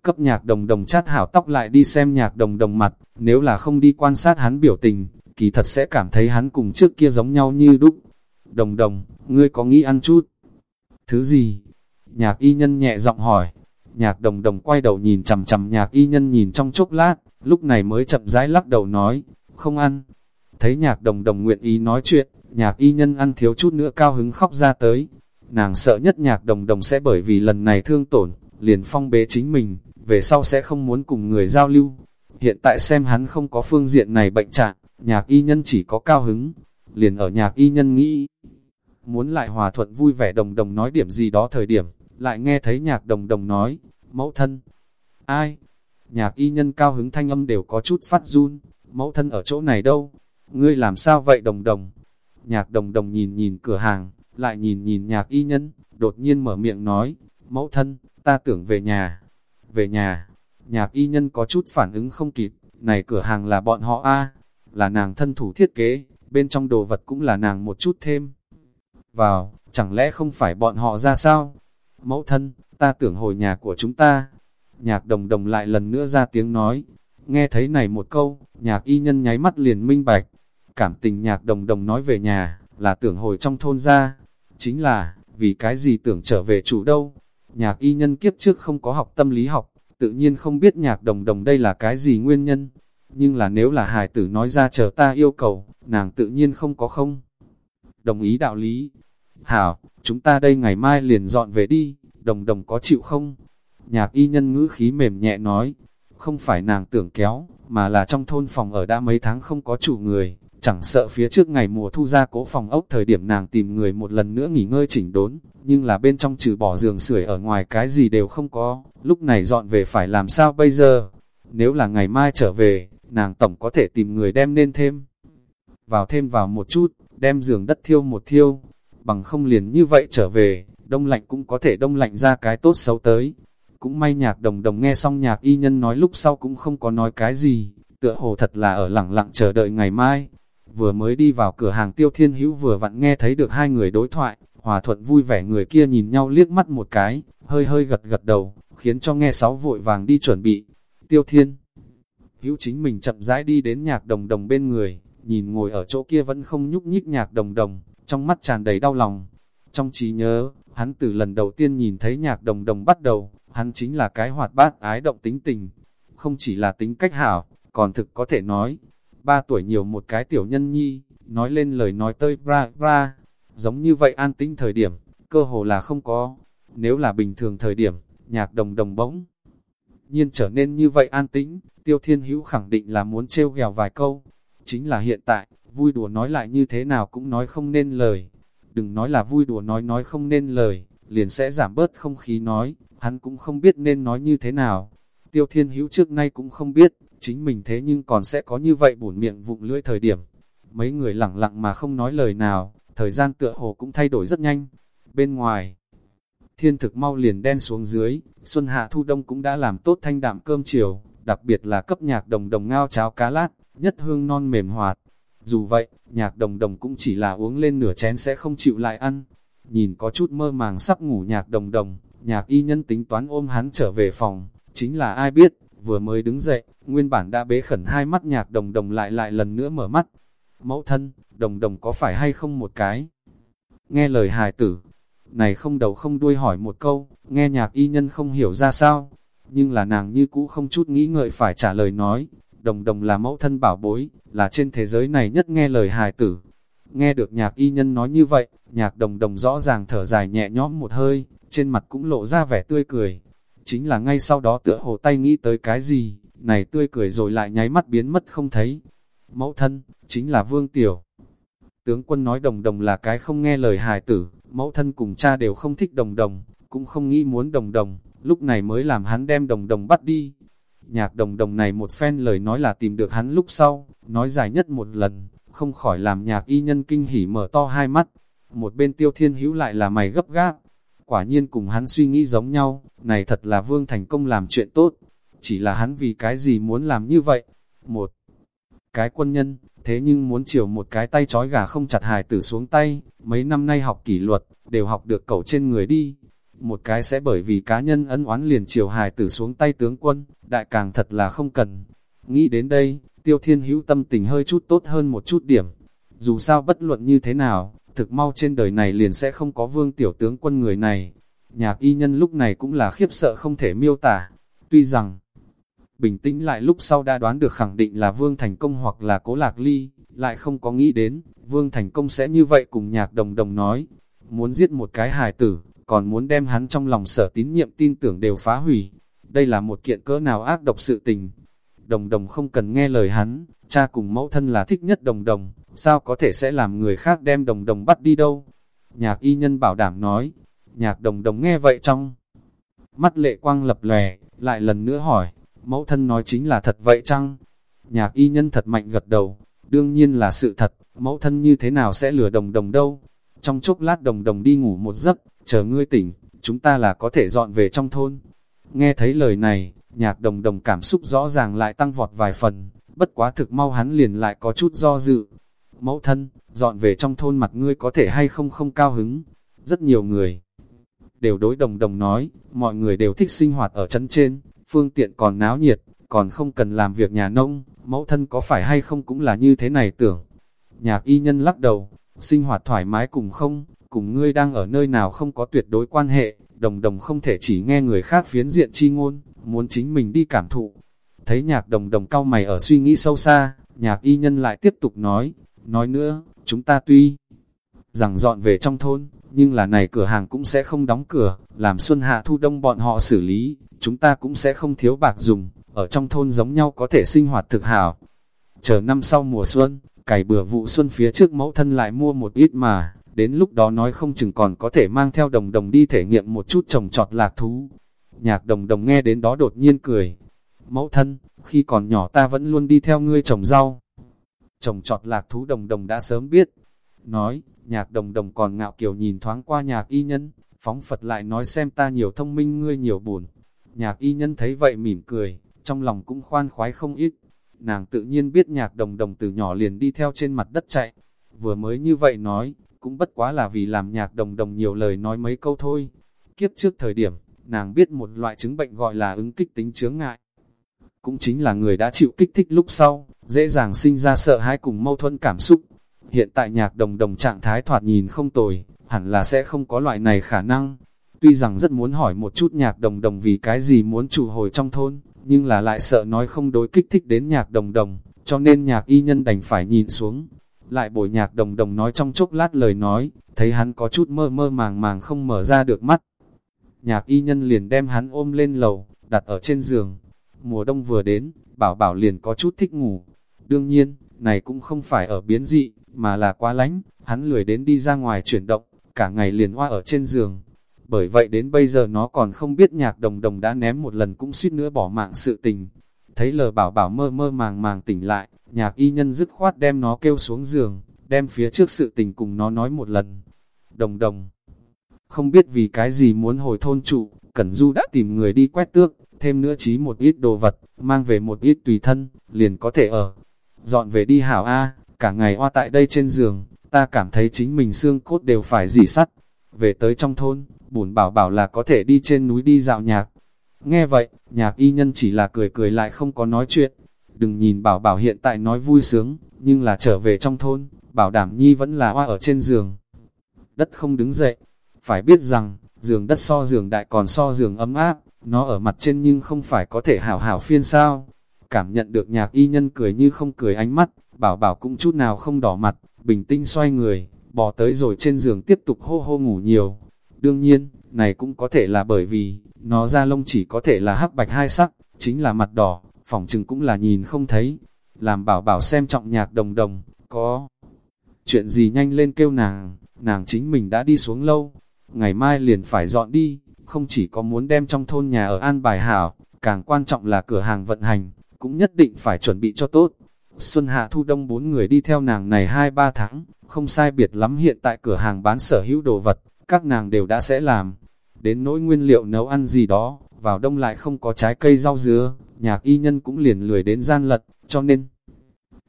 Cấp nhạc đồng đồng chát hảo tóc lại đi xem nhạc đồng đồng mặt, nếu là không đi quan sát hắn biểu tình, kỳ thật sẽ cảm thấy hắn cùng trước kia giống nhau như đúc. Đồng đồng, ngươi có nghĩ ăn chút? Thứ gì? Nhạc y nhân nhẹ giọng hỏi. Nhạc đồng đồng quay đầu nhìn chầm chầm nhạc y nhân nhìn trong chốc lát, lúc này mới chậm rãi lắc đầu nói, không ăn. Thấy nhạc đồng đồng nguyện ý nói chuyện, nhạc y nhân ăn thiếu chút nữa cao hứng khóc ra tới. Nàng sợ nhất nhạc đồng đồng sẽ bởi vì lần này thương tổn, liền phong bế chính mình, về sau sẽ không muốn cùng người giao lưu. Hiện tại xem hắn không có phương diện này bệnh trạng, nhạc y nhân chỉ có cao hứng, liền ở nhạc y nhân nghĩ. Muốn lại hòa thuận vui vẻ đồng đồng nói điểm gì đó thời điểm, lại nghe thấy nhạc đồng đồng nói, mẫu thân. Ai? Nhạc y nhân cao hứng thanh âm đều có chút phát run, mẫu thân ở chỗ này đâu? Ngươi làm sao vậy đồng đồng? Nhạc đồng đồng nhìn nhìn cửa hàng, lại nhìn nhìn nhạc y nhân, đột nhiên mở miệng nói, mẫu thân, ta tưởng về nhà. Về nhà, nhạc y nhân có chút phản ứng không kịp, này cửa hàng là bọn họ a là nàng thân thủ thiết kế, bên trong đồ vật cũng là nàng một chút thêm. Vào, chẳng lẽ không phải bọn họ ra sao? Mẫu thân, ta tưởng hồi nhà của chúng ta. Nhạc đồng đồng lại lần nữa ra tiếng nói. Nghe thấy này một câu, nhạc y nhân nháy mắt liền minh bạch. Cảm tình nhạc đồng đồng nói về nhà, là tưởng hồi trong thôn ra. Chính là, vì cái gì tưởng trở về chủ đâu. Nhạc y nhân kiếp trước không có học tâm lý học, tự nhiên không biết nhạc đồng đồng đây là cái gì nguyên nhân. Nhưng là nếu là hài tử nói ra chờ ta yêu cầu, nàng tự nhiên không có không. Đồng ý đạo lý. Hảo, chúng ta đây ngày mai liền dọn về đi, đồng đồng có chịu không? Nhạc y nhân ngữ khí mềm nhẹ nói, không phải nàng tưởng kéo, mà là trong thôn phòng ở đã mấy tháng không có chủ người, chẳng sợ phía trước ngày mùa thu ra cố phòng ốc thời điểm nàng tìm người một lần nữa nghỉ ngơi chỉnh đốn, nhưng là bên trong trừ bỏ giường sưởi ở ngoài cái gì đều không có, lúc này dọn về phải làm sao bây giờ? Nếu là ngày mai trở về, nàng tổng có thể tìm người đem nên thêm. Vào thêm vào một chút, đem giường đất thiêu một thiêu, bằng không liền như vậy trở về, đông lạnh cũng có thể đông lạnh ra cái tốt xấu tới. Cũng may nhạc đồng đồng nghe xong nhạc y nhân nói lúc sau cũng không có nói cái gì, tựa hồ thật là ở lặng lặng chờ đợi ngày mai. Vừa mới đi vào cửa hàng tiêu thiên hữu vừa vặn nghe thấy được hai người đối thoại, hòa thuận vui vẻ người kia nhìn nhau liếc mắt một cái, hơi hơi gật gật đầu, khiến cho nghe sáu vội vàng đi chuẩn bị. Tiêu thiên hữu chính mình chậm rãi đi đến nhạc đồng đồng bên người, nhìn ngồi ở chỗ kia vẫn không nhúc nhích nhạc đồng đồng, trong mắt tràn đầy đau lòng. Trong trí nhớ, hắn từ lần đầu tiên nhìn thấy nhạc đồng đồng bắt đầu, hắn chính là cái hoạt bát ái động tính tình. Không chỉ là tính cách hảo, còn thực có thể nói, ba tuổi nhiều một cái tiểu nhân nhi, nói lên lời nói tơi ra ra, giống như vậy an tĩnh thời điểm, cơ hồ là không có. Nếu là bình thường thời điểm, nhạc đồng đồng bỗng nhiên trở nên như vậy an tĩnh, tiêu thiên hữu khẳng định là muốn trêu ghèo vài câu. Chính là hiện tại, vui đùa nói lại như thế nào cũng nói không nên lời. Đừng nói là vui đùa nói nói không nên lời, liền sẽ giảm bớt không khí nói, hắn cũng không biết nên nói như thế nào. Tiêu thiên hữu trước nay cũng không biết, chính mình thế nhưng còn sẽ có như vậy bổn miệng vụng lưỡi thời điểm. Mấy người lặng lặng mà không nói lời nào, thời gian tựa hồ cũng thay đổi rất nhanh. Bên ngoài, thiên thực mau liền đen xuống dưới, xuân hạ thu đông cũng đã làm tốt thanh đạm cơm chiều, đặc biệt là cấp nhạc đồng đồng ngao cháo cá lát, nhất hương non mềm hoạt. Dù vậy, nhạc đồng đồng cũng chỉ là uống lên nửa chén sẽ không chịu lại ăn. Nhìn có chút mơ màng sắp ngủ nhạc đồng đồng, nhạc y nhân tính toán ôm hắn trở về phòng, chính là ai biết, vừa mới đứng dậy, nguyên bản đã bế khẩn hai mắt nhạc đồng đồng lại lại lần nữa mở mắt. Mẫu thân, đồng đồng có phải hay không một cái? Nghe lời hài tử, này không đầu không đuôi hỏi một câu, nghe nhạc y nhân không hiểu ra sao, nhưng là nàng như cũ không chút nghĩ ngợi phải trả lời nói, đồng đồng là mẫu thân bảo bối, là trên thế giới này nhất nghe lời hài tử. Nghe được nhạc y nhân nói như vậy, nhạc đồng đồng rõ ràng thở dài nhẹ nhõm một hơi, trên mặt cũng lộ ra vẻ tươi cười. Chính là ngay sau đó tựa hồ tay nghĩ tới cái gì, này tươi cười rồi lại nháy mắt biến mất không thấy. Mẫu thân, chính là Vương Tiểu. Tướng quân nói đồng đồng là cái không nghe lời hài tử, mẫu thân cùng cha đều không thích đồng đồng, cũng không nghĩ muốn đồng đồng, lúc này mới làm hắn đem đồng đồng bắt đi. Nhạc đồng đồng này một phen lời nói là tìm được hắn lúc sau, nói dài nhất một lần, không khỏi làm nhạc y nhân kinh hỉ mở to hai mắt. Một bên tiêu thiên hữu lại là mày gấp gáp. quả nhiên cùng hắn suy nghĩ giống nhau, này thật là Vương Thành Công làm chuyện tốt, chỉ là hắn vì cái gì muốn làm như vậy. Một cái quân nhân, thế nhưng muốn chiều một cái tay trói gà không chặt hài tử xuống tay, mấy năm nay học kỷ luật, đều học được cẩu trên người đi. Một cái sẽ bởi vì cá nhân ân oán liền chiều hài tử xuống tay tướng quân, đại càng thật là không cần. Nghĩ đến đây, tiêu thiên hữu tâm tình hơi chút tốt hơn một chút điểm. Dù sao bất luận như thế nào, thực mau trên đời này liền sẽ không có vương tiểu tướng quân người này. Nhạc y nhân lúc này cũng là khiếp sợ không thể miêu tả. Tuy rằng, bình tĩnh lại lúc sau đã đoán được khẳng định là Vương Thành Công hoặc là Cố Lạc Ly, lại không có nghĩ đến, Vương Thành Công sẽ như vậy cùng nhạc đồng đồng nói, muốn giết một cái hài tử, còn muốn đem hắn trong lòng sở tín nhiệm tin tưởng đều phá hủy. Đây là một kiện cỡ nào ác độc sự tình. Đồng đồng không cần nghe lời hắn, cha cùng mẫu thân là thích nhất đồng đồng, sao có thể sẽ làm người khác đem đồng đồng bắt đi đâu. Nhạc y nhân bảo đảm nói, nhạc đồng đồng nghe vậy trong mắt lệ quang lập lè lại lần nữa hỏi, mẫu thân nói chính là thật vậy chăng? Nhạc y nhân thật mạnh gật đầu, đương nhiên là sự thật, mẫu thân như thế nào sẽ lừa đồng đồng đâu? Trong chốc lát đồng đồng đi ngủ một giấc, chờ ngươi tỉnh, chúng ta là có thể dọn về trong thôn. Nghe thấy lời này, nhạc đồng đồng cảm xúc rõ ràng lại tăng vọt vài phần, bất quá thực mau hắn liền lại có chút do dự. Mẫu thân, dọn về trong thôn mặt ngươi có thể hay không không cao hứng. Rất nhiều người đều đối đồng đồng nói, mọi người đều thích sinh hoạt ở chân trên, phương tiện còn náo nhiệt, còn không cần làm việc nhà nông, mẫu thân có phải hay không cũng là như thế này tưởng. Nhạc y nhân lắc đầu, sinh hoạt thoải mái cùng không, cùng ngươi đang ở nơi nào không có tuyệt đối quan hệ, đồng đồng không thể chỉ nghe người khác phiến diện chi ngôn, muốn chính mình đi cảm thụ. Thấy nhạc đồng đồng cao mày ở suy nghĩ sâu xa, nhạc y nhân lại tiếp tục nói, nói nữa, chúng ta tuy rằng dọn về trong thôn, nhưng là này cửa hàng cũng sẽ không đóng cửa, làm xuân hạ thu đông bọn họ xử lý, chúng ta cũng sẽ không thiếu bạc dùng, ở trong thôn giống nhau có thể sinh hoạt thực hảo. Chờ năm sau mùa xuân, cày bừa vụ xuân phía trước mẫu thân lại mua một ít mà, đến lúc đó nói không chừng còn có thể mang theo đồng đồng đi thể nghiệm một chút trồng trọt lạc thú. Nhạc đồng đồng nghe đến đó đột nhiên cười. Mẫu thân, khi còn nhỏ ta vẫn luôn đi theo ngươi trồng rau. Trồng trọt lạc thú đồng đồng đã sớm biết. Nói, nhạc đồng đồng còn ngạo kiều nhìn thoáng qua nhạc y nhân, phóng Phật lại nói xem ta nhiều thông minh ngươi nhiều buồn. Nhạc y nhân thấy vậy mỉm cười, trong lòng cũng khoan khoái không ít. Nàng tự nhiên biết nhạc đồng đồng từ nhỏ liền đi theo trên mặt đất chạy. Vừa mới như vậy nói, cũng bất quá là vì làm nhạc đồng đồng nhiều lời nói mấy câu thôi. Kiếp trước thời điểm, nàng biết một loại chứng bệnh gọi là ứng kích tính chướng ngại. Cũng chính là người đã chịu kích thích lúc sau, dễ dàng sinh ra sợ hãi cùng mâu thuẫn cảm xúc. Hiện tại nhạc đồng đồng trạng thái thoạt nhìn không tồi, hẳn là sẽ không có loại này khả năng. Tuy rằng rất muốn hỏi một chút nhạc đồng đồng vì cái gì muốn trụ hồi trong thôn, nhưng là lại sợ nói không đối kích thích đến nhạc đồng đồng, cho nên nhạc y nhân đành phải nhìn xuống. Lại bồi nhạc đồng đồng nói trong chốc lát lời nói, thấy hắn có chút mơ mơ màng màng không mở ra được mắt. Nhạc y nhân liền đem hắn ôm lên lầu, đặt ở trên giường. Mùa đông vừa đến, bảo bảo liền có chút thích ngủ. Đương nhiên, này cũng không phải ở biến dị, mà là quá lánh, hắn lười đến đi ra ngoài chuyển động, cả ngày liền hoa ở trên giường. Bởi vậy đến bây giờ nó còn không biết nhạc đồng đồng đã ném một lần cũng suýt nữa bỏ mạng sự tình. Thấy lờ bảo bảo mơ mơ màng màng tỉnh lại, nhạc y nhân dứt khoát đem nó kêu xuống giường, đem phía trước sự tình cùng nó nói một lần. Đồng đồng, không biết vì cái gì muốn hồi thôn trụ, Cẩn Du đã tìm người đi quét tước, thêm nữa chí một ít đồ vật, mang về một ít tùy thân, liền có thể ở. Dọn về đi hảo A, cả ngày hoa tại đây trên giường, ta cảm thấy chính mình xương cốt đều phải dỉ sắt. Về tới trong thôn, bùn bảo bảo là có thể đi trên núi đi dạo nhạc. Nghe vậy, nhạc y nhân chỉ là cười cười lại không có nói chuyện. Đừng nhìn bảo bảo hiện tại nói vui sướng, nhưng là trở về trong thôn, bảo đảm nhi vẫn là hoa ở trên giường. Đất không đứng dậy, phải biết rằng, giường đất so giường đại còn so giường ấm áp, nó ở mặt trên nhưng không phải có thể hảo hảo phiên sao. Cảm nhận được nhạc y nhân cười như không cười ánh mắt, bảo bảo cũng chút nào không đỏ mặt, bình tĩnh xoay người, bò tới rồi trên giường tiếp tục hô hô ngủ nhiều. Đương nhiên, này cũng có thể là bởi vì, nó ra lông chỉ có thể là hắc bạch hai sắc, chính là mặt đỏ, phòng chừng cũng là nhìn không thấy. Làm bảo bảo xem trọng nhạc đồng đồng, có chuyện gì nhanh lên kêu nàng, nàng chính mình đã đi xuống lâu, ngày mai liền phải dọn đi, không chỉ có muốn đem trong thôn nhà ở an bài hảo, càng quan trọng là cửa hàng vận hành, cũng nhất định phải chuẩn bị cho tốt. Xuân Hạ Thu Đông bốn người đi theo nàng này hai ba tháng, không sai biệt lắm hiện tại cửa hàng bán sở hữu đồ vật, các nàng đều đã sẽ làm. đến nỗi nguyên liệu nấu ăn gì đó, vào đông lại không có trái cây rau dứa, nhạc y nhân cũng liền lười đến gian lật, cho nên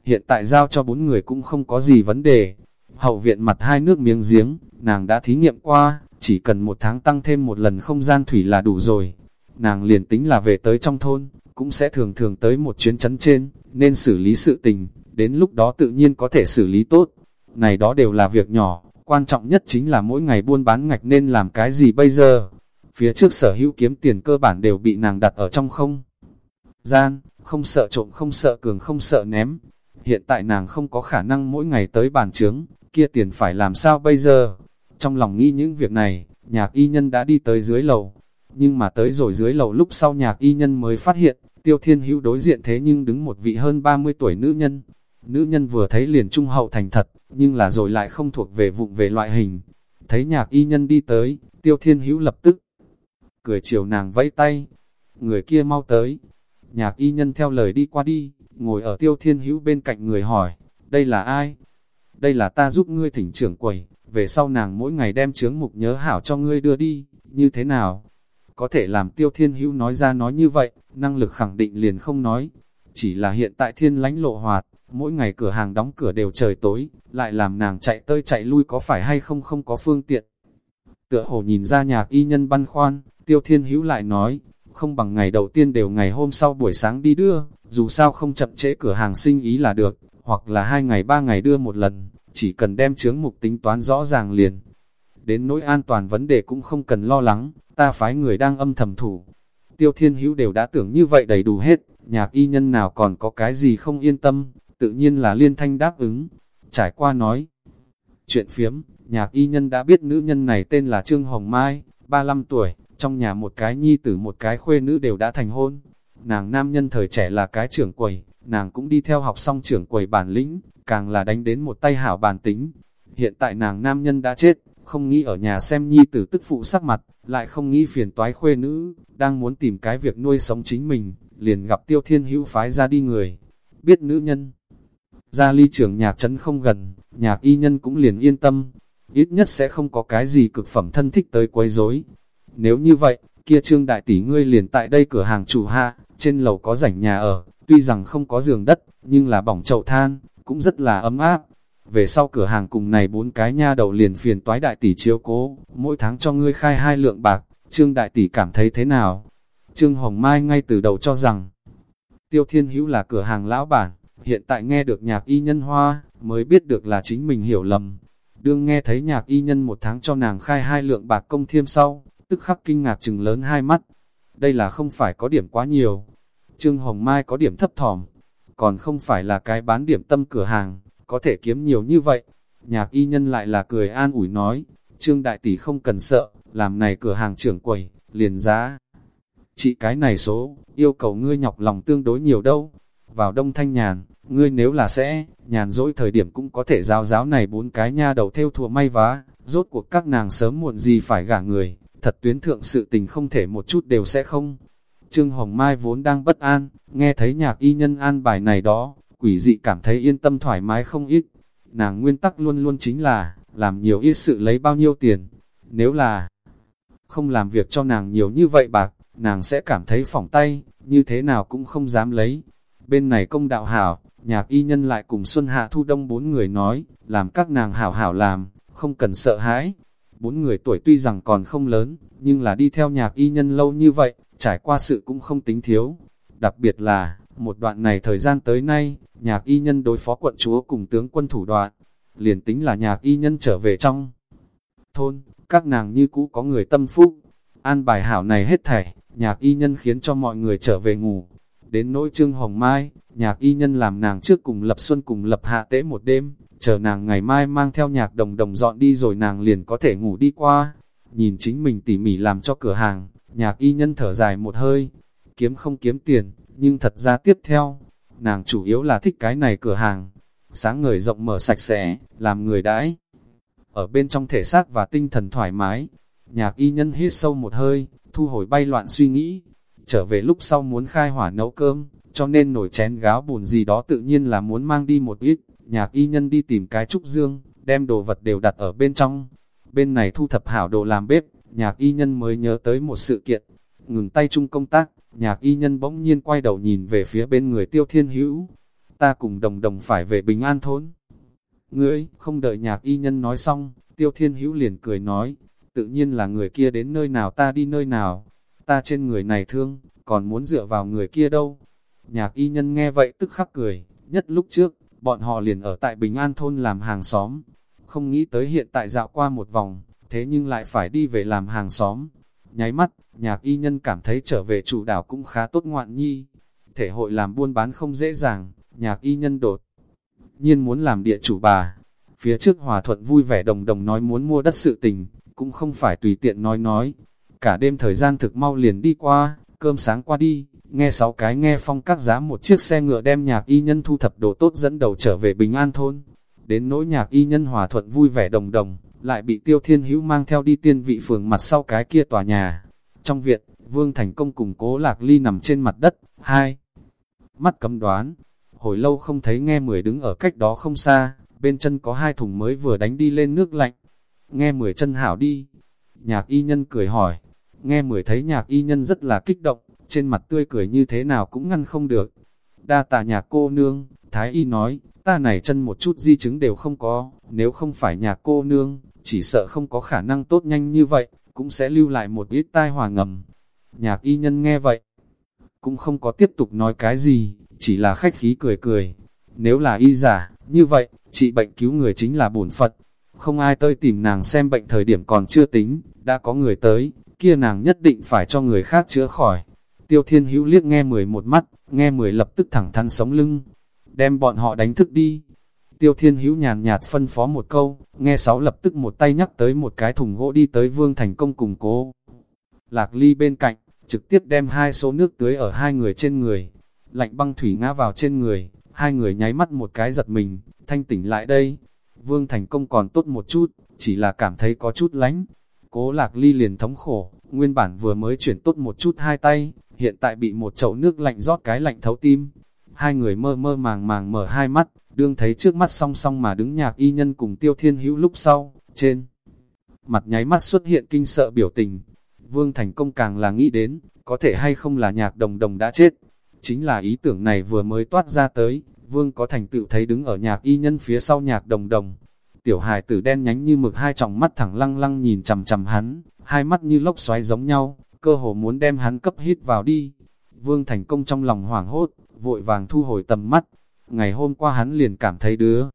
hiện tại giao cho bốn người cũng không có gì vấn đề. Hậu viện mặt hai nước miếng giếng, nàng đã thí nghiệm qua, chỉ cần một tháng tăng thêm một lần không gian thủy là đủ rồi. Nàng liền tính là về tới trong thôn, cũng sẽ thường thường tới một chuyến chấn trên, nên xử lý sự tình, đến lúc đó tự nhiên có thể xử lý tốt. Này đó đều là việc nhỏ, quan trọng nhất chính là mỗi ngày buôn bán ngạch nên làm cái gì bây giờ. Phía trước sở hữu kiếm tiền cơ bản đều bị nàng đặt ở trong không. Gian, không sợ trộm không sợ cường không sợ ném. Hiện tại nàng không có khả năng mỗi ngày tới bàn trướng, kia tiền phải làm sao bây giờ. Trong lòng nghĩ những việc này, nhạc y nhân đã đi tới dưới lầu. Nhưng mà tới rồi dưới lầu lúc sau nhạc y nhân mới phát hiện, tiêu thiên hữu đối diện thế nhưng đứng một vị hơn 30 tuổi nữ nhân. Nữ nhân vừa thấy liền trung hậu thành thật, nhưng là rồi lại không thuộc về vụng về loại hình. Thấy nhạc y nhân đi tới, tiêu thiên hữu lập tức cười chiều nàng vẫy tay. Người kia mau tới. Nhạc y nhân theo lời đi qua đi, ngồi ở tiêu thiên hữu bên cạnh người hỏi, đây là ai? Đây là ta giúp ngươi thỉnh trưởng quầy, về sau nàng mỗi ngày đem chướng mục nhớ hảo cho ngươi đưa đi, như thế nào? Có thể làm tiêu thiên hữu nói ra nói như vậy, năng lực khẳng định liền không nói. Chỉ là hiện tại thiên lánh lộ hoạt, mỗi ngày cửa hàng đóng cửa đều trời tối, lại làm nàng chạy tơi chạy lui có phải hay không không có phương tiện. Tựa hồ nhìn ra nhạc y nhân băn khoan, tiêu thiên hữu lại nói, không bằng ngày đầu tiên đều ngày hôm sau buổi sáng đi đưa, dù sao không chậm trễ cửa hàng sinh ý là được, hoặc là hai ngày ba ngày đưa một lần, chỉ cần đem chướng mục tính toán rõ ràng liền. Đến nỗi an toàn vấn đề cũng không cần lo lắng, ta phái người đang âm thầm thủ. Tiêu thiên hữu đều đã tưởng như vậy đầy đủ hết, nhạc y nhân nào còn có cái gì không yên tâm, tự nhiên là liên thanh đáp ứng. Trải qua nói, chuyện phiếm, nhạc y nhân đã biết nữ nhân này tên là Trương Hồng Mai, 35 tuổi, trong nhà một cái nhi tử một cái khuê nữ đều đã thành hôn. Nàng nam nhân thời trẻ là cái trưởng quầy, nàng cũng đi theo học xong trưởng quầy bản lĩnh, càng là đánh đến một tay hảo bản tính. Hiện tại nàng nam nhân đã chết, không nghĩ ở nhà xem nhi tử tức phụ sắc mặt, lại không nghĩ phiền toái khuê nữ, đang muốn tìm cái việc nuôi sống chính mình, liền gặp tiêu thiên hữu phái ra đi người. Biết nữ nhân, ra ly trưởng nhạc trấn không gần, nhạc y nhân cũng liền yên tâm, ít nhất sẽ không có cái gì cực phẩm thân thích tới quấy rối. Nếu như vậy, kia trương đại tỷ ngươi liền tại đây cửa hàng chủ hạ, trên lầu có rảnh nhà ở, tuy rằng không có giường đất, nhưng là bỏng chậu than, cũng rất là ấm áp. Về sau cửa hàng cùng này bốn cái nha đầu liền phiền toái đại tỷ chiếu cố, mỗi tháng cho ngươi khai hai lượng bạc, trương đại tỷ cảm thấy thế nào? Trương Hồng Mai ngay từ đầu cho rằng, Tiêu Thiên Hữu là cửa hàng lão bản, hiện tại nghe được nhạc y nhân hoa, mới biết được là chính mình hiểu lầm. Đương nghe thấy nhạc y nhân một tháng cho nàng khai hai lượng bạc công thiêm sau, tức khắc kinh ngạc chừng lớn hai mắt. Đây là không phải có điểm quá nhiều. Trương Hồng Mai có điểm thấp thỏm, còn không phải là cái bán điểm tâm cửa hàng, có thể kiếm nhiều như vậy. Nhạc y nhân lại là cười an ủi nói, Trương Đại Tỷ không cần sợ, làm này cửa hàng trưởng quầy, liền giá. Chị cái này số, yêu cầu ngươi nhọc lòng tương đối nhiều đâu. Vào đông thanh nhàn, ngươi nếu là sẽ, nhàn dỗi thời điểm cũng có thể giao giáo này bốn cái nha đầu theo thùa may vá, rốt cuộc các nàng sớm muộn gì phải gả người, thật tuyến thượng sự tình không thể một chút đều sẽ không. Trương Hồng Mai vốn đang bất an, nghe thấy nhạc y nhân an bài này đó, quỷ dị cảm thấy yên tâm thoải mái không ít. Nàng nguyên tắc luôn luôn chính là, làm nhiều ít sự lấy bao nhiêu tiền. Nếu là không làm việc cho nàng nhiều như vậy bạc, nàng sẽ cảm thấy phỏng tay, như thế nào cũng không dám lấy. Bên này công đạo hảo, nhạc y nhân lại cùng Xuân Hạ Thu Đông bốn người nói, làm các nàng hảo hảo làm, không cần sợ hãi. Bốn người tuổi tuy rằng còn không lớn, nhưng là đi theo nhạc y nhân lâu như vậy, trải qua sự cũng không tính thiếu. Đặc biệt là, một đoạn này thời gian tới nay, nhạc y nhân đối phó quận chúa cùng tướng quân thủ đoạn, liền tính là nhạc y nhân trở về trong thôn, các nàng như cũ có người tâm phúc. An bài hảo này hết thảy, nhạc y nhân khiến cho mọi người trở về ngủ. Đến nỗi trương hồng mai, nhạc y nhân làm nàng trước cùng lập xuân cùng lập hạ tế một đêm, chờ nàng ngày mai mang theo nhạc đồng đồng dọn đi rồi nàng liền có thể ngủ đi qua. Nhìn chính mình tỉ mỉ làm cho cửa hàng, nhạc y nhân thở dài một hơi, kiếm không kiếm tiền, nhưng thật ra tiếp theo, nàng chủ yếu là thích cái này cửa hàng, sáng ngời rộng mở sạch sẽ, làm người đãi. Ở bên trong thể xác và tinh thần thoải mái, nhạc y nhân hít sâu một hơi, thu hồi bay loạn suy nghĩ, trở về lúc sau muốn khai hỏa nấu cơm, cho nên nổi chén gáo bùn gì đó tự nhiên là muốn mang đi một ít, nhạc y nhân đi tìm cái trúc dương, đem đồ vật đều đặt ở bên trong. Bên này thu thập hảo đồ làm bếp, nhạc y nhân mới nhớ tới một sự kiện. Ngừng tay chung công tác, nhạc y nhân bỗng nhiên quay đầu nhìn về phía bên người tiêu thiên hữu. Ta cùng đồng đồng phải về bình an thôn. Ngươi, không đợi nhạc y nhân nói xong, tiêu thiên hữu liền cười nói, tự nhiên là người kia đến nơi nào ta đi nơi nào. Ta trên người này thương, còn muốn dựa vào người kia đâu. Nhạc y nhân nghe vậy tức khắc cười, nhất lúc trước, bọn họ liền ở tại Bình An thôn làm hàng xóm. Không nghĩ tới hiện tại dạo qua một vòng, thế nhưng lại phải đi về làm hàng xóm. Nháy mắt, nhạc y nhân cảm thấy trở về chủ đảo cũng khá tốt ngoạn nhi. Thể hội làm buôn bán không dễ dàng, nhạc y nhân đột. Nhiên muốn làm địa chủ bà. Phía trước hòa thuận vui vẻ đồng đồng nói muốn mua đất sự tình, cũng không phải tùy tiện nói nói. Cả đêm thời gian thực mau liền đi qua, cơm sáng qua đi, nghe sáu cái nghe phong các giá một chiếc xe ngựa đem nhạc y nhân thu thập đồ tốt dẫn đầu trở về Bình An Thôn. Đến nỗi nhạc y nhân hòa thuận vui vẻ đồng đồng, lại bị tiêu thiên hữu mang theo đi tiên vị phường mặt sau cái kia tòa nhà. Trong viện, Vương Thành Công cùng cố lạc ly nằm trên mặt đất, hai. Mắt cấm đoán, hồi lâu không thấy nghe mười đứng ở cách đó không xa, bên chân có hai thùng mới vừa đánh đi lên nước lạnh. Nghe mười chân hảo đi. Nhạc y nhân cười hỏi, nghe mười thấy nhạc y nhân rất là kích động, trên mặt tươi cười như thế nào cũng ngăn không được. Đa tà nhạc cô nương, Thái y nói, ta này chân một chút di chứng đều không có, nếu không phải nhạc cô nương, chỉ sợ không có khả năng tốt nhanh như vậy, cũng sẽ lưu lại một ít tai hòa ngầm. Nhạc y nhân nghe vậy, cũng không có tiếp tục nói cái gì, chỉ là khách khí cười cười. Nếu là y giả, như vậy, trị bệnh cứu người chính là bổn Phật. Không ai tới tìm nàng xem bệnh thời điểm còn chưa tính, đã có người tới, kia nàng nhất định phải cho người khác chữa khỏi. Tiêu thiên hữu liếc nghe mười một mắt, nghe mười lập tức thẳng thắn sống lưng, đem bọn họ đánh thức đi. Tiêu thiên hữu nhàn nhạt phân phó một câu, nghe sáu lập tức một tay nhắc tới một cái thùng gỗ đi tới vương thành công cùng cố. Lạc ly bên cạnh, trực tiếp đem hai số nước tưới ở hai người trên người. Lạnh băng thủy ngã vào trên người, hai người nháy mắt một cái giật mình, thanh tỉnh lại đây. Vương thành công còn tốt một chút, chỉ là cảm thấy có chút lánh. Cố lạc ly liền thống khổ, nguyên bản vừa mới chuyển tốt một chút hai tay, hiện tại bị một chậu nước lạnh rót cái lạnh thấu tim. Hai người mơ mơ màng màng mở hai mắt, đương thấy trước mắt song song mà đứng nhạc y nhân cùng tiêu thiên hữu lúc sau, trên. Mặt nháy mắt xuất hiện kinh sợ biểu tình. Vương Thành Công càng là nghĩ đến, có thể hay không là nhạc đồng đồng đã chết. Chính là ý tưởng này vừa mới toát ra tới, Vương có thành tựu thấy đứng ở nhạc y nhân phía sau nhạc đồng đồng. Tiểu hài tử đen nhánh như mực hai tròng mắt thẳng lăng lăng nhìn chầm chầm hắn, hai mắt như lốc xoáy giống nhau, cơ hồ muốn đem hắn cấp hít vào đi. Vương thành công trong lòng hoảng hốt, vội vàng thu hồi tầm mắt. Ngày hôm qua hắn liền cảm thấy đứa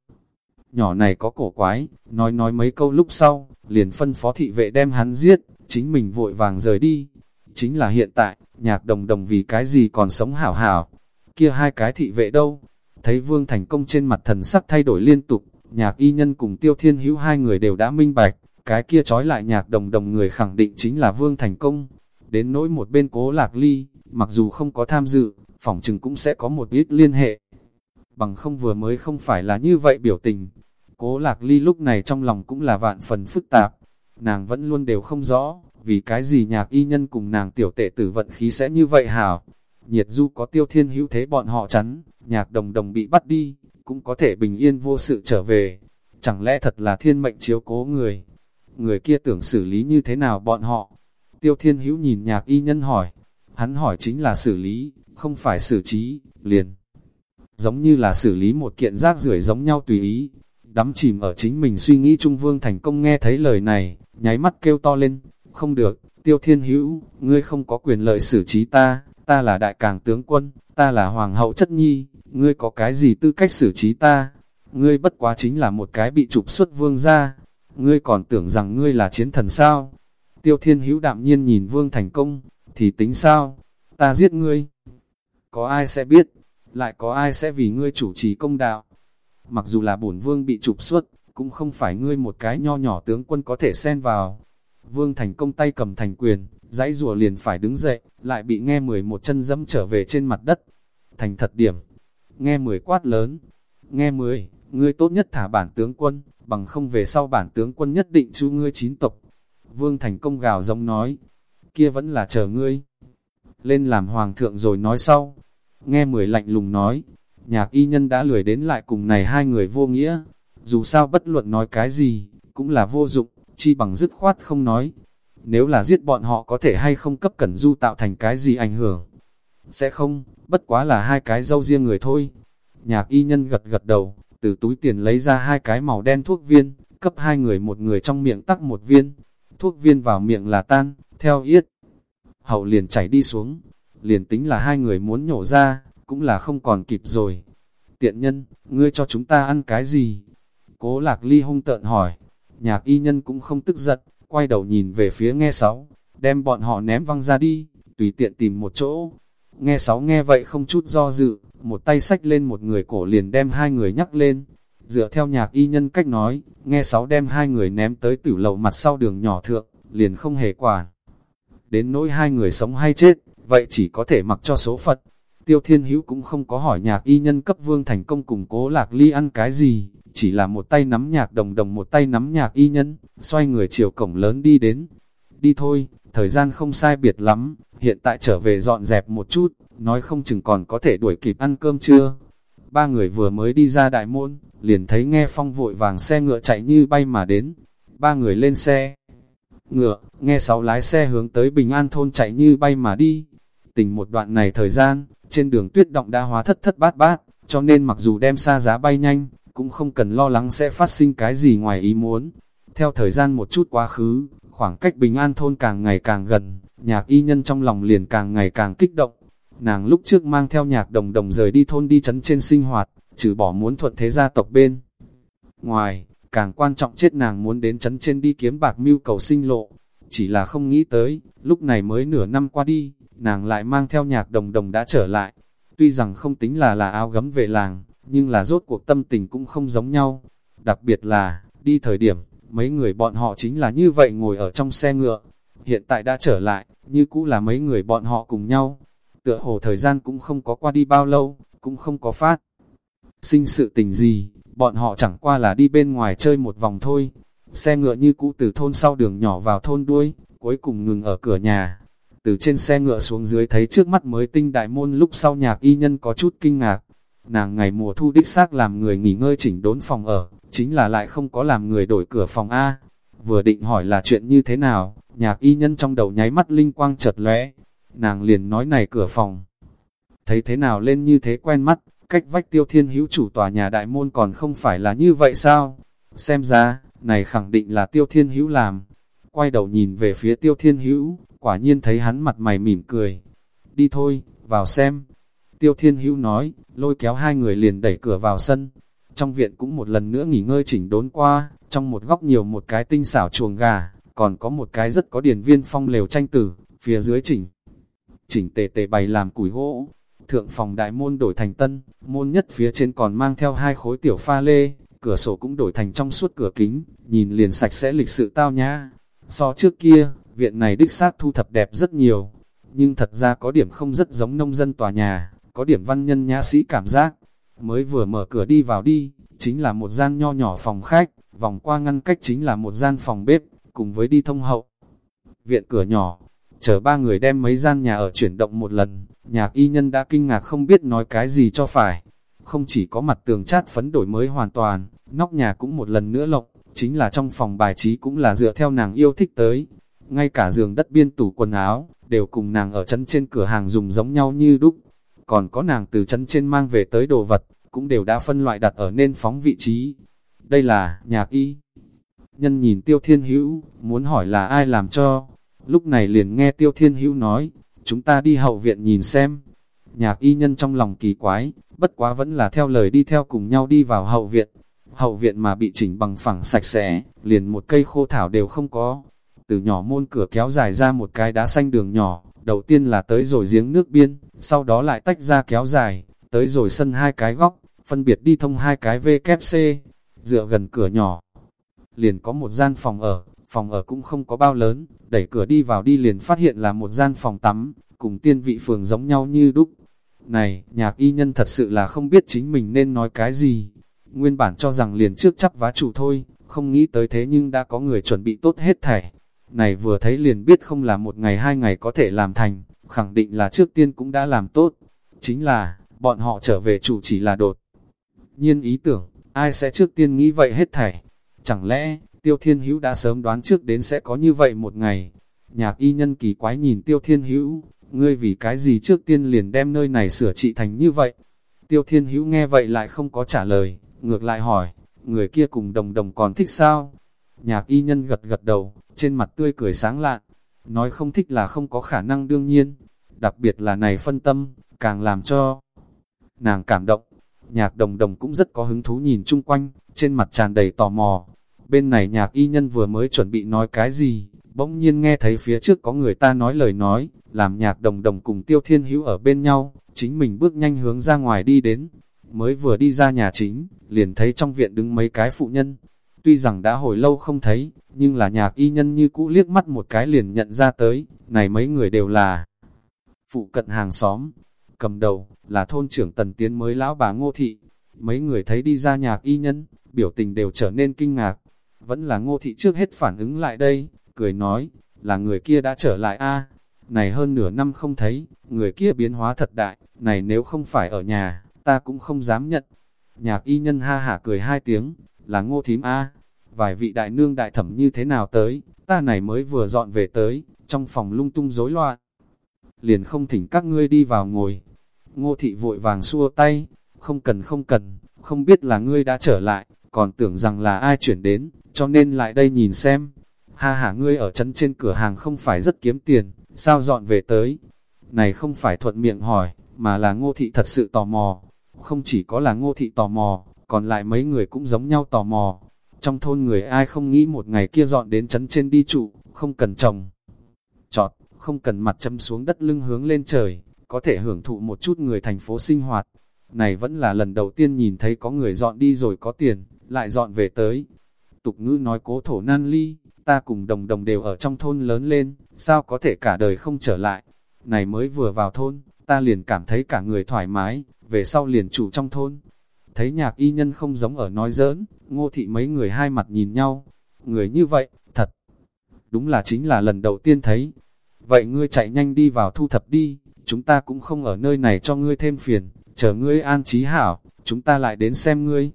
nhỏ này có cổ quái, nói nói mấy câu lúc sau, liền phân phó thị vệ đem hắn giết, chính mình vội vàng rời đi. Chính là hiện tại, nhạc đồng đồng vì cái gì còn sống hảo hảo. Kia hai cái thị vệ đâu? Thấy vương thành công trên mặt thần sắc thay đổi liên tục, nhạc y nhân cùng tiêu thiên hữu hai người đều đã minh bạch, cái kia trói lại nhạc đồng đồng người khẳng định chính là vương thành công. Đến nỗi một bên cố lạc ly, mặc dù không có tham dự, phỏng chừng cũng sẽ có một ít liên hệ. Bằng không vừa mới không phải là như vậy biểu tình. Cố lạc ly lúc này trong lòng cũng là vạn phần phức tạp. Nàng vẫn luôn đều không rõ, vì cái gì nhạc y nhân cùng nàng tiểu tệ tử vận khí sẽ như vậy hảo. Nhiệt du có tiêu thiên hữu thế bọn họ chắn, nhạc đồng đồng bị bắt đi, cũng có thể bình yên vô sự trở về. Chẳng lẽ thật là thiên mệnh chiếu cố người? Người kia tưởng xử lý như thế nào bọn họ? Tiêu Thiên Hữu nhìn nhạc y nhân hỏi, hắn hỏi chính là xử lý, không phải xử trí, liền. Giống như là xử lý một kiện rác rưởi giống nhau tùy ý, đắm chìm ở chính mình suy nghĩ Trung Vương thành công nghe thấy lời này, nháy mắt kêu to lên, không được, Tiêu Thiên Hữu, ngươi không có quyền lợi xử trí ta, ta là đại càng tướng quân, ta là hoàng hậu chất nhi, ngươi có cái gì tư cách xử trí ta? Ngươi bất quá chính là một cái bị trục xuất vương ra, ngươi còn tưởng rằng ngươi là chiến thần sao? Tiêu thiên hữu đạm nhiên nhìn vương thành công, thì tính sao? Ta giết ngươi. Có ai sẽ biết, lại có ai sẽ vì ngươi chủ trì công đạo? Mặc dù là bổn vương bị trục xuất, cũng không phải ngươi một cái nho nhỏ tướng quân có thể xen vào. Vương thành công tay cầm thành quyền, dãy rùa liền phải đứng dậy, lại bị nghe mười một chân dẫm trở về trên mặt đất. Thành thật điểm, nghe mười quát lớn, nghe mười, ngươi tốt nhất thả bản tướng quân, bằng không về sau bản tướng quân nhất định chú ngươi chín tộc. Vương Thành Công gào giống nói, kia vẫn là chờ ngươi. Lên làm hoàng thượng rồi nói sau. Nghe mười lạnh lùng nói, nhạc y nhân đã lười đến lại cùng này hai người vô nghĩa. Dù sao bất luận nói cái gì, cũng là vô dụng, chi bằng dứt khoát không nói. nếu là giết bọn họ có thể hay không cấp cẩn du tạo thành cái gì ảnh hưởng. Sẽ không, bất quá là hai cái dâu riêng người thôi. Nhạc y nhân gật gật đầu, từ túi tiền lấy ra hai cái màu đen thuốc viên, cấp hai người một người trong miệng tắc một viên. Thuốc viên vào miệng là tan, theo yết. Hậu liền chảy đi xuống, liền tính là hai người muốn nhổ ra, cũng là không còn kịp rồi. Tiện nhân, ngươi cho chúng ta ăn cái gì? Cố lạc ly hung tợn hỏi. Nhạc y nhân cũng không tức giận, quay đầu nhìn về phía nghe sáu, đem bọn họ ném văng ra đi, tùy tiện tìm một chỗ. Nghe sáu nghe vậy không chút do dự, một tay sách lên một người cổ liền đem hai người nhắc lên. Dựa theo nhạc y nhân cách nói, nghe sáu đem hai người ném tới tử lầu mặt sau đường nhỏ thượng, liền không hề quản. Đến nỗi hai người sống hay chết, vậy chỉ có thể mặc cho số phận. Tiêu Thiên Hữu cũng không có hỏi nhạc y nhân cấp vương thành công cùng cố lạc ly ăn cái gì, chỉ là một tay nắm nhạc đồng đồng một tay nắm nhạc y nhân, xoay người chiều cổng lớn đi đến. Đi thôi, thời gian không sai biệt lắm, hiện tại trở về dọn dẹp một chút, nói không chừng còn có thể đuổi kịp ăn cơm trưa. Ba người vừa mới đi ra đại môn, liền thấy nghe phong vội vàng xe ngựa chạy như bay mà đến. Ba người lên xe. Ngựa, nghe sáu lái xe hướng tới Bình An thôn chạy như bay mà đi. Tình một đoạn này thời gian, trên đường tuyết động đã hóa thất thất bát bát, cho nên mặc dù đem xa giá bay nhanh, cũng không cần lo lắng sẽ phát sinh cái gì ngoài ý muốn. Theo thời gian một chút quá khứ, khoảng cách bình an thôn càng ngày càng gần, nhạc y nhân trong lòng liền càng ngày càng kích động. Nàng lúc trước mang theo nhạc đồng đồng rời đi thôn đi chấn trên sinh hoạt, trừ bỏ muốn thuận thế gia tộc bên. Ngoài, càng quan trọng chết nàng muốn đến chấn trên đi kiếm bạc mưu cầu sinh lộ. Chỉ là không nghĩ tới, lúc này mới nửa năm qua đi, nàng lại mang theo nhạc đồng đồng đã trở lại. Tuy rằng không tính là là áo gấm về làng, nhưng là rốt cuộc tâm tình cũng không giống nhau. Đặc biệt là, đi thời điểm, mấy người bọn họ chính là như vậy ngồi ở trong xe ngựa. Hiện tại đã trở lại, như cũ là mấy người bọn họ cùng nhau. Tựa hồ thời gian cũng không có qua đi bao lâu, cũng không có phát. Sinh sự tình gì, bọn họ chẳng qua là đi bên ngoài chơi một vòng thôi. Xe ngựa như cũ từ thôn sau đường nhỏ vào thôn đuôi, cuối cùng ngừng ở cửa nhà. Từ trên xe ngựa xuống dưới thấy trước mắt mới tinh đại môn lúc sau nhạc y nhân có chút kinh ngạc, Nàng ngày mùa thu đích xác làm người nghỉ ngơi chỉnh đốn phòng ở, chính là lại không có làm người đổi cửa phòng A. Vừa định hỏi là chuyện như thế nào, nhạc y nhân trong đầu nháy mắt linh quang chật lóe Nàng liền nói này cửa phòng. Thấy thế nào lên như thế quen mắt, cách vách tiêu thiên hữu chủ tòa nhà đại môn còn không phải là như vậy sao? Xem ra, này khẳng định là tiêu thiên hữu làm. Quay đầu nhìn về phía tiêu thiên hữu, quả nhiên thấy hắn mặt mày mỉm cười. Đi thôi, vào xem. Tiêu Thiên Hữu nói, lôi kéo hai người liền đẩy cửa vào sân. Trong viện cũng một lần nữa nghỉ ngơi chỉnh đốn qua, trong một góc nhiều một cái tinh xảo chuồng gà, còn có một cái rất có điển viên phong lều tranh tử, phía dưới chỉnh. Chỉnh tề tề bày làm củi gỗ, thượng phòng đại môn đổi thành tân, môn nhất phía trên còn mang theo hai khối tiểu pha lê, cửa sổ cũng đổi thành trong suốt cửa kính, nhìn liền sạch sẽ lịch sự tao nhã. So trước kia, viện này đích xác thu thập đẹp rất nhiều, nhưng thật ra có điểm không rất giống nông dân tòa nhà, có điểm văn nhân nhã sĩ cảm giác. Mới vừa mở cửa đi vào đi, chính là một gian nho nhỏ phòng khách, vòng qua ngăn cách chính là một gian phòng bếp, cùng với đi thông hậu. Viện cửa nhỏ, chờ ba người đem mấy gian nhà ở chuyển động một lần, nhạc y nhân đã kinh ngạc không biết nói cái gì cho phải. Không chỉ có mặt tường chát phấn đổi mới hoàn toàn, nóc nhà cũng một lần nữa lộc, chính là trong phòng bài trí cũng là dựa theo nàng yêu thích tới. Ngay cả giường đất biên tủ quần áo, đều cùng nàng ở chân trên cửa hàng dùng giống nhau như đúc còn có nàng từ chân trên mang về tới đồ vật, cũng đều đã phân loại đặt ở nên phóng vị trí. Đây là nhạc y. Nhân nhìn Tiêu Thiên Hữu, muốn hỏi là ai làm cho. Lúc này liền nghe Tiêu Thiên Hữu nói, chúng ta đi hậu viện nhìn xem. Nhạc y nhân trong lòng kỳ quái, bất quá vẫn là theo lời đi theo cùng nhau đi vào hậu viện. Hậu viện mà bị chỉnh bằng phẳng sạch sẽ, liền một cây khô thảo đều không có. Từ nhỏ môn cửa kéo dài ra một cái đá xanh đường nhỏ, đầu tiên là tới rồi giếng nước biên, sau đó lại tách ra kéo dài, tới rồi sân hai cái góc, phân biệt đi thông hai cái VKC, dựa gần cửa nhỏ. Liền có một gian phòng ở, phòng ở cũng không có bao lớn, đẩy cửa đi vào đi liền phát hiện là một gian phòng tắm, cùng tiên vị phường giống nhau như đúc. Này, nhạc y nhân thật sự là không biết chính mình nên nói cái gì. Nguyên bản cho rằng liền trước chấp vá chủ thôi, không nghĩ tới thế nhưng đã có người chuẩn bị tốt hết thảy. Này vừa thấy liền biết không là một ngày hai ngày có thể làm thành, khẳng định là trước tiên cũng đã làm tốt. Chính là, bọn họ trở về chủ chỉ là đột. Nhiên ý tưởng, ai sẽ trước tiên nghĩ vậy hết thảy? Chẳng lẽ, Tiêu Thiên Hữu đã sớm đoán trước đến sẽ có như vậy một ngày? Nhạc y nhân kỳ quái nhìn tiêu thiên hữu, ngươi vì cái gì trước tiên liền đem nơi này sửa trị thành như vậy. Tiêu thiên hữu nghe vậy lại không có trả lời, ngược lại hỏi, người kia cùng đồng đồng còn thích sao? Nhạc y nhân gật gật đầu, trên mặt tươi cười sáng lạn, nói không thích là không có khả năng đương nhiên, đặc biệt là này phân tâm, càng làm cho nàng cảm động. Nhạc đồng đồng cũng rất có hứng thú nhìn chung quanh, trên mặt tràn đầy tò mò. Bên này nhạc y nhân vừa mới chuẩn bị nói cái gì, bỗng nhiên nghe thấy phía trước có người ta nói lời nói, làm nhạc đồng đồng cùng tiêu thiên hữu ở bên nhau, chính mình bước nhanh hướng ra ngoài đi đến. Mới vừa đi ra nhà chính, liền thấy trong viện đứng mấy cái phụ nhân. Tuy rằng đã hồi lâu không thấy, nhưng là nhạc y nhân như cũ liếc mắt một cái liền nhận ra tới, này mấy người đều là phụ cận hàng xóm. Cầm đầu, là thôn trưởng tần tiến mới lão bà ngô thị. Mấy người thấy đi ra nhạc y nhân, biểu tình đều trở nên kinh ngạc. Vẫn là ngô thị trước hết phản ứng lại đây, cười nói, là người kia đã trở lại a Này hơn nửa năm không thấy, người kia biến hóa thật đại, này nếu không phải ở nhà, ta cũng không dám nhận. Nhạc y nhân ha hả cười hai tiếng, là ngô thím a Vài vị đại nương đại thẩm như thế nào tới, ta này mới vừa dọn về tới, trong phòng lung tung rối loạn. Liền không thỉnh các ngươi đi vào ngồi. Ngô thị vội vàng xua tay, không cần không cần, không biết là ngươi đã trở lại, còn tưởng rằng là ai chuyển đến, cho nên lại đây nhìn xem. Ha ha ngươi ở chân trên cửa hàng không phải rất kiếm tiền, sao dọn về tới? Này không phải thuận miệng hỏi, mà là ngô thị thật sự tò mò. Không chỉ có là ngô thị tò mò, còn lại mấy người cũng giống nhau tò mò. Trong thôn người ai không nghĩ một ngày kia dọn đến chấn trên đi trụ, không cần trồng. Chọt, không cần mặt châm xuống đất lưng hướng lên trời, có thể hưởng thụ một chút người thành phố sinh hoạt. Này vẫn là lần đầu tiên nhìn thấy có người dọn đi rồi có tiền, lại dọn về tới. Tục ngữ nói cố thổ nan ly, ta cùng đồng đồng đều ở trong thôn lớn lên, sao có thể cả đời không trở lại. Này mới vừa vào thôn, ta liền cảm thấy cả người thoải mái, về sau liền chủ trong thôn. Thấy nhạc y nhân không giống ở nói giỡn, ngô thị mấy người hai mặt nhìn nhau. Người như vậy, thật, đúng là chính là lần đầu tiên thấy. Vậy ngươi chạy nhanh đi vào thu thập đi, chúng ta cũng không ở nơi này cho ngươi thêm phiền, chờ ngươi an trí hảo, chúng ta lại đến xem ngươi.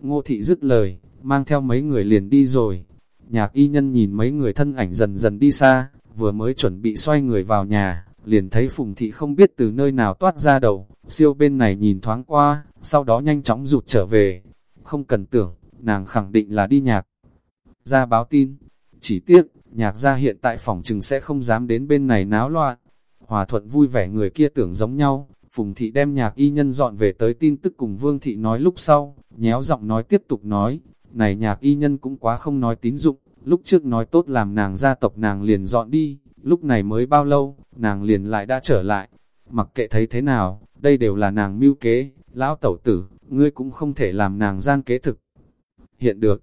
Ngô thị dứt lời, mang theo mấy người liền đi rồi. Nhạc y nhân nhìn mấy người thân ảnh dần dần đi xa, vừa mới chuẩn bị xoay người vào nhà, liền thấy Phùng thị không biết từ nơi nào toát ra đầu, siêu bên này nhìn thoáng qua, sau đó nhanh chóng rụt trở về. Không cần tưởng, nàng khẳng định là đi nhạc. Ra báo tin, chỉ tiếc, nhạc gia hiện tại phòng trừng sẽ không dám đến bên này náo loạn. Hòa thuận vui vẻ người kia tưởng giống nhau, Phùng thị đem nhạc y nhân dọn về tới tin tức cùng Vương thị nói lúc sau, nhéo giọng nói tiếp tục nói, này nhạc y nhân cũng quá không nói tín dụng, lúc trước nói tốt làm nàng gia tộc nàng liền dọn đi, lúc này mới bao lâu, nàng liền lại đã trở lại. Mặc kệ thấy thế nào, đây đều là nàng mưu kế, lão tẩu tử, ngươi cũng không thể làm nàng gian kế thực. Hiện được,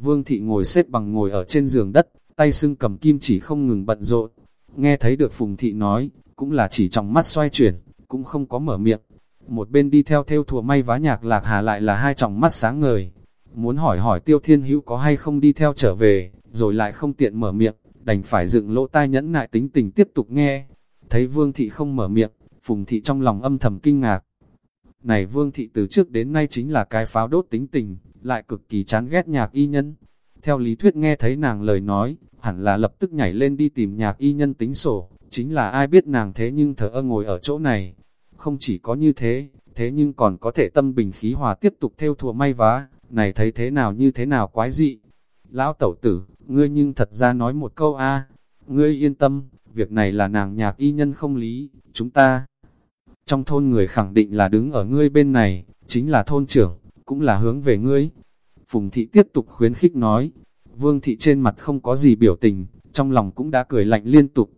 Vương thị ngồi xếp bằng ngồi ở trên giường đất, tay xưng cầm kim chỉ không ngừng bận rộn. Nghe thấy được Phùng thị nói, cũng là chỉ trong mắt xoay chuyển, cũng không có mở miệng. Một bên đi theo theo thùa may vá nhạc lạc hà lại là hai tròng mắt sáng ngời. Muốn hỏi hỏi tiêu thiên hữu có hay không đi theo trở về, rồi lại không tiện mở miệng, đành phải dựng lỗ tai nhẫn nại tính tình tiếp tục nghe. Thấy vương thị không mở miệng, phùng thị trong lòng âm thầm kinh ngạc. Này vương thị từ trước đến nay chính là cái pháo đốt tính tình, lại cực kỳ chán ghét nhạc y nhân. Theo lý thuyết nghe thấy nàng lời nói, hẳn là lập tức nhảy lên đi tìm nhạc y nhân tính sổ, chính là ai biết nàng thế nhưng thở ơ ngồi ở chỗ này. Không chỉ có như thế, thế nhưng còn có thể tâm bình khí hòa tiếp tục theo thùa may vá, này thấy thế nào như thế nào quái dị. Lão tẩu tử, ngươi nhưng thật ra nói một câu a ngươi yên tâm, việc này là nàng nhạc y nhân không lý, chúng ta. Trong thôn người khẳng định là đứng ở ngươi bên này, chính là thôn trưởng, cũng là hướng về ngươi. Phùng thị tiếp tục khuyến khích nói, vương thị trên mặt không có gì biểu tình, trong lòng cũng đã cười lạnh liên tục.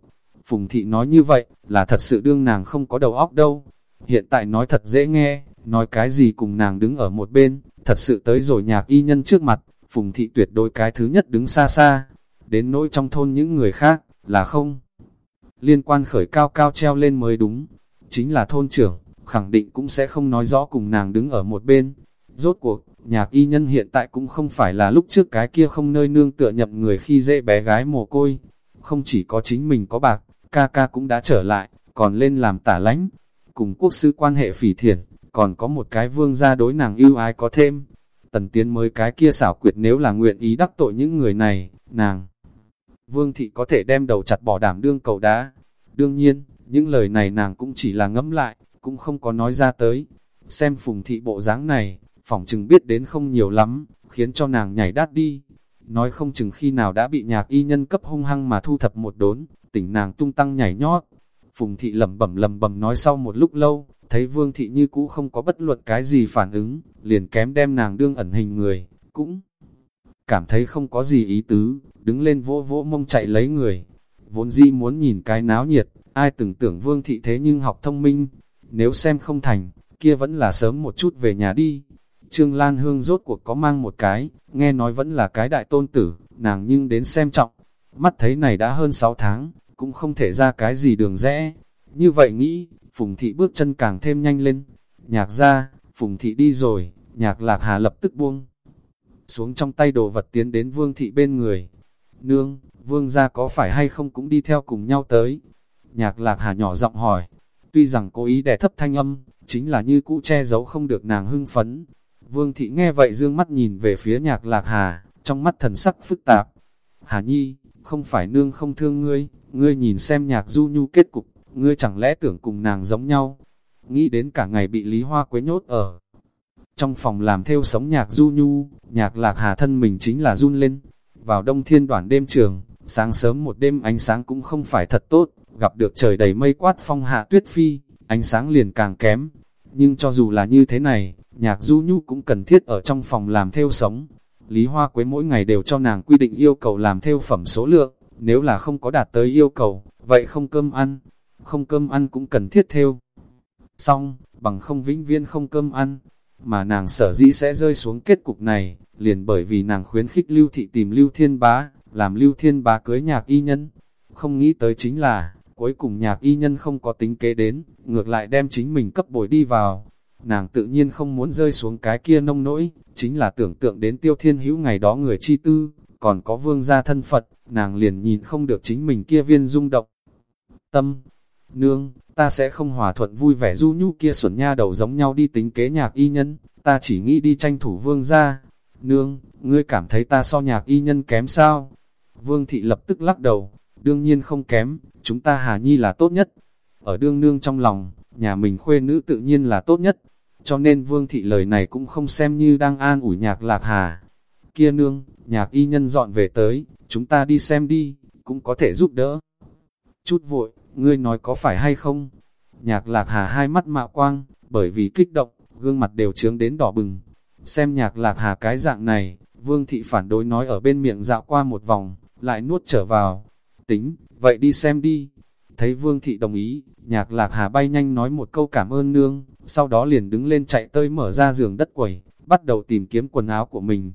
Phùng thị nói như vậy, là thật sự đương nàng không có đầu óc đâu. Hiện tại nói thật dễ nghe, nói cái gì cùng nàng đứng ở một bên, thật sự tới rồi nhạc y nhân trước mặt, Phùng thị tuyệt đối cái thứ nhất đứng xa xa, đến nỗi trong thôn những người khác, là không. Liên quan khởi cao cao treo lên mới đúng, chính là thôn trưởng, khẳng định cũng sẽ không nói rõ cùng nàng đứng ở một bên. Rốt cuộc, nhạc y nhân hiện tại cũng không phải là lúc trước cái kia không nơi nương tựa nhậm người khi dễ bé gái mồ côi. Không chỉ có chính mình có bạc, ca ca cũng đã trở lại, còn lên làm tả lánh. Cùng quốc sư quan hệ phỉ thiền, còn có một cái vương gia đối nàng yêu ái có thêm. Tần tiến mới cái kia xảo quyệt nếu là nguyện ý đắc tội những người này, nàng Vương thị có thể đem đầu chặt bỏ đảm đương cầu đá. Đương nhiên, những lời này nàng cũng chỉ là ngẫm lại, cũng không có nói ra tới. Xem phùng thị bộ dáng này, phỏng chừng biết đến không nhiều lắm, khiến cho nàng nhảy đát đi. Nói không chừng khi nào đã bị nhạc y nhân cấp hung hăng mà thu thập một đốn, tỉnh nàng tung tăng nhảy nhót. Phùng thị lầm bẩm lầm bầm nói sau một lúc lâu, thấy vương thị như cũ không có bất luận cái gì phản ứng, liền kém đem nàng đương ẩn hình người, cũng cảm thấy không có gì ý tứ, đứng lên vỗ vỗ mông chạy lấy người. Vốn dĩ muốn nhìn cái náo nhiệt, ai từng tưởng vương thị thế nhưng học thông minh, nếu xem không thành, kia vẫn là sớm một chút về nhà đi. Trương Lan Hương rốt cuộc có mang một cái, nghe nói vẫn là cái đại tôn tử, nàng nhưng đến xem trọng. Mắt thấy này đã hơn 6 tháng, cũng không thể ra cái gì đường rẽ. Như vậy nghĩ, Phùng Thị bước chân càng thêm nhanh lên. Nhạc ra, Phùng Thị đi rồi, nhạc lạc hà lập tức buông. Xuống trong tay đồ vật tiến đến Vương Thị bên người. Nương, Vương gia có phải hay không cũng đi theo cùng nhau tới. Nhạc lạc hà nhỏ giọng hỏi. Tuy rằng cố ý đè thấp thanh âm, chính là như cũ che giấu không được nàng hưng phấn. Vương thị nghe vậy dương mắt nhìn về phía nhạc lạc hà, trong mắt thần sắc phức tạp. Hà nhi, không phải nương không thương ngươi, ngươi nhìn xem nhạc du nhu kết cục, ngươi chẳng lẽ tưởng cùng nàng giống nhau. Nghĩ đến cả ngày bị Lý Hoa quế nhốt ở. Trong phòng làm theo sống nhạc du nhu, nhạc lạc hà thân mình chính là run lên. Vào đông thiên đoạn đêm trường, sáng sớm một đêm ánh sáng cũng không phải thật tốt, gặp được trời đầy mây quát phong hạ tuyết phi, ánh sáng liền càng kém. Nhưng cho dù là như thế này, nhạc du nhu cũng cần thiết ở trong phòng làm theo sống. Lý Hoa Quế mỗi ngày đều cho nàng quy định yêu cầu làm theo phẩm số lượng, nếu là không có đạt tới yêu cầu, vậy không cơm ăn, không cơm ăn cũng cần thiết theo. Xong, bằng không vĩnh viễn không cơm ăn, mà nàng sở dĩ sẽ rơi xuống kết cục này, liền bởi vì nàng khuyến khích Lưu Thị tìm Lưu Thiên Bá, làm Lưu Thiên Bá cưới nhạc y nhân. Không nghĩ tới chính là, cuối cùng nhạc y nhân không có tính kế đến, ngược lại đem chính mình cấp bồi đi vào. Nàng tự nhiên không muốn rơi xuống cái kia nông nỗi, chính là tưởng tượng đến tiêu thiên hữu ngày đó người chi tư, còn có vương gia thân Phật, nàng liền nhìn không được chính mình kia viên rung động. Tâm, nương, ta sẽ không hòa thuận vui vẻ du nhu kia xuẩn nha đầu giống nhau đi tính kế nhạc y nhân, ta chỉ nghĩ đi tranh thủ vương gia. Nương, ngươi cảm thấy ta so nhạc y nhân kém sao? Vương thị lập tức lắc đầu, đương nhiên không kém, chúng ta Hà Nhi là tốt nhất. Ở đương nương trong lòng, nhà mình khuê nữ tự nhiên là tốt nhất. Cho nên vương thị lời này cũng không xem như đang an ủi nhạc lạc hà. Kia nương, nhạc y nhân dọn về tới, chúng ta đi xem đi, cũng có thể giúp đỡ. Chút vội, ngươi nói có phải hay không? Nhạc lạc hà hai mắt mạo quang, bởi vì kích động, gương mặt đều trướng đến đỏ bừng. Xem nhạc lạc hà cái dạng này, vương thị phản đối nói ở bên miệng dạo qua một vòng, lại nuốt trở vào. Tính, vậy đi xem đi. Thấy vương thị đồng ý, nhạc lạc hà bay nhanh nói một câu cảm ơn nương, sau đó liền đứng lên chạy tới mở ra giường đất quẩy, bắt đầu tìm kiếm quần áo của mình.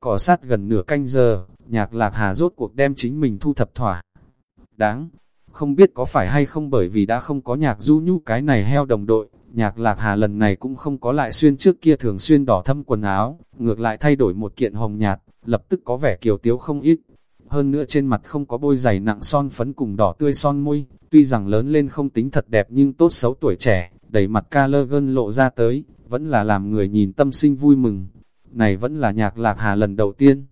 Cỏ sát gần nửa canh giờ, nhạc lạc hà rốt cuộc đem chính mình thu thập thỏa. Đáng, không biết có phải hay không bởi vì đã không có nhạc du nhu cái này heo đồng đội, nhạc lạc hà lần này cũng không có lại xuyên trước kia thường xuyên đỏ thâm quần áo, ngược lại thay đổi một kiện hồng nhạt, lập tức có vẻ kiều tiếu không ít. Hơn nữa trên mặt không có bôi dày nặng son phấn cùng đỏ tươi son môi, tuy rằng lớn lên không tính thật đẹp nhưng tốt xấu tuổi trẻ, đẩy mặt ca lơ gân lộ ra tới, vẫn là làm người nhìn tâm sinh vui mừng. Này vẫn là nhạc lạc hà lần đầu tiên.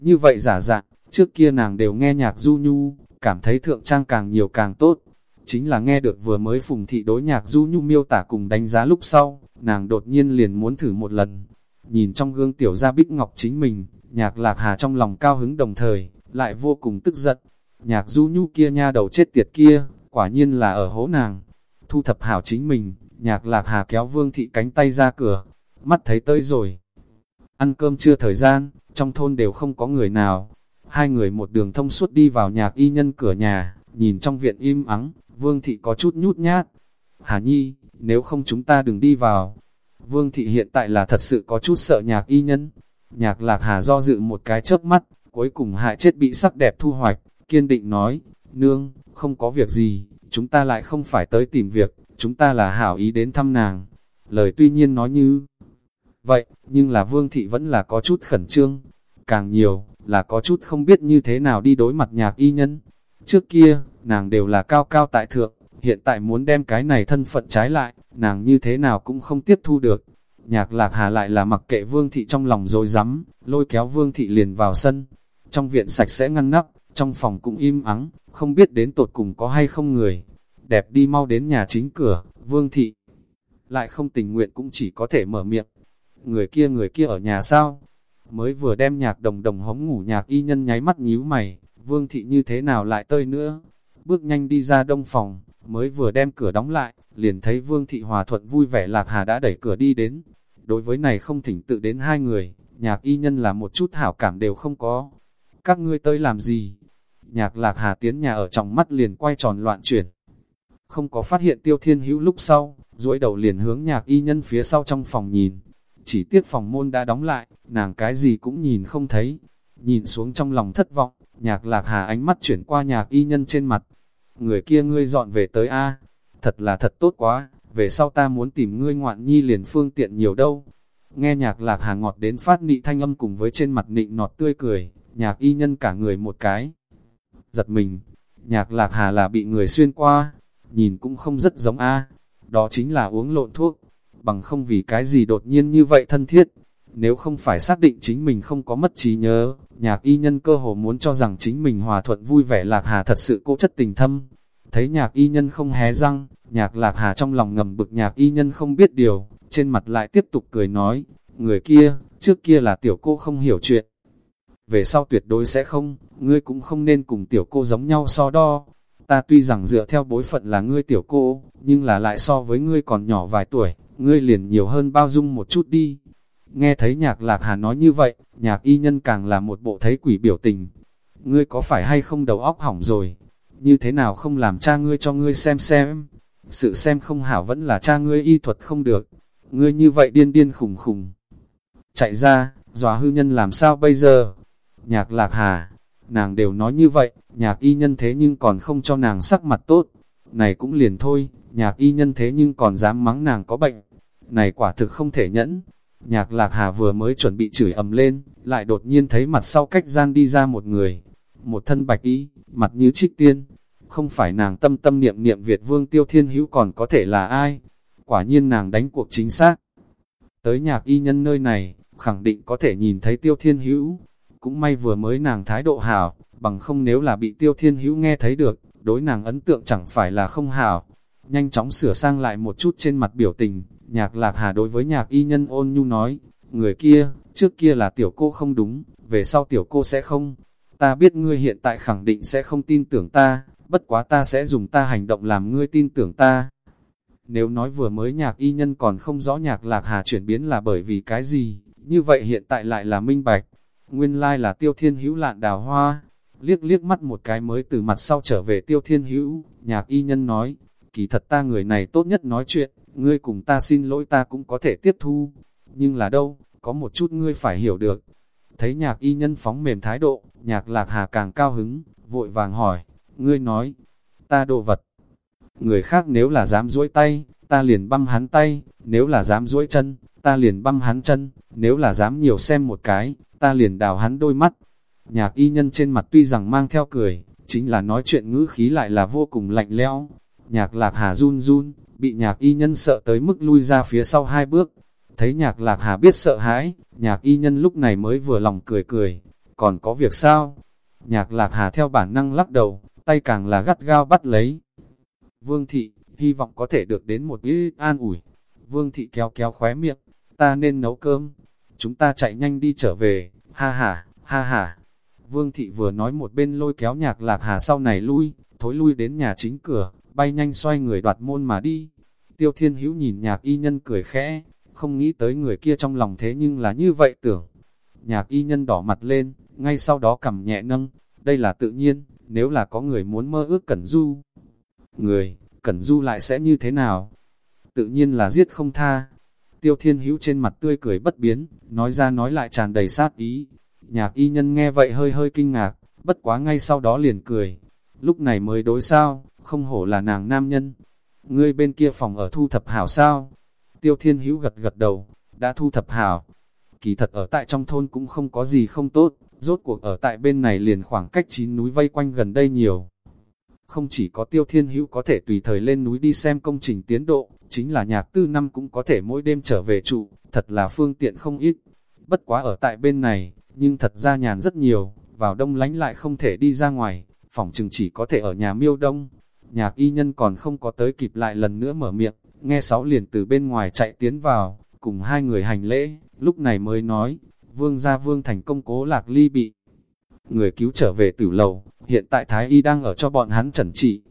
Như vậy giả dạng, trước kia nàng đều nghe nhạc du nhu, cảm thấy thượng trang càng nhiều càng tốt. Chính là nghe được vừa mới phùng thị đối nhạc du nhu miêu tả cùng đánh giá lúc sau, nàng đột nhiên liền muốn thử một lần. Nhìn trong gương tiểu gia bích ngọc chính mình, nhạc lạc hà trong lòng cao hứng đồng thời, lại vô cùng tức giận. Nhạc du nhu kia nha đầu chết tiệt kia, quả nhiên là ở hố nàng. Thu thập hảo chính mình, nhạc lạc hà kéo vương thị cánh tay ra cửa, mắt thấy tới rồi. Ăn cơm chưa thời gian, trong thôn đều không có người nào, Hai người một đường thông suốt đi vào nhạc y nhân cửa nhà, nhìn trong viện im ắng, Vương Thị có chút nhút nhát. Hà Nhi, nếu không chúng ta đừng đi vào. Vương Thị hiện tại là thật sự có chút sợ nhạc y nhân. Nhạc lạc hà do dự một cái chớp mắt, cuối cùng hại chết bị sắc đẹp thu hoạch, kiên định nói, nương, không có việc gì, chúng ta lại không phải tới tìm việc, chúng ta là hảo ý đến thăm nàng. Lời tuy nhiên nói như vậy, nhưng là vương thị vẫn là có chút khẩn trương. Càng nhiều, là có chút không biết như thế nào đi đối mặt nhạc y nhân. Trước kia, nàng đều là cao cao tại thượng, hiện tại muốn đem cái này thân phận trái lại, nàng như thế nào cũng không tiếp thu được. Nhạc lạc hà lại là mặc kệ vương thị trong lòng rồi rắm lôi kéo vương thị liền vào sân. Trong viện sạch sẽ ngăn nắp, trong phòng cũng im ắng, không biết đến tột cùng có hay không người. Đẹp đi mau đến nhà chính cửa, vương thị. Lại không tình nguyện cũng chỉ có thể mở miệng. Người kia người kia ở nhà sao? Mới vừa đem nhạc đồng đồng hống ngủ nhạc y nhân nháy mắt nhíu mày, vương thị như thế nào lại tơi nữa? Bước nhanh đi ra đông phòng, mới vừa đem cửa đóng lại, liền thấy vương thị hòa thuận vui vẻ lạc hà đã đẩy cửa đi đến. Đối với này không thỉnh tự đến hai người, nhạc y nhân là một chút hảo cảm đều không có. Các ngươi tới làm gì? Nhạc lạc hà tiến nhà ở trong mắt liền quay tròn loạn chuyển. Không có phát hiện tiêu thiên hữu lúc sau, duỗi đầu liền hướng nhạc y nhân phía sau trong phòng nhìn. Chỉ tiếc phòng môn đã đóng lại, nàng cái gì cũng nhìn không thấy. Nhìn xuống trong lòng thất vọng, nhạc lạc hà ánh mắt chuyển qua nhạc y nhân trên mặt. Người kia ngươi dọn về tới A, thật là thật tốt quá, về sau ta muốn tìm ngươi ngoạn nhi liền phương tiện nhiều đâu. Nghe nhạc lạc hà ngọt đến phát nị thanh âm cùng với trên mặt nịnh nọt tươi cười, nhạc y nhân cả người một cái. Giật mình, nhạc lạc hà là bị người xuyên qua, nhìn cũng không rất giống A, đó chính là uống lộn thuốc, bằng không vì cái gì đột nhiên như vậy thân thiết. Nếu không phải xác định chính mình không có mất trí nhớ, nhạc y nhân cơ hồ muốn cho rằng chính mình hòa thuận vui vẻ lạc hà thật sự cố chất tình thâm. Thấy nhạc y nhân không hé răng, nhạc lạc hà trong lòng ngầm bực nhạc y nhân không biết điều, trên mặt lại tiếp tục cười nói, người kia, trước kia là tiểu cô không hiểu chuyện. Về sau tuyệt đối sẽ không, ngươi cũng không nên cùng tiểu cô giống nhau so đo. Ta tuy rằng dựa theo bối phận là ngươi tiểu cô, nhưng là lại so với ngươi còn nhỏ vài tuổi, ngươi liền nhiều hơn bao dung một chút đi. Nghe thấy nhạc lạc hà nói như vậy, nhạc y nhân càng là một bộ thấy quỷ biểu tình. Ngươi có phải hay không đầu óc hỏng rồi? Như thế nào không làm cha ngươi cho ngươi xem xem? Sự xem không hảo vẫn là cha ngươi y thuật không được. Ngươi như vậy điên điên khùng khùng. Chạy ra, dòa hư nhân làm sao bây giờ? Nhạc lạc hà, nàng đều nói như vậy, nhạc y nhân thế nhưng còn không cho nàng sắc mặt tốt. Này cũng liền thôi, nhạc y nhân thế nhưng còn dám mắng nàng có bệnh. Này quả thực không thể nhẫn. Nhạc lạc hà vừa mới chuẩn bị chửi ầm lên, lại đột nhiên thấy mặt sau cách gian đi ra một người. Một thân bạch y, mặt như trích tiên. Không phải nàng tâm tâm niệm niệm Việt vương tiêu thiên hữu còn có thể là ai. Quả nhiên nàng đánh cuộc chính xác. Tới nhạc y nhân nơi này, khẳng định có thể nhìn thấy tiêu thiên hữu. Cũng may vừa mới nàng thái độ hảo, bằng không nếu là bị tiêu thiên hữu nghe thấy được, đối nàng ấn tượng chẳng phải là không hảo. Nhanh chóng sửa sang lại một chút trên mặt biểu tình, nhạc lạc hà đối với nhạc y nhân ôn nhu nói, người kia, trước kia là tiểu cô không đúng, về sau tiểu cô sẽ không. Ta biết ngươi hiện tại khẳng định sẽ không tin tưởng ta, bất quá ta sẽ dùng ta hành động làm ngươi tin tưởng ta. Nếu nói vừa mới nhạc y nhân còn không rõ nhạc lạc hà chuyển biến là bởi vì cái gì, như vậy hiện tại lại là minh bạch. Nguyên lai là tiêu thiên hữu lạn đào hoa, liếc liếc mắt một cái mới từ mặt sau trở về tiêu thiên hữu, nhạc y nhân nói, kỳ thật ta người này tốt nhất nói chuyện, ngươi cùng ta xin lỗi ta cũng có thể tiếp thu, nhưng là đâu, có một chút ngươi phải hiểu được. Thấy nhạc y nhân phóng mềm thái độ, nhạc lạc hà càng cao hứng, vội vàng hỏi, ngươi nói, ta đồ vật. Người khác nếu là dám duỗi tay, ta liền băm hắn tay, nếu là dám duỗi chân, ta liền băm hắn chân, nếu là dám nhiều xem một cái, ta liền đào hắn đôi mắt. Nhạc y nhân trên mặt tuy rằng mang theo cười, chính là nói chuyện ngữ khí lại là vô cùng lạnh lẽo. Nhạc lạc hà run run, bị nhạc y nhân sợ tới mức lui ra phía sau hai bước. Thấy nhạc lạc hà biết sợ hãi, nhạc y nhân lúc này mới vừa lòng cười cười. Còn có việc sao? Nhạc lạc hà theo bản năng lắc đầu, tay càng là gắt gao bắt lấy. Vương thị, hy vọng có thể được đến một ít an ủi. Vương thị kéo kéo khóe miệng, ta nên nấu cơm. Chúng ta chạy nhanh đi trở về, ha ha, ha ha. Vương thị vừa nói một bên lôi kéo nhạc lạc hà sau này lui, thối lui đến nhà chính cửa, bay nhanh xoay người đoạt môn mà đi. Tiêu thiên hữu nhìn nhạc y nhân cười khẽ, không nghĩ tới người kia trong lòng thế nhưng là như vậy tưởng. Nhạc y nhân đỏ mặt lên, ngay sau đó cầm nhẹ nâng, đây là tự nhiên, nếu là có người muốn mơ ước Cẩn Du. Người, Cẩn Du lại sẽ như thế nào? Tự nhiên là giết không tha. Tiêu thiên hữu trên mặt tươi cười bất biến, nói ra nói lại tràn đầy sát ý. Nhạc y nhân nghe vậy hơi hơi kinh ngạc, bất quá ngay sau đó liền cười. Lúc này mới đối sao, không hổ là nàng nam nhân. Ngươi bên kia phòng ở thu thập hảo sao? Tiêu thiên hữu gật gật đầu, đã thu thập hảo. Kỳ thật ở tại trong thôn cũng không có gì không tốt, rốt cuộc ở tại bên này liền khoảng cách chín núi vây quanh gần đây nhiều. Không chỉ có tiêu thiên hữu có thể tùy thời lên núi đi xem công trình tiến độ, chính là nhạc tư năm cũng có thể mỗi đêm trở về trụ, thật là phương tiện không ít. Bất quá ở tại bên này, nhưng thật ra nhàn rất nhiều, vào đông lánh lại không thể đi ra ngoài, phòng chừng chỉ có thể ở nhà miêu đông. Nhạc y nhân còn không có tới kịp lại lần nữa mở miệng, nghe sáu liền từ bên ngoài chạy tiến vào, cùng hai người hành lễ, lúc này mới nói, vương gia vương thành công cố lạc ly bị. Người cứu trở về tử lầu, hiện tại Thái Y đang ở cho bọn hắn trần trị.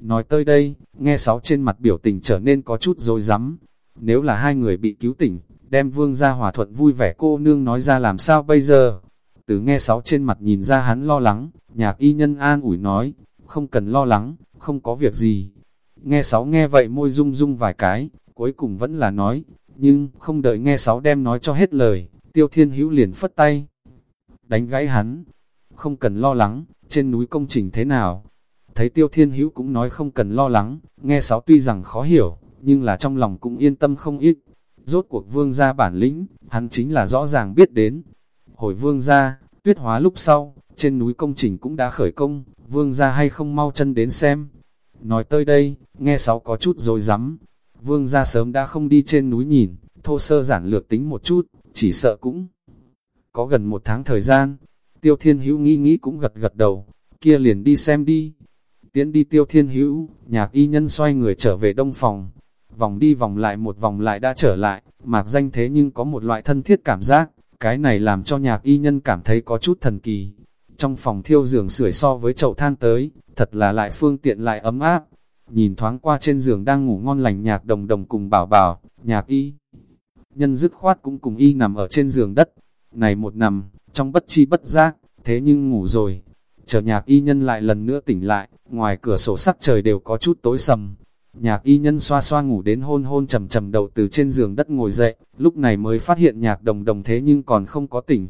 Nói tới đây, nghe sáu trên mặt biểu tình trở nên có chút dối rắm Nếu là hai người bị cứu tỉnh, đem vương gia hòa thuận vui vẻ cô nương nói ra làm sao bây giờ. Từ nghe sáu trên mặt nhìn ra hắn lo lắng, nhạc y nhân an ủi nói, không cần lo lắng, không có việc gì. Nghe sáu nghe vậy môi rung rung vài cái, cuối cùng vẫn là nói, nhưng không đợi nghe sáu đem nói cho hết lời, tiêu thiên hữu liền phất tay. Đánh gãy hắn, không cần lo lắng, trên núi công trình thế nào. Thấy tiêu thiên hữu cũng nói không cần lo lắng, nghe sáu tuy rằng khó hiểu, nhưng là trong lòng cũng yên tâm không ít. Rốt cuộc vương gia bản lĩnh, hắn chính là rõ ràng biết đến. Hồi vương gia, tuyết hóa lúc sau, trên núi công trình cũng đã khởi công, vương gia hay không mau chân đến xem. Nói tới đây, nghe sáu có chút rồi rắm Vương gia sớm đã không đi trên núi nhìn, thô sơ giản lược tính một chút, chỉ sợ cũng có gần một tháng thời gian. Tiêu Thiên Hữu nghĩ nghĩ cũng gật gật đầu, kia liền đi xem đi. Tiến đi Tiêu Thiên Hữu, nhạc y nhân xoay người trở về đông phòng. Vòng đi vòng lại một vòng lại đã trở lại, mạc danh thế nhưng có một loại thân thiết cảm giác, cái này làm cho nhạc y nhân cảm thấy có chút thần kỳ. Trong phòng thiêu giường sưởi so với chậu than tới, thật là lại phương tiện lại ấm áp. Nhìn thoáng qua trên giường đang ngủ ngon lành nhạc đồng đồng cùng bảo bảo, nhạc y. Nhân dứt khoát cũng cùng y nằm ở trên giường đất. Này một nằm, trong bất chi bất giác, thế nhưng ngủ rồi. Chờ nhạc y nhân lại lần nữa tỉnh lại, ngoài cửa sổ sắc trời đều có chút tối sầm. Nhạc y nhân xoa xoa ngủ đến hôn hôn trầm trầm đầu từ trên giường đất ngồi dậy, lúc này mới phát hiện nhạc đồng đồng thế nhưng còn không có tỉnh.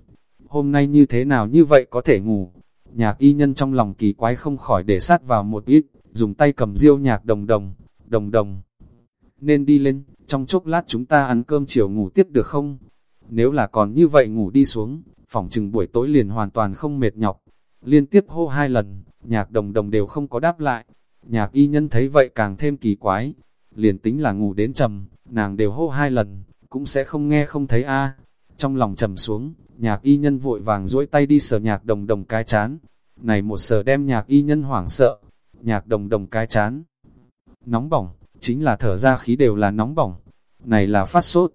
Hôm nay như thế nào như vậy có thể ngủ? Nhạc y nhân trong lòng kỳ quái không khỏi để sát vào một ít, dùng tay cầm diêu nhạc đồng đồng, đồng đồng. Nên đi lên, trong chốc lát chúng ta ăn cơm chiều ngủ tiếp được không? Nếu là còn như vậy ngủ đi xuống, phòng chừng buổi tối liền hoàn toàn không mệt nhọc. Liên tiếp hô hai lần, nhạc đồng đồng đều không có đáp lại. Nhạc y nhân thấy vậy càng thêm kỳ quái. Liền tính là ngủ đến trầm, nàng đều hô hai lần, cũng sẽ không nghe không thấy a Trong lòng trầm xuống, nhạc y nhân vội vàng duỗi tay đi sờ nhạc đồng đồng cái chán. Này một sờ đem nhạc y nhân hoảng sợ, nhạc đồng đồng cái chán. Nóng bỏng, chính là thở ra khí đều là nóng bỏng. Này là phát sốt.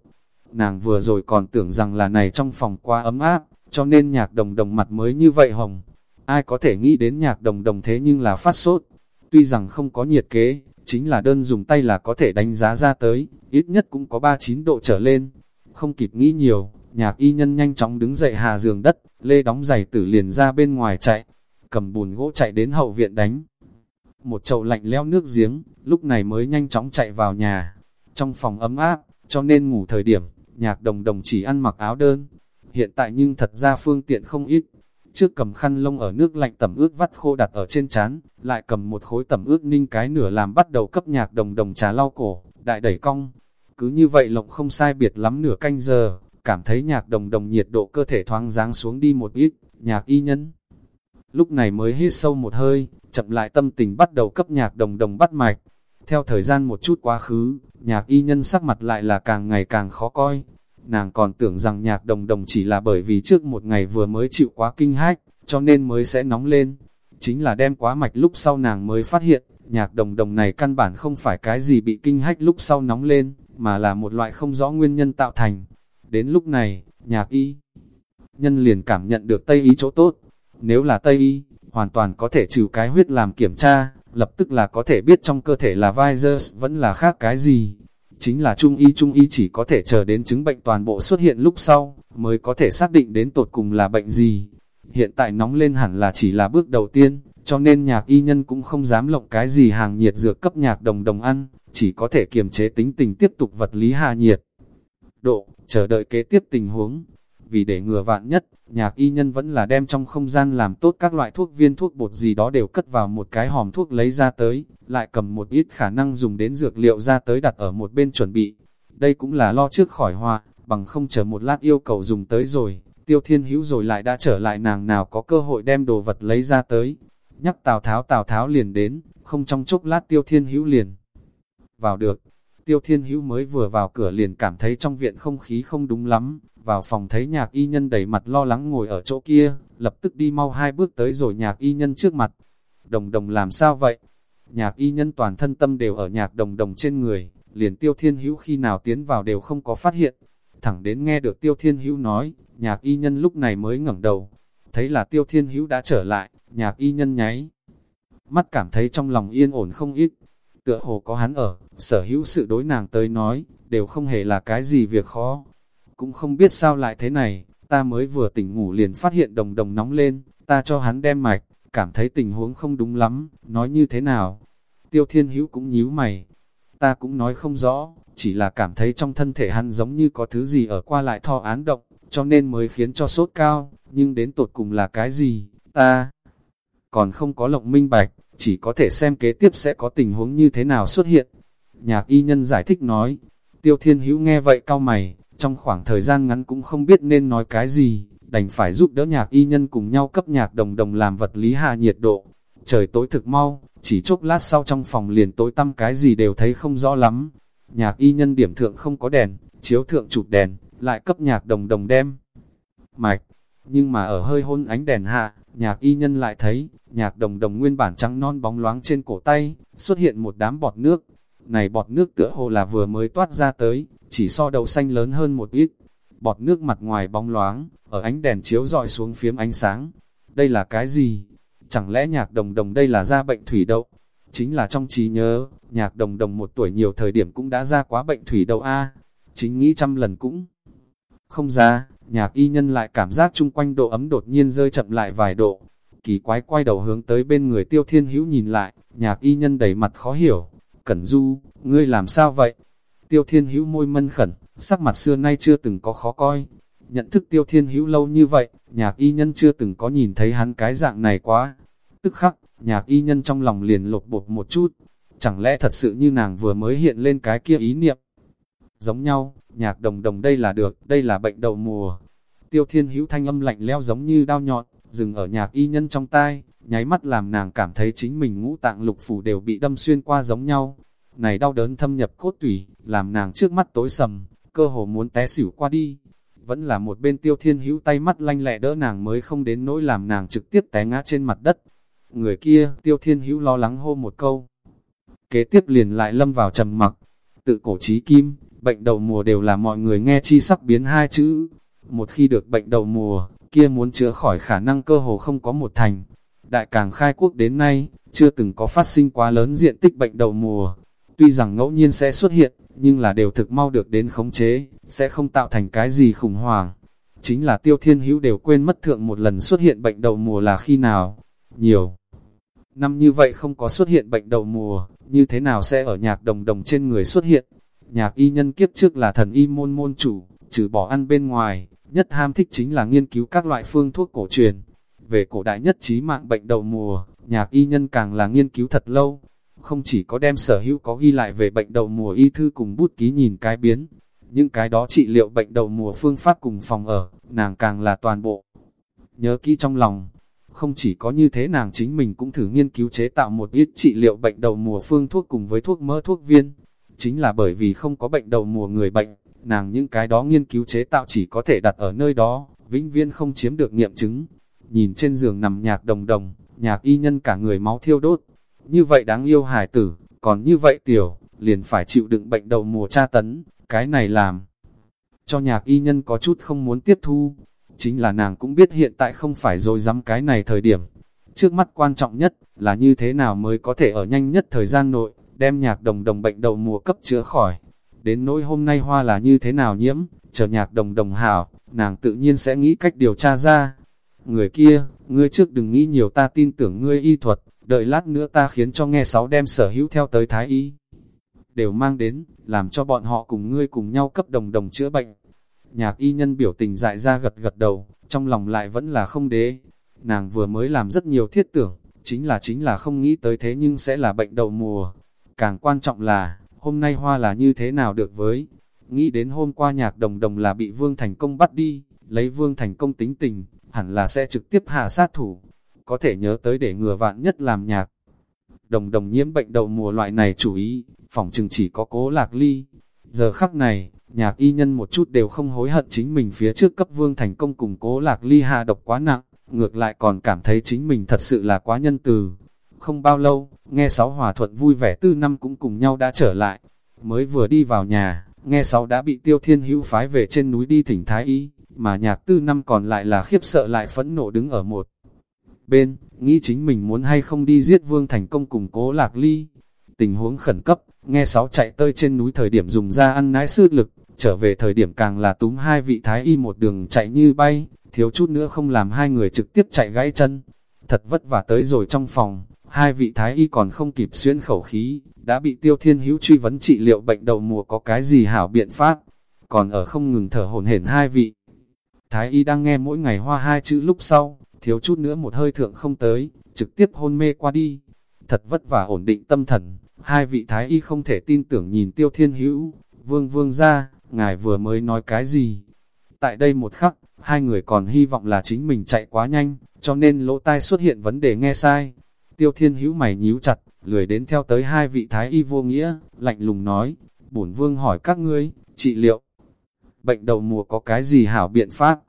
Nàng vừa rồi còn tưởng rằng là này trong phòng quá ấm áp, cho nên nhạc đồng đồng mặt mới như vậy hồng. Ai có thể nghĩ đến nhạc đồng đồng thế nhưng là phát sốt. Tuy rằng không có nhiệt kế, chính là đơn dùng tay là có thể đánh giá ra tới, ít nhất cũng có 39 độ trở lên. Không kịp nghĩ nhiều, nhạc y nhân nhanh chóng đứng dậy hà giường đất, lê đóng giày tử liền ra bên ngoài chạy, cầm bùn gỗ chạy đến hậu viện đánh. Một chậu lạnh leo nước giếng, lúc này mới nhanh chóng chạy vào nhà. Trong phòng ấm áp, cho nên ngủ thời điểm, nhạc đồng đồng chỉ ăn mặc áo đơn. Hiện tại nhưng thật ra phương tiện không ít. Trước cầm khăn lông ở nước lạnh tẩm ướt vắt khô đặt ở trên chán, lại cầm một khối tẩm ướt ninh cái nửa làm bắt đầu cấp nhạc đồng đồng trà lau cổ, đại đẩy cong. Cứ như vậy lộng không sai biệt lắm nửa canh giờ, cảm thấy nhạc đồng đồng nhiệt độ cơ thể thoáng dáng xuống đi một ít, nhạc y nhân. Lúc này mới hít sâu một hơi, chậm lại tâm tình bắt đầu cấp nhạc đồng đồng bắt mạch. Theo thời gian một chút quá khứ, nhạc y nhân sắc mặt lại là càng ngày càng khó coi. Nàng còn tưởng rằng nhạc đồng đồng chỉ là bởi vì trước một ngày vừa mới chịu quá kinh hách, cho nên mới sẽ nóng lên. Chính là đem quá mạch lúc sau nàng mới phát hiện, nhạc đồng đồng này căn bản không phải cái gì bị kinh hách lúc sau nóng lên, mà là một loại không rõ nguyên nhân tạo thành. Đến lúc này, nhạc y nhân liền cảm nhận được Tây y chỗ tốt. Nếu là Tây y, hoàn toàn có thể trừ cái huyết làm kiểm tra, lập tức là có thể biết trong cơ thể là virus vẫn là khác cái gì. Chính là trung y trung y chỉ có thể chờ đến chứng bệnh toàn bộ xuất hiện lúc sau, mới có thể xác định đến tột cùng là bệnh gì. Hiện tại nóng lên hẳn là chỉ là bước đầu tiên, cho nên nhạc y nhân cũng không dám lộng cái gì hàng nhiệt dược cấp nhạc đồng đồng ăn, chỉ có thể kiềm chế tính tình tiếp tục vật lý hạ nhiệt. Độ, chờ đợi kế tiếp tình huống, vì để ngừa vạn nhất, nhạc y nhân vẫn là đem trong không gian làm tốt các loại thuốc viên thuốc bột gì đó đều cất vào một cái hòm thuốc lấy ra tới, lại cầm một ít khả năng dùng đến dược liệu ra tới đặt ở một bên chuẩn bị. Đây cũng là lo trước khỏi họa, bằng không chờ một lát yêu cầu dùng tới rồi, tiêu thiên hữu rồi lại đã trở lại nàng nào có cơ hội đem đồ vật lấy ra tới. Nhắc Tào Tháo Tào Tháo liền đến, không trong chốc lát tiêu thiên hữu liền. Vào được, Tiêu Thiên Hữu mới vừa vào cửa liền cảm thấy trong viện không khí không đúng lắm, vào phòng thấy nhạc y nhân đầy mặt lo lắng ngồi ở chỗ kia, lập tức đi mau hai bước tới rồi nhạc y nhân trước mặt. Đồng đồng làm sao vậy? Nhạc y nhân toàn thân tâm đều ở nhạc đồng đồng trên người, liền Tiêu Thiên Hữu khi nào tiến vào đều không có phát hiện. Thẳng đến nghe được Tiêu Thiên Hữu nói, nhạc y nhân lúc này mới ngẩng đầu, thấy là Tiêu Thiên Hữu đã trở lại, nhạc y nhân nháy. Mắt cảm thấy trong lòng yên ổn không ít, tựa hồ có hắn ở, sở hữu sự đối nàng tới nói, đều không hề là cái gì việc khó. Cũng không biết sao lại thế này, ta mới vừa tỉnh ngủ liền phát hiện đồng đồng nóng lên, ta cho hắn đem mạch, cảm thấy tình huống không đúng lắm, nói như thế nào. Tiêu thiên hữu cũng nhíu mày, ta cũng nói không rõ, chỉ là cảm thấy trong thân thể hắn giống như có thứ gì ở qua lại thọ án động, cho nên mới khiến cho sốt cao, nhưng đến tột cùng là cái gì, ta còn không có lộng minh bạch, chỉ có thể xem kế tiếp sẽ có tình huống như thế nào xuất hiện. Nhạc y nhân giải thích nói, tiêu thiên hữu nghe vậy cao mày, trong khoảng thời gian ngắn cũng không biết nên nói cái gì, đành phải giúp đỡ nhạc y nhân cùng nhau cấp nhạc đồng đồng làm vật lý hạ nhiệt độ. Trời tối thực mau, chỉ chốc lát sau trong phòng liền tối tăm cái gì đều thấy không rõ lắm. Nhạc y nhân điểm thượng không có đèn, chiếu thượng chụp đèn, lại cấp nhạc đồng đồng đem. Mạch, nhưng mà ở hơi hôn ánh đèn hạ, nhạc y nhân lại thấy, nhạc đồng đồng nguyên bản trắng non bóng loáng trên cổ tay, xuất hiện một đám bọt nước. Này bọt nước tựa hồ là vừa mới toát ra tới, chỉ so đầu xanh lớn hơn một ít. Bọt nước mặt ngoài bóng loáng, ở ánh đèn chiếu dọi xuống phiếm ánh sáng. Đây là cái gì? Chẳng lẽ nhạc đồng đồng đây là da bệnh thủy đậu? Chính là trong trí nhớ, nhạc đồng đồng một tuổi nhiều thời điểm cũng đã ra quá bệnh thủy đậu A. Chính nghĩ trăm lần cũng không ra, nhạc y nhân lại cảm giác chung quanh độ ấm đột nhiên rơi chậm lại vài độ. Kỳ quái quay đầu hướng tới bên người tiêu thiên hữu nhìn lại, nhạc y nhân đầy mặt khó hiểu. Cẩn du, ngươi làm sao vậy? Tiêu thiên hữu môi mân khẩn, sắc mặt xưa nay chưa từng có khó coi. Nhận thức tiêu thiên hữu lâu như vậy, nhạc y nhân chưa từng có nhìn thấy hắn cái dạng này quá. Tức khắc, nhạc y nhân trong lòng liền lột bột một chút. Chẳng lẽ thật sự như nàng vừa mới hiện lên cái kia ý niệm? Giống nhau, nhạc đồng đồng đây là được, đây là bệnh đầu mùa. Tiêu thiên hữu thanh âm lạnh leo giống như đao nhọn, dừng ở nhạc y nhân trong tai, nháy mắt làm nàng cảm thấy chính mình ngũ tạng lục phủ đều bị đâm xuyên qua giống nhau. Này đau đớn thâm nhập cốt tủy, làm nàng trước mắt tối sầm, cơ hồ muốn té xỉu qua đi. Vẫn là một bên tiêu thiên hữu tay mắt lanh lẹ đỡ nàng mới không đến nỗi làm nàng trực tiếp té ngã trên mặt đất. Người kia, tiêu thiên hữu lo lắng hô một câu. Kế tiếp liền lại lâm vào trầm mặc, tự cổ trí kim, bệnh đầu mùa đều là mọi người nghe chi sắc biến hai chữ. Một khi được bệnh đầu mùa, kia muốn chữa khỏi khả năng cơ hồ không có một thành. Đại càng khai quốc đến nay, chưa từng có phát sinh quá lớn diện tích bệnh đầu mùa. Tuy rằng ngẫu nhiên sẽ xuất hiện, nhưng là đều thực mau được đến khống chế, sẽ không tạo thành cái gì khủng hoảng. Chính là tiêu thiên hữu đều quên mất thượng một lần xuất hiện bệnh đầu mùa là khi nào. Nhiều năm như vậy không có xuất hiện bệnh đầu mùa, như thế nào sẽ ở nhạc đồng đồng trên người xuất hiện. Nhạc y nhân kiếp trước là thần y môn môn chủ, trừ bỏ ăn bên ngoài, nhất ham thích chính là nghiên cứu các loại phương thuốc cổ truyền. Về cổ đại nhất trí mạng bệnh đầu mùa, nhạc y nhân càng là nghiên cứu thật lâu. Không chỉ có đem sở hữu có ghi lại về bệnh đầu mùa y thư cùng bút ký nhìn cái biến, những cái đó trị liệu bệnh đầu mùa phương pháp cùng phòng ở, nàng càng là toàn bộ. Nhớ kỹ trong lòng, không chỉ có như thế nàng chính mình cũng thử nghiên cứu chế tạo một ít trị liệu bệnh đầu mùa phương thuốc cùng với thuốc mỡ thuốc viên. Chính là bởi vì không có bệnh đầu mùa người bệnh, nàng những cái đó nghiên cứu chế tạo chỉ có thể đặt ở nơi đó, vĩnh viễn không chiếm được nghiệm chứng. Nhìn trên giường nằm nhạc đồng đồng, nhạc y nhân cả người máu thiêu đốt. Như vậy đáng yêu hài tử, còn như vậy tiểu, liền phải chịu đựng bệnh đầu mùa tra tấn, cái này làm. Cho nhạc y nhân có chút không muốn tiếp thu, chính là nàng cũng biết hiện tại không phải rồi dám cái này thời điểm. Trước mắt quan trọng nhất là như thế nào mới có thể ở nhanh nhất thời gian nội, đem nhạc đồng đồng bệnh đầu mùa cấp chữa khỏi. Đến nỗi hôm nay hoa là như thế nào nhiễm, chờ nhạc đồng đồng hảo, nàng tự nhiên sẽ nghĩ cách điều tra ra. Người kia, ngươi trước đừng nghĩ nhiều ta tin tưởng ngươi y thuật, đợi lát nữa ta khiến cho nghe sáu đem sở hữu theo tới thái y. Đều mang đến, làm cho bọn họ cùng ngươi cùng nhau cấp đồng đồng chữa bệnh. Nhạc y nhân biểu tình dại ra gật gật đầu, trong lòng lại vẫn là không đế. Nàng vừa mới làm rất nhiều thiết tưởng, chính là chính là không nghĩ tới thế nhưng sẽ là bệnh đầu mùa. Càng quan trọng là, hôm nay hoa là như thế nào được với. Nghĩ đến hôm qua nhạc đồng đồng là bị Vương Thành Công bắt đi, lấy Vương Thành Công tính tình, hẳn là sẽ trực tiếp hạ sát thủ. Có thể nhớ tới để ngừa vạn nhất làm nhạc. đồng đồng nhiễm bệnh đầu mùa loại này chủ ý, phòng chừng chỉ có cố lạc ly. Giờ khắc này, nhạc y nhân một chút đều không hối hận chính mình phía trước cấp vương thành công cùng cố lạc ly hạ độc quá nặng, ngược lại còn cảm thấy chính mình thật sự là quá nhân từ. Không bao lâu, nghe sáu hòa thuận vui vẻ tư năm cũng cùng nhau đã trở lại, mới vừa đi vào nhà, nghe sáu đã bị tiêu thiên hữu phái về trên núi đi thỉnh thái y, mà nhạc tư năm còn lại là khiếp sợ lại phẫn nộ đứng ở một bên, nghĩ chính mình muốn hay không đi giết vương thành công cùng cố lạc ly. Tình huống khẩn cấp, nghe sáu chạy tơi trên núi thời điểm dùng ra ăn nái sư lực, trở về thời điểm càng là túm hai vị thái y một đường chạy như bay, thiếu chút nữa không làm hai người trực tiếp chạy gãy chân. Thật vất vả tới rồi trong phòng, hai vị thái y còn không kịp xuyên khẩu khí, đã bị tiêu thiên hữu truy vấn trị liệu bệnh đầu mùa có cái gì hảo biện pháp, còn ở không ngừng thở hồn hển hai vị. Thái y đang nghe mỗi ngày hoa hai chữ lúc sau, thiếu chút nữa một hơi thượng không tới, trực tiếp hôn mê qua đi. Thật vất vả ổn định tâm thần, hai vị thái y không thể tin tưởng nhìn tiêu thiên hữu, vương vương ra, ngài vừa mới nói cái gì. Tại đây một khắc, hai người còn hy vọng là chính mình chạy quá nhanh, cho nên lỗ tai xuất hiện vấn đề nghe sai. Tiêu thiên hữu mày nhíu chặt, lười đến theo tới hai vị thái y vô nghĩa, lạnh lùng nói, bổn vương hỏi các ngươi, trị liệu. Bệnh đầu mùa có cái gì hảo biện pháp?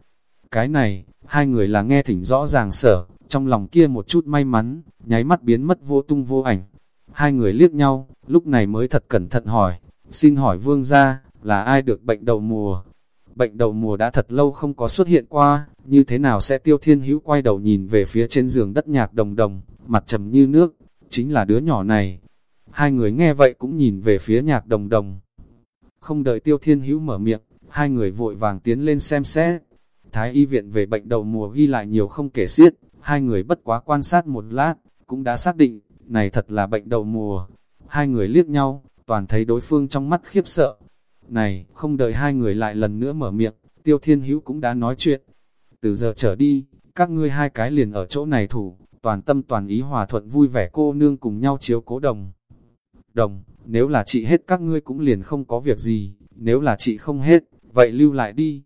Cái này, hai người là nghe thỉnh rõ ràng sở, trong lòng kia một chút may mắn, nháy mắt biến mất vô tung vô ảnh. Hai người liếc nhau, lúc này mới thật cẩn thận hỏi, xin hỏi vương gia, là ai được bệnh đầu mùa? Bệnh đầu mùa đã thật lâu không có xuất hiện qua, như thế nào sẽ tiêu thiên hữu quay đầu nhìn về phía trên giường đất nhạc đồng đồng, mặt trầm như nước, chính là đứa nhỏ này. Hai người nghe vậy cũng nhìn về phía nhạc đồng đồng. Không đợi tiêu thiên hữu mở miệng, hai người vội vàng tiến lên xem xét. Thái y viện về bệnh đầu mùa ghi lại nhiều không kể xiết, hai người bất quá quan sát một lát, cũng đã xác định, này thật là bệnh đầu mùa. Hai người liếc nhau, toàn thấy đối phương trong mắt khiếp sợ. Này, không đợi hai người lại lần nữa mở miệng, tiêu thiên hữu cũng đã nói chuyện. Từ giờ trở đi, các ngươi hai cái liền ở chỗ này thủ, toàn tâm toàn ý hòa thuận vui vẻ cô nương cùng nhau chiếu cố đồng. Đồng, nếu là chị hết các ngươi cũng liền không có việc gì, nếu là chị không hết, vậy lưu lại đi.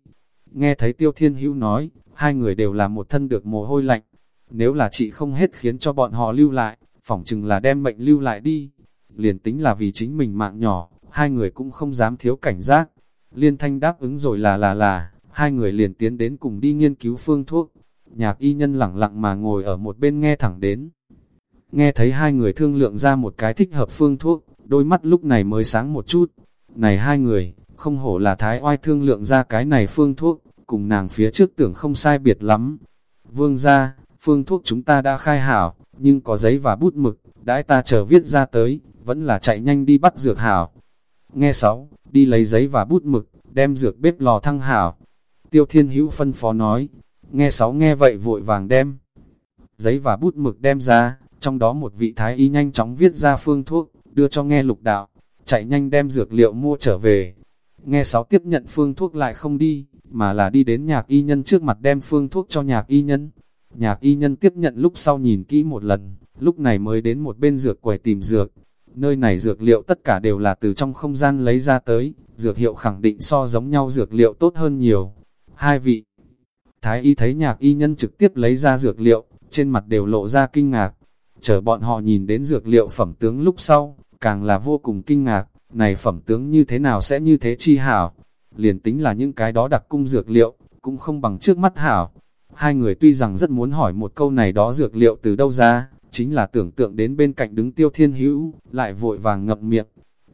Nghe thấy Tiêu Thiên Hữu nói, hai người đều là một thân được mồ hôi lạnh. Nếu là chị không hết khiến cho bọn họ lưu lại, phỏng chừng là đem mệnh lưu lại đi. Liền tính là vì chính mình mạng nhỏ, hai người cũng không dám thiếu cảnh giác. Liên thanh đáp ứng rồi là là là, hai người liền tiến đến cùng đi nghiên cứu phương thuốc. Nhạc y nhân lặng lặng mà ngồi ở một bên nghe thẳng đến. Nghe thấy hai người thương lượng ra một cái thích hợp phương thuốc, đôi mắt lúc này mới sáng một chút. Này hai người, không hổ là thái oai thương lượng ra cái này phương thuốc, cùng nàng phía trước tưởng không sai biệt lắm. Vương ra, phương thuốc chúng ta đã khai hảo, nhưng có giấy và bút mực, đãi ta chờ viết ra tới, vẫn là chạy nhanh đi bắt dược hảo. Nghe sáu, đi lấy giấy và bút mực, đem dược bếp lò thăng hảo. Tiêu Thiên Hữu phân phó nói, nghe sáu nghe vậy vội vàng đem. Giấy và bút mực đem ra, trong đó một vị thái y nhanh chóng viết ra phương thuốc, đưa cho nghe lục đạo, chạy nhanh đem dược liệu mua trở về. Nghe sáu tiếp nhận phương thuốc lại không đi, mà là đi đến nhạc y nhân trước mặt đem phương thuốc cho nhạc y nhân. Nhạc y nhân tiếp nhận lúc sau nhìn kỹ một lần, lúc này mới đến một bên dược quầy tìm dược. Nơi này dược liệu tất cả đều là từ trong không gian lấy ra tới, dược hiệu khẳng định so giống nhau dược liệu tốt hơn nhiều. Hai vị, thái y thấy nhạc y nhân trực tiếp lấy ra dược liệu, trên mặt đều lộ ra kinh ngạc. Chờ bọn họ nhìn đến dược liệu phẩm tướng lúc sau, càng là vô cùng kinh ngạc, này phẩm tướng như thế nào sẽ như thế chi hảo. Liền tính là những cái đó đặc cung dược liệu, cũng không bằng trước mắt hảo. Hai người tuy rằng rất muốn hỏi một câu này đó dược liệu từ đâu ra, chính là tưởng tượng đến bên cạnh đứng tiêu thiên hữu, lại vội vàng ngậm miệng.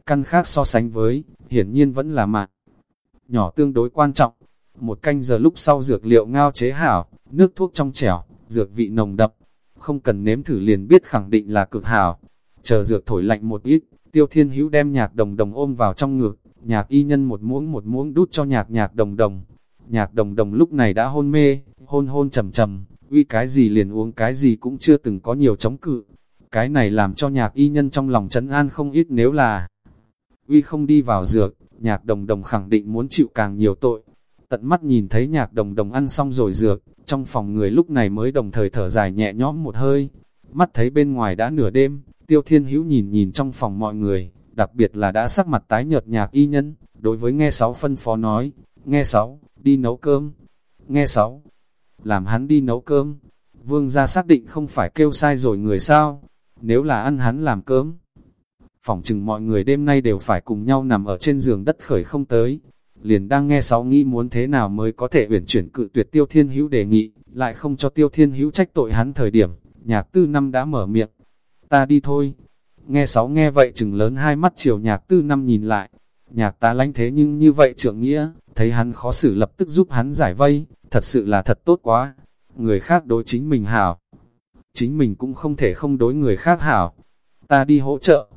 Căn khác so sánh với, hiển nhiên vẫn là mạng. Nhỏ tương đối quan trọng, một canh giờ lúc sau dược liệu ngao chế hảo, nước thuốc trong trẻo, dược vị nồng đậm, không cần nếm thử liền biết khẳng định là cực hảo. Chờ dược thổi lạnh một ít, tiêu thiên hữu đem nhạc đồng đồng ôm vào trong ngực, nhạc y nhân một muỗng một muỗng đút cho nhạc nhạc đồng đồng. Nhạc đồng đồng lúc này đã hôn mê, hôn hôn trầm trầm, uy cái gì liền uống cái gì cũng chưa từng có nhiều chống cự. Cái này làm cho nhạc y nhân trong lòng chấn an không ít nếu là uy không đi vào dược, nhạc đồng đồng khẳng định muốn chịu càng nhiều tội. Tận mắt nhìn thấy nhạc đồng đồng ăn xong rồi dược, trong phòng người lúc này mới đồng thời thở dài nhẹ nhõm một hơi. Mắt thấy bên ngoài đã nửa đêm, tiêu thiên hữu nhìn nhìn trong phòng mọi người, đặc biệt là đã sắc mặt tái nhợt nhạc y nhân, đối với nghe sáu phân phó nói, nghe sáu, đi nấu cơm, nghe sáu, làm hắn đi nấu cơm, vương gia xác định không phải kêu sai rồi người sao, nếu là ăn hắn làm cơm. Phỏng chừng mọi người đêm nay đều phải cùng nhau nằm ở trên giường đất khởi không tới. Liền đang nghe sáu nghĩ muốn thế nào mới có thể uyển chuyển cự tuyệt tiêu thiên hữu đề nghị, lại không cho tiêu thiên hữu trách tội hắn thời điểm, nhạc tư năm đã mở miệng. Ta đi thôi. Nghe sáu nghe vậy chừng lớn hai mắt chiều nhạc tư năm nhìn lại. Nhạc ta lánh thế nhưng như vậy trượng nghĩa, thấy hắn khó xử lập tức giúp hắn giải vây, thật sự là thật tốt quá. Người khác đối chính mình hảo. Chính mình cũng không thể không đối người khác hảo. Ta đi hỗ trợ.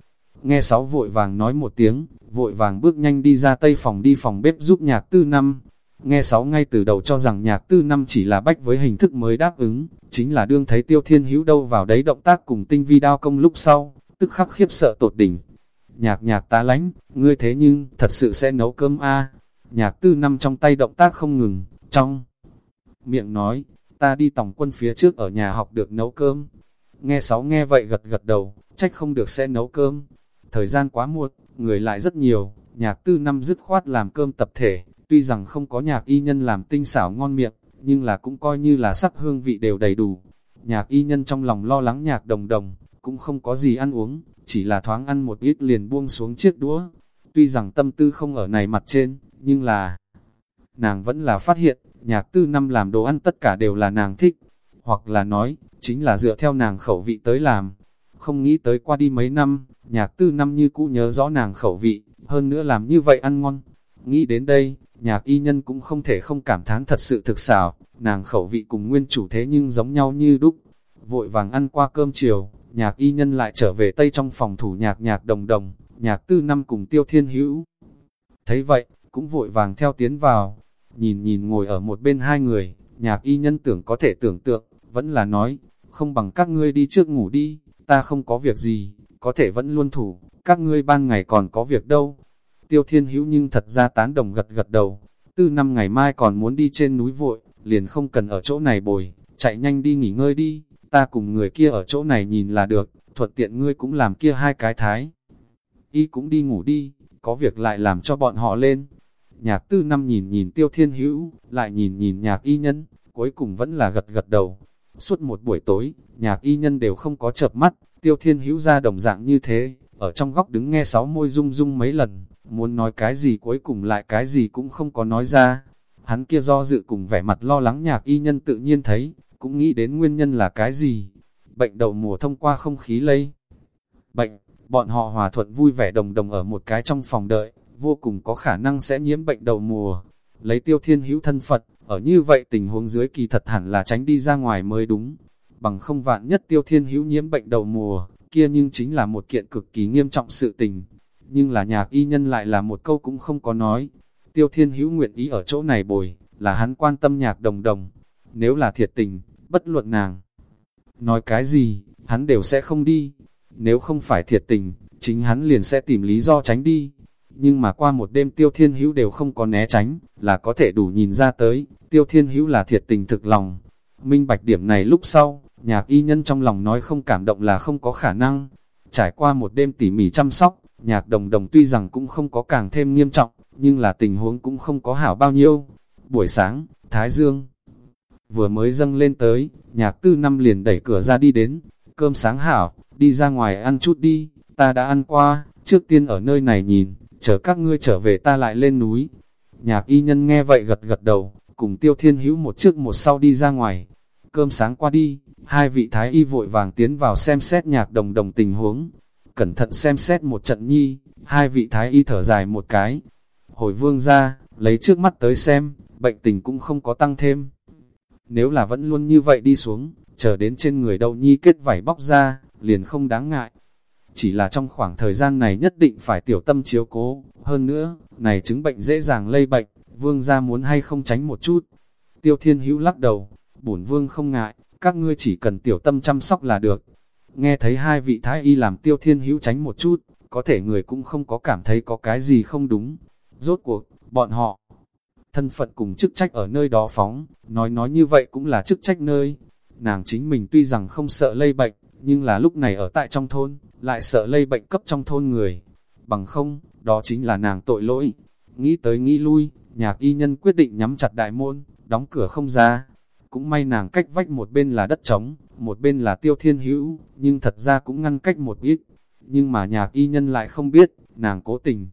Nghe sáu vội vàng nói một tiếng, vội vàng bước nhanh đi ra tây phòng đi phòng bếp giúp nhạc tư năm. Nghe sáu ngay từ đầu cho rằng nhạc tư năm chỉ là bách với hình thức mới đáp ứng, chính là đương thấy tiêu thiên hữu đâu vào đấy động tác cùng tinh vi đao công lúc sau, tức khắc khiếp sợ tột đỉnh. Nhạc nhạc tá lánh, ngươi thế nhưng, thật sự sẽ nấu cơm a Nhạc tư năm trong tay động tác không ngừng, trong miệng nói, ta đi tổng quân phía trước ở nhà học được nấu cơm. Nghe sáu nghe vậy gật gật đầu, trách không được sẽ nấu cơm. Thời gian quá muộn, người lại rất nhiều, nhạc tư năm dứt khoát làm cơm tập thể, tuy rằng không có nhạc y nhân làm tinh xảo ngon miệng, nhưng là cũng coi như là sắc hương vị đều đầy đủ. Nhạc y nhân trong lòng lo lắng nhạc đồng đồng, cũng không có gì ăn uống, chỉ là thoáng ăn một ít liền buông xuống chiếc đũa. Tuy rằng tâm tư không ở này mặt trên, nhưng là nàng vẫn là phát hiện, nhạc tư năm làm đồ ăn tất cả đều là nàng thích, hoặc là nói, chính là dựa theo nàng khẩu vị tới làm. Không nghĩ tới qua đi mấy năm, nhạc tư năm như cũ nhớ rõ nàng khẩu vị, hơn nữa làm như vậy ăn ngon. Nghĩ đến đây, nhạc y nhân cũng không thể không cảm thán thật sự thực xảo, nàng khẩu vị cùng nguyên chủ thế nhưng giống nhau như đúc. Vội vàng ăn qua cơm chiều, nhạc y nhân lại trở về tây trong phòng thủ nhạc nhạc đồng đồng, nhạc tư năm cùng tiêu thiên hữu. Thấy vậy, cũng vội vàng theo tiến vào, nhìn nhìn ngồi ở một bên hai người, nhạc y nhân tưởng có thể tưởng tượng, vẫn là nói, không bằng các ngươi đi trước ngủ đi, ta không có việc gì, có thể vẫn luôn thủ, các ngươi ban ngày còn có việc đâu. Tiêu thiên hữu nhưng thật ra tán đồng gật gật đầu, tư năm ngày mai còn muốn đi trên núi vội, liền không cần ở chỗ này bồi, chạy nhanh đi nghỉ ngơi đi, ta cùng người kia ở chỗ này nhìn là được, thuận tiện ngươi cũng làm kia hai cái thái. Y cũng đi ngủ đi, có việc lại làm cho bọn họ lên, Nhạc tư năm nhìn nhìn tiêu thiên hữu, lại nhìn nhìn nhạc y nhân, cuối cùng vẫn là gật gật đầu. Suốt một buổi tối, nhạc y nhân đều không có chợp mắt, tiêu thiên hữu ra đồng dạng như thế, ở trong góc đứng nghe sáu môi rung rung mấy lần, muốn nói cái gì cuối cùng lại cái gì cũng không có nói ra. Hắn kia do dự cùng vẻ mặt lo lắng nhạc y nhân tự nhiên thấy, cũng nghĩ đến nguyên nhân là cái gì. Bệnh đầu mùa thông qua không khí lây. Bệnh, bọn họ hòa thuận vui vẻ đồng đồng ở một cái trong phòng đợi, vô cùng có khả năng sẽ nhiễm bệnh đầu mùa. Lấy tiêu thiên hữu thân Phật, ở như vậy tình huống dưới kỳ thật hẳn là tránh đi ra ngoài mới đúng. Bằng không vạn nhất tiêu thiên hữu nhiễm bệnh đầu mùa, kia nhưng chính là một kiện cực kỳ nghiêm trọng sự tình. Nhưng là nhạc y nhân lại là một câu cũng không có nói. Tiêu thiên hữu nguyện ý ở chỗ này bồi, là hắn quan tâm nhạc đồng đồng. Nếu là thiệt tình, bất luận nàng. Nói cái gì, hắn đều sẽ không đi. Nếu không phải thiệt tình, chính hắn liền sẽ tìm lý do tránh đi nhưng mà qua một đêm tiêu thiên hữu đều không có né tránh, là có thể đủ nhìn ra tới, tiêu thiên hữu là thiệt tình thực lòng. Minh bạch điểm này lúc sau, nhạc y nhân trong lòng nói không cảm động là không có khả năng. Trải qua một đêm tỉ mỉ chăm sóc, nhạc đồng đồng tuy rằng cũng không có càng thêm nghiêm trọng, nhưng là tình huống cũng không có hảo bao nhiêu. Buổi sáng, Thái Dương vừa mới dâng lên tới, nhạc tư năm liền đẩy cửa ra đi đến, cơm sáng hảo, đi ra ngoài ăn chút đi, ta đã ăn qua, trước tiên ở nơi này nhìn, chờ các ngươi trở về ta lại lên núi. Nhạc y nhân nghe vậy gật gật đầu, cùng tiêu thiên hữu một trước một sau đi ra ngoài. Cơm sáng qua đi, hai vị thái y vội vàng tiến vào xem xét nhạc đồng đồng tình huống. Cẩn thận xem xét một trận nhi, hai vị thái y thở dài một cái. Hồi vương ra, lấy trước mắt tới xem, bệnh tình cũng không có tăng thêm. Nếu là vẫn luôn như vậy đi xuống, chờ đến trên người đầu nhi kết vảy bóc ra, liền không đáng ngại. Chỉ là trong khoảng thời gian này nhất định phải tiểu tâm chiếu cố, hơn nữa, này chứng bệnh dễ dàng lây bệnh, vương gia muốn hay không tránh một chút. Tiêu thiên hữu lắc đầu, bổn vương không ngại, các ngươi chỉ cần tiểu tâm chăm sóc là được. Nghe thấy hai vị thái y làm tiêu thiên hữu tránh một chút, có thể người cũng không có cảm thấy có cái gì không đúng. Rốt cuộc, bọn họ, thân phận cùng chức trách ở nơi đó phóng, nói nói như vậy cũng là chức trách nơi. Nàng chính mình tuy rằng không sợ lây bệnh, nhưng là lúc này ở tại trong thôn, lại sợ lây bệnh cấp trong thôn người. Bằng không, đó chính là nàng tội lỗi. Nghĩ tới nghĩ lui, nhạc y nhân quyết định nhắm chặt đại môn, đóng cửa không ra. Cũng may nàng cách vách một bên là đất trống, một bên là tiêu thiên hữu, nhưng thật ra cũng ngăn cách một ít. Nhưng mà nhạc y nhân lại không biết, nàng cố tình.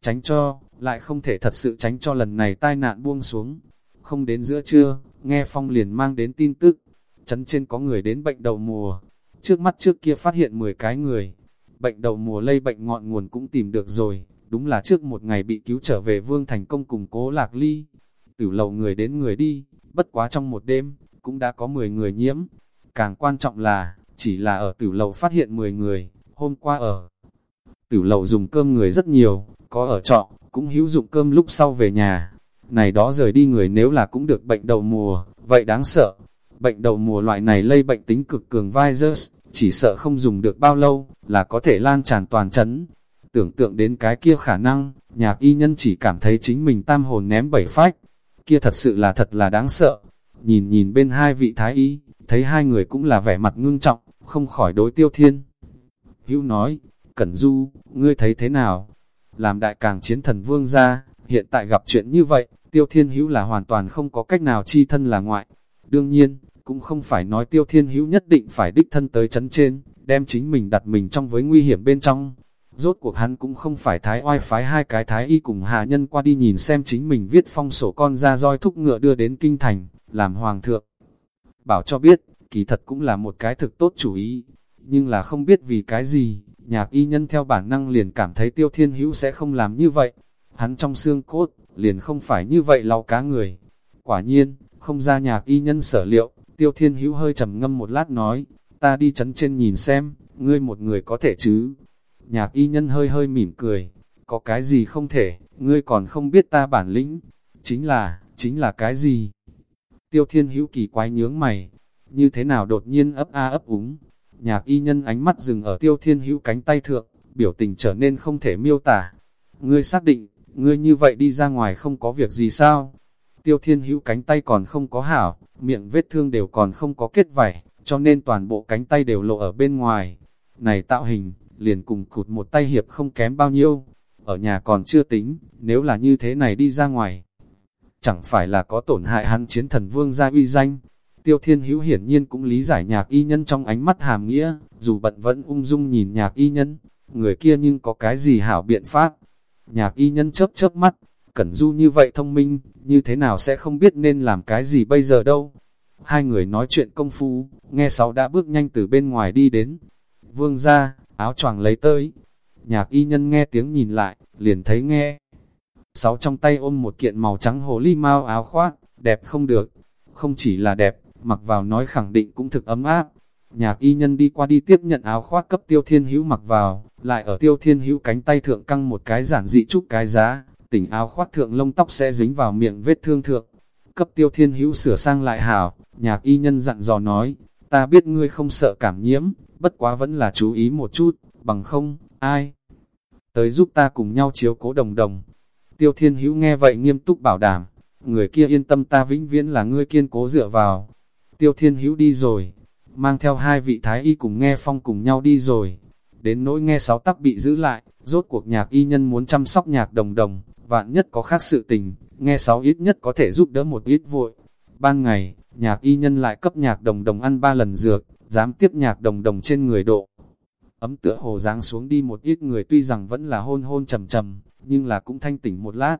Tránh cho, lại không thể thật sự tránh cho lần này tai nạn buông xuống. Không đến giữa trưa, nghe phong liền mang đến tin tức. Chấn trên có người đến bệnh đầu mùa. Trước mắt trước kia phát hiện 10 cái người. Bệnh đầu mùa lây bệnh ngọn nguồn cũng tìm được rồi. Đúng là trước một ngày bị cứu trở về Vương Thành Công cùng cố lạc ly. Tử lầu người đến người đi, bất quá trong một đêm, cũng đã có 10 người nhiễm. Càng quan trọng là, chỉ là ở tử lầu phát hiện 10 người, hôm qua ở tử lầu dùng cơm người rất nhiều, có ở trọ, cũng hữu dụng cơm lúc sau về nhà. Này đó rời đi người nếu là cũng được bệnh đầu mùa, vậy đáng sợ. Bệnh đầu mùa loại này lây bệnh tính cực cường virus, chỉ sợ không dùng được bao lâu, là có thể lan tràn toàn chấn. Tưởng tượng đến cái kia khả năng, nhạc y nhân chỉ cảm thấy chính mình tam hồn ném bảy phách. Kia thật sự là thật là đáng sợ. Nhìn nhìn bên hai vị thái y, thấy hai người cũng là vẻ mặt ngưng trọng, không khỏi đối tiêu thiên. Hữu nói, Cẩn Du, ngươi thấy thế nào? Làm đại càng chiến thần vương ra, hiện tại gặp chuyện như vậy, tiêu thiên hữu là hoàn toàn không có cách nào chi thân là ngoại. Đương nhiên, cũng không phải nói tiêu thiên hữu nhất định phải đích thân tới chấn trên, đem chính mình đặt mình trong với nguy hiểm bên trong. Rốt cuộc hắn cũng không phải thái oai phái hai cái thái y cùng hạ nhân qua đi nhìn xem chính mình viết phong sổ con ra roi thúc ngựa đưa đến kinh thành, làm hoàng thượng. Bảo cho biết, kỳ thật cũng là một cái thực tốt chủ ý, nhưng là không biết vì cái gì, nhạc y nhân theo bản năng liền cảm thấy tiêu thiên hữu sẽ không làm như vậy. Hắn trong xương cốt, liền không phải như vậy lau cá người. Quả nhiên, không ra nhạc y nhân sở liệu, tiêu thiên hữu hơi trầm ngâm một lát nói, ta đi chấn trên nhìn xem, ngươi một người có thể chứ. Nhạc y nhân hơi hơi mỉm cười, có cái gì không thể, ngươi còn không biết ta bản lĩnh. Chính là, chính là cái gì? Tiêu thiên hữu kỳ quái nhướng mày, như thế nào đột nhiên ấp a ấp úng, Nhạc y nhân ánh mắt dừng ở tiêu thiên hữu cánh tay thượng, biểu tình trở nên không thể miêu tả. Ngươi xác định, ngươi như vậy đi ra ngoài không có việc gì sao? Tiêu thiên hữu cánh tay còn không có hảo, miệng vết thương đều còn không có kết vảy, cho nên toàn bộ cánh tay đều lộ ở bên ngoài. Này tạo hình, liền cùng cụt một tay hiệp không kém bao nhiêu. Ở nhà còn chưa tính, nếu là như thế này đi ra ngoài. Chẳng phải là có tổn hại hắn chiến thần vương gia uy danh, Tiêu Thiên Hữu hiển nhiên cũng lý giải nhạc y nhân trong ánh mắt hàm nghĩa, dù bận vẫn ung dung nhìn nhạc y nhân, người kia nhưng có cái gì hảo biện pháp. Nhạc y nhân chớp chớp mắt, Cẩn Du như vậy thông minh, như thế nào sẽ không biết nên làm cái gì bây giờ đâu. Hai người nói chuyện công phu, nghe sáu đã bước nhanh từ bên ngoài đi đến. Vương ra, áo choàng lấy tới. Nhạc y nhân nghe tiếng nhìn lại, liền thấy nghe. Sáu trong tay ôm một kiện màu trắng hồ ly mau áo khoác, đẹp không được. Không chỉ là đẹp, mặc vào nói khẳng định cũng thực ấm áp. Nhạc y nhân đi qua đi tiếp nhận áo khoác cấp tiêu thiên hữu mặc vào, lại ở tiêu thiên hữu cánh tay thượng căng một cái giản dị chút cái giá, tỉnh áo khoác thượng lông tóc sẽ dính vào miệng vết thương thượng. Cấp tiêu thiên hữu sửa sang lại hảo, nhạc y nhân dặn dò nói, ta biết ngươi không sợ cảm nhiễm, bất quá vẫn là chú ý một chút, bằng không, ai? Tới giúp ta cùng nhau chiếu cố đồng đồng. Tiêu thiên hữu nghe vậy nghiêm túc bảo đảm, người kia yên tâm ta vĩnh viễn là ngươi kiên cố dựa vào, Tiêu Thiên Hữu đi rồi, mang theo hai vị thái y cùng nghe phong cùng nhau đi rồi. Đến nỗi nghe sáu tắc bị giữ lại, rốt cuộc nhạc y nhân muốn chăm sóc nhạc đồng đồng, vạn nhất có khác sự tình, nghe sáu ít nhất có thể giúp đỡ một ít vội. Ban ngày, nhạc y nhân lại cấp nhạc đồng đồng ăn ba lần dược, dám tiếp nhạc đồng đồng trên người độ. Ấm tựa hồ dáng xuống đi một ít người tuy rằng vẫn là hôn hôn trầm trầm, nhưng là cũng thanh tỉnh một lát.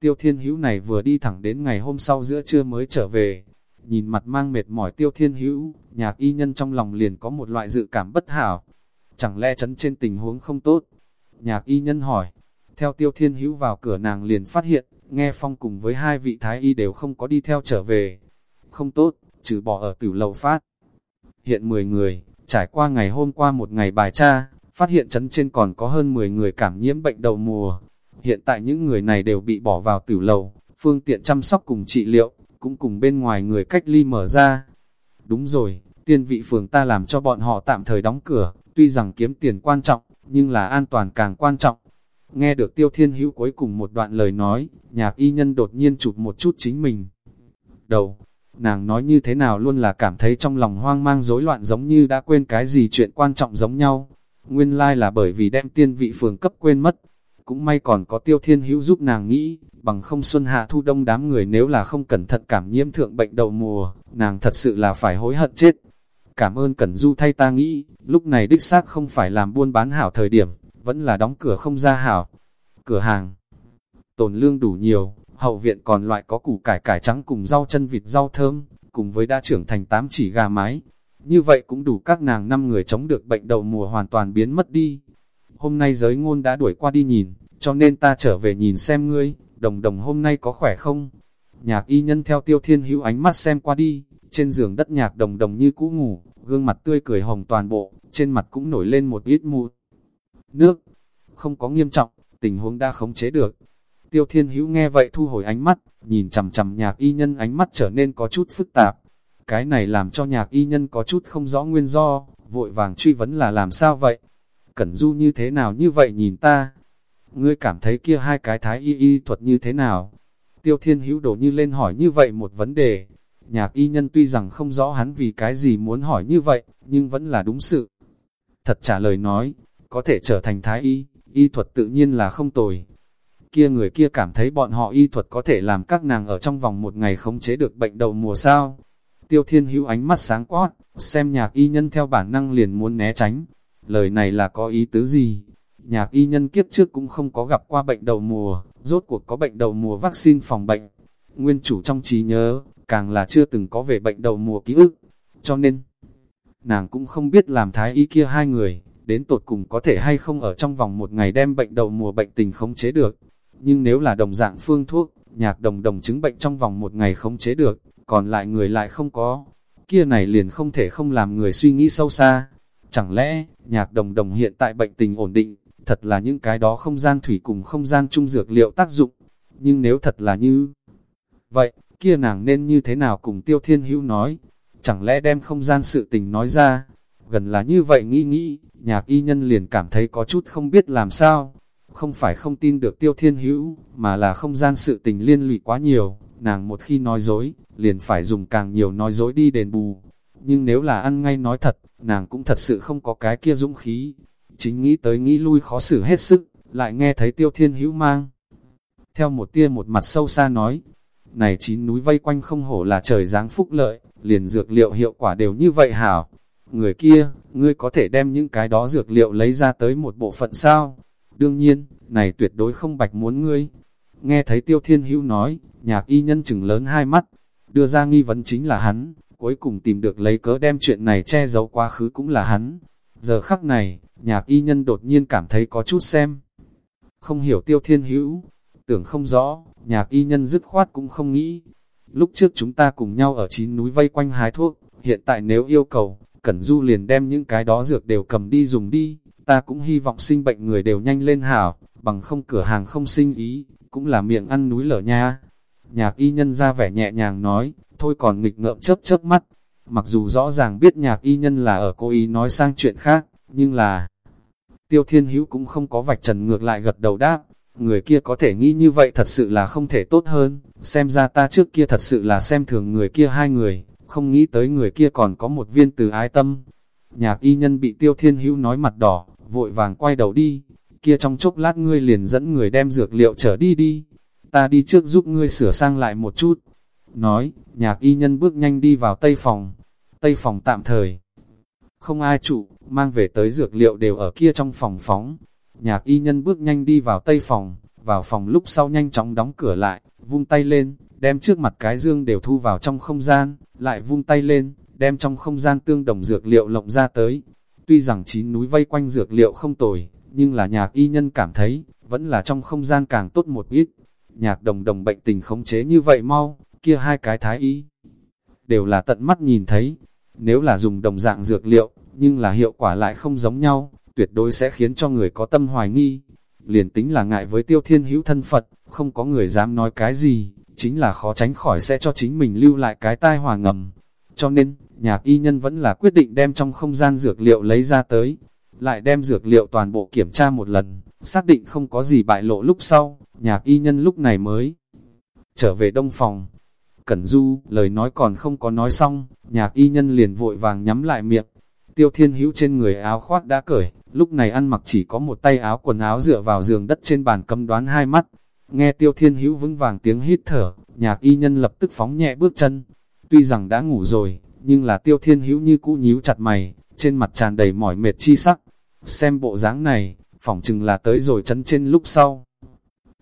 Tiêu thiên hữu này vừa đi thẳng đến ngày hôm sau giữa trưa mới trở về, Nhìn mặt mang mệt mỏi tiêu thiên hữu, nhạc y nhân trong lòng liền có một loại dự cảm bất hảo. Chẳng lẽ chấn trên tình huống không tốt? Nhạc y nhân hỏi. Theo tiêu thiên hữu vào cửa nàng liền phát hiện, nghe phong cùng với hai vị thái y đều không có đi theo trở về. Không tốt, trừ bỏ ở tử lầu phát. Hiện 10 người, trải qua ngày hôm qua một ngày bài tra, phát hiện chấn trên còn có hơn 10 người cảm nhiễm bệnh đầu mùa. Hiện tại những người này đều bị bỏ vào tử lầu, phương tiện chăm sóc cùng trị liệu, cũng cùng bên ngoài người cách ly mở ra. Đúng rồi, tiên vị phường ta làm cho bọn họ tạm thời đóng cửa, tuy rằng kiếm tiền quan trọng, nhưng là an toàn càng quan trọng. Nghe được tiêu thiên hữu cuối cùng một đoạn lời nói, nhạc y nhân đột nhiên chụp một chút chính mình. Đầu, nàng nói như thế nào luôn là cảm thấy trong lòng hoang mang rối loạn giống như đã quên cái gì chuyện quan trọng giống nhau. Nguyên lai like là bởi vì đem tiên vị phường cấp quên mất, cũng may còn có tiêu thiên hữu giúp nàng nghĩ, bằng không xuân hạ thu đông đám người nếu là không cẩn thận cảm nhiễm thượng bệnh đầu mùa, nàng thật sự là phải hối hận chết. cảm ơn Cẩn Du thay ta nghĩ, lúc này đích xác không phải làm buôn bán hảo thời điểm, vẫn là đóng cửa không ra hảo. Cửa hàng tồn lương đủ nhiều, hậu viện còn loại có củ cải cải trắng cùng rau chân vịt rau thơm, cùng với đã trưởng thành tám chỉ gà mái. Như vậy cũng đủ các nàng năm người chống được bệnh đầu mùa hoàn toàn biến mất đi. Hôm nay giới ngôn đã đuổi qua đi nhìn, cho nên ta trở về nhìn xem ngươi, đồng đồng hôm nay có khỏe không? Nhạc y nhân theo tiêu thiên hữu ánh mắt xem qua đi, trên giường đất nhạc đồng đồng như cũ ngủ, gương mặt tươi cười hồng toàn bộ, trên mặt cũng nổi lên một ít mụn. Nước, không có nghiêm trọng, tình huống đã khống chế được. Tiêu thiên hữu nghe vậy thu hồi ánh mắt, nhìn chằm chằm nhạc y nhân ánh mắt trở nên có chút phức tạp. Cái này làm cho nhạc y nhân có chút không rõ nguyên do, vội vàng truy vấn là làm sao vậy? Cẩn du như thế nào như vậy nhìn ta? Ngươi cảm thấy kia hai cái thái y y thuật như thế nào? Tiêu thiên hữu đổ như lên hỏi như vậy một vấn đề. Nhạc y nhân tuy rằng không rõ hắn vì cái gì muốn hỏi như vậy, nhưng vẫn là đúng sự. Thật trả lời nói, có thể trở thành thái y, y thuật tự nhiên là không tồi. Kia người kia cảm thấy bọn họ y thuật có thể làm các nàng ở trong vòng một ngày khống chế được bệnh đầu mùa sao. Tiêu thiên hữu ánh mắt sáng quát, xem nhạc y nhân theo bản năng liền muốn né tránh. Lời này là có ý tứ gì? Nhạc y nhân kiếp trước cũng không có gặp qua bệnh đầu mùa, rốt cuộc có bệnh đầu mùa vaccine phòng bệnh. Nguyên chủ trong trí nhớ, càng là chưa từng có về bệnh đầu mùa ký ức. Cho nên, nàng cũng không biết làm thái y kia hai người, đến tột cùng có thể hay không ở trong vòng một ngày đem bệnh đầu mùa bệnh tình khống chế được. Nhưng nếu là đồng dạng phương thuốc, nhạc đồng đồng chứng bệnh trong vòng một ngày khống chế được, còn lại người lại không có, kia này liền không thể không làm người suy nghĩ sâu xa. Chẳng lẽ, nhạc đồng đồng hiện tại bệnh tình ổn định, thật là những cái đó không gian thủy cùng không gian trung dược liệu tác dụng. Nhưng nếu thật là như vậy, kia nàng nên như thế nào cùng tiêu thiên hữu nói? Chẳng lẽ đem không gian sự tình nói ra? Gần là như vậy nghĩ nghĩ, nhạc y nhân liền cảm thấy có chút không biết làm sao. Không phải không tin được tiêu thiên hữu, mà là không gian sự tình liên lụy quá nhiều. Nàng một khi nói dối, liền phải dùng càng nhiều nói dối đi đền bù. Nhưng nếu là ăn ngay nói thật, nàng cũng thật sự không có cái kia dũng khí. Chính nghĩ tới nghĩ lui khó xử hết sức, lại nghe thấy tiêu thiên hữu mang. Theo một tia một mặt sâu xa nói, này chín núi vây quanh không hổ là trời giáng phúc lợi, liền dược liệu hiệu quả đều như vậy hảo. Người kia, ngươi có thể đem những cái đó dược liệu lấy ra tới một bộ phận sao? Đương nhiên, này tuyệt đối không bạch muốn ngươi. Nghe thấy Tiêu Thiên Hữu nói, nhạc y nhân chừng lớn hai mắt, đưa ra nghi vấn chính là hắn, cuối cùng tìm được lấy cớ đem chuyện này che giấu quá khứ cũng là hắn. Giờ khắc này, nhạc y nhân đột nhiên cảm thấy có chút xem. Không hiểu Tiêu Thiên Hữu, tưởng không rõ, nhạc y nhân dứt khoát cũng không nghĩ. Lúc trước chúng ta cùng nhau ở chín núi vây quanh hái thuốc, hiện tại nếu yêu cầu, Cẩn Du liền đem những cái đó dược đều cầm đi dùng đi, ta cũng hy vọng sinh bệnh người đều nhanh lên hảo, bằng không cửa hàng không sinh ý, cũng là miệng ăn núi lở nha. Nhạc y nhân ra vẻ nhẹ nhàng nói, thôi còn nghịch ngợm chớp chớp mắt, mặc dù rõ ràng biết nhạc y nhân là ở cố ý nói sang chuyện khác, nhưng là... Tiêu Thiên Hữu cũng không có vạch trần ngược lại gật đầu đáp, người kia có thể nghĩ như vậy thật sự là không thể tốt hơn, xem ra ta trước kia thật sự là xem thường người kia hai người, không nghĩ tới người kia còn có một viên từ ái tâm. Nhạc y nhân bị tiêu thiên hữu nói mặt đỏ, vội vàng quay đầu đi, kia trong chốc lát ngươi liền dẫn người đem dược liệu trở đi đi, ta đi trước giúp ngươi sửa sang lại một chút. Nói, nhạc y nhân bước nhanh đi vào tây phòng, tây phòng tạm thời. Không ai trụ, mang về tới dược liệu đều ở kia trong phòng phóng, Nhạc y nhân bước nhanh đi vào tây phòng, vào phòng lúc sau nhanh chóng đóng cửa lại, vung tay lên, đem trước mặt cái dương đều thu vào trong không gian, lại vung tay lên, đem trong không gian tương đồng dược liệu lộng ra tới. Tuy rằng chín núi vây quanh dược liệu không tồi, nhưng là nhạc y nhân cảm thấy, vẫn là trong không gian càng tốt một ít. Nhạc đồng đồng bệnh tình khống chế như vậy mau, kia hai cái thái y, đều là tận mắt nhìn thấy. Nếu là dùng đồng dạng dược liệu, nhưng là hiệu quả lại không giống nhau, tuyệt đối sẽ khiến cho người có tâm hoài nghi. Liền tính là ngại với tiêu thiên hữu thân Phật, không có người dám nói cái gì, chính là khó tránh khỏi sẽ cho chính mình lưu lại cái tai hòa ngầm. Cho nên, nhạc y nhân vẫn là quyết định đem trong không gian dược liệu lấy ra tới, lại đem dược liệu toàn bộ kiểm tra một lần, xác định không có gì bại lộ lúc sau, nhạc y nhân lúc này mới trở về đông phòng. Cẩn Du, lời nói còn không có nói xong, nhạc y nhân liền vội vàng nhắm lại miệng. Tiêu thiên hữu trên người áo khoác đã cởi, lúc này ăn mặc chỉ có một tay áo quần áo dựa vào giường đất trên bàn cầm đoán hai mắt. Nghe tiêu thiên hữu vững vàng tiếng hít thở, nhạc y nhân lập tức phóng nhẹ bước chân. Tuy rằng đã ngủ rồi, nhưng là tiêu thiên hữu như cũ nhíu chặt mày, trên mặt tràn đầy mỏi mệt chi sắc. Xem bộ dáng này, phỏng chừng là tới rồi chấn trên lúc sau.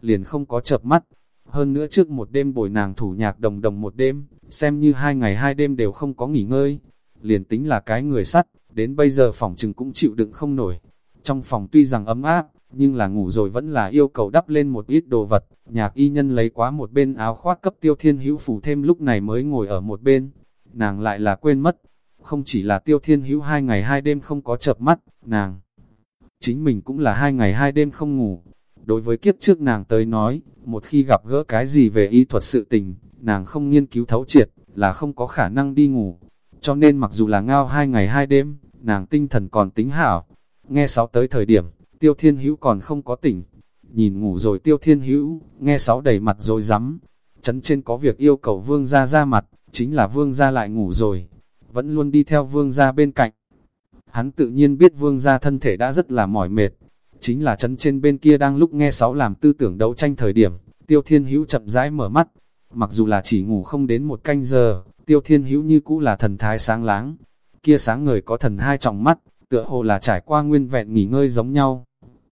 Liền không có chợp mắt, hơn nữa trước một đêm bồi nàng thủ nhạc đồng đồng một đêm, xem như hai ngày hai đêm đều không có nghỉ ngơi. Liền tính là cái người sắt, đến bây giờ phỏng chừng cũng chịu đựng không nổi. Trong phòng tuy rằng ấm áp, nhưng là ngủ rồi vẫn là yêu cầu đắp lên một ít đồ vật. Nhạc y nhân lấy quá một bên áo khoác cấp tiêu thiên hữu phủ thêm lúc này mới ngồi ở một bên. Nàng lại là quên mất, không chỉ là tiêu thiên hữu hai ngày hai đêm không có chập mắt, nàng. Chính mình cũng là hai ngày hai đêm không ngủ. Đối với kiếp trước nàng tới nói, một khi gặp gỡ cái gì về y thuật sự tình, nàng không nghiên cứu thấu triệt, là không có khả năng đi ngủ. Cho nên mặc dù là ngao hai ngày hai đêm, nàng tinh thần còn tính hảo. Nghe sáu tới thời điểm, tiêu thiên hữu còn không có tỉnh. Nhìn ngủ rồi tiêu thiên hữu, nghe sáu đầy mặt rồi rắm Chấn trên có việc yêu cầu vương gia ra mặt, chính là vương gia lại ngủ rồi. Vẫn luôn đi theo vương gia bên cạnh. Hắn tự nhiên biết vương gia thân thể đã rất là mỏi mệt. Chính là chấn trên bên kia đang lúc nghe sáu làm tư tưởng đấu tranh thời điểm, tiêu thiên hữu chậm rãi mở mắt. Mặc dù là chỉ ngủ không đến một canh giờ, tiêu thiên hữu như cũ là thần thái sáng láng. Kia sáng người có thần hai trọng mắt, tựa hồ là trải qua nguyên vẹn nghỉ ngơi giống nhau.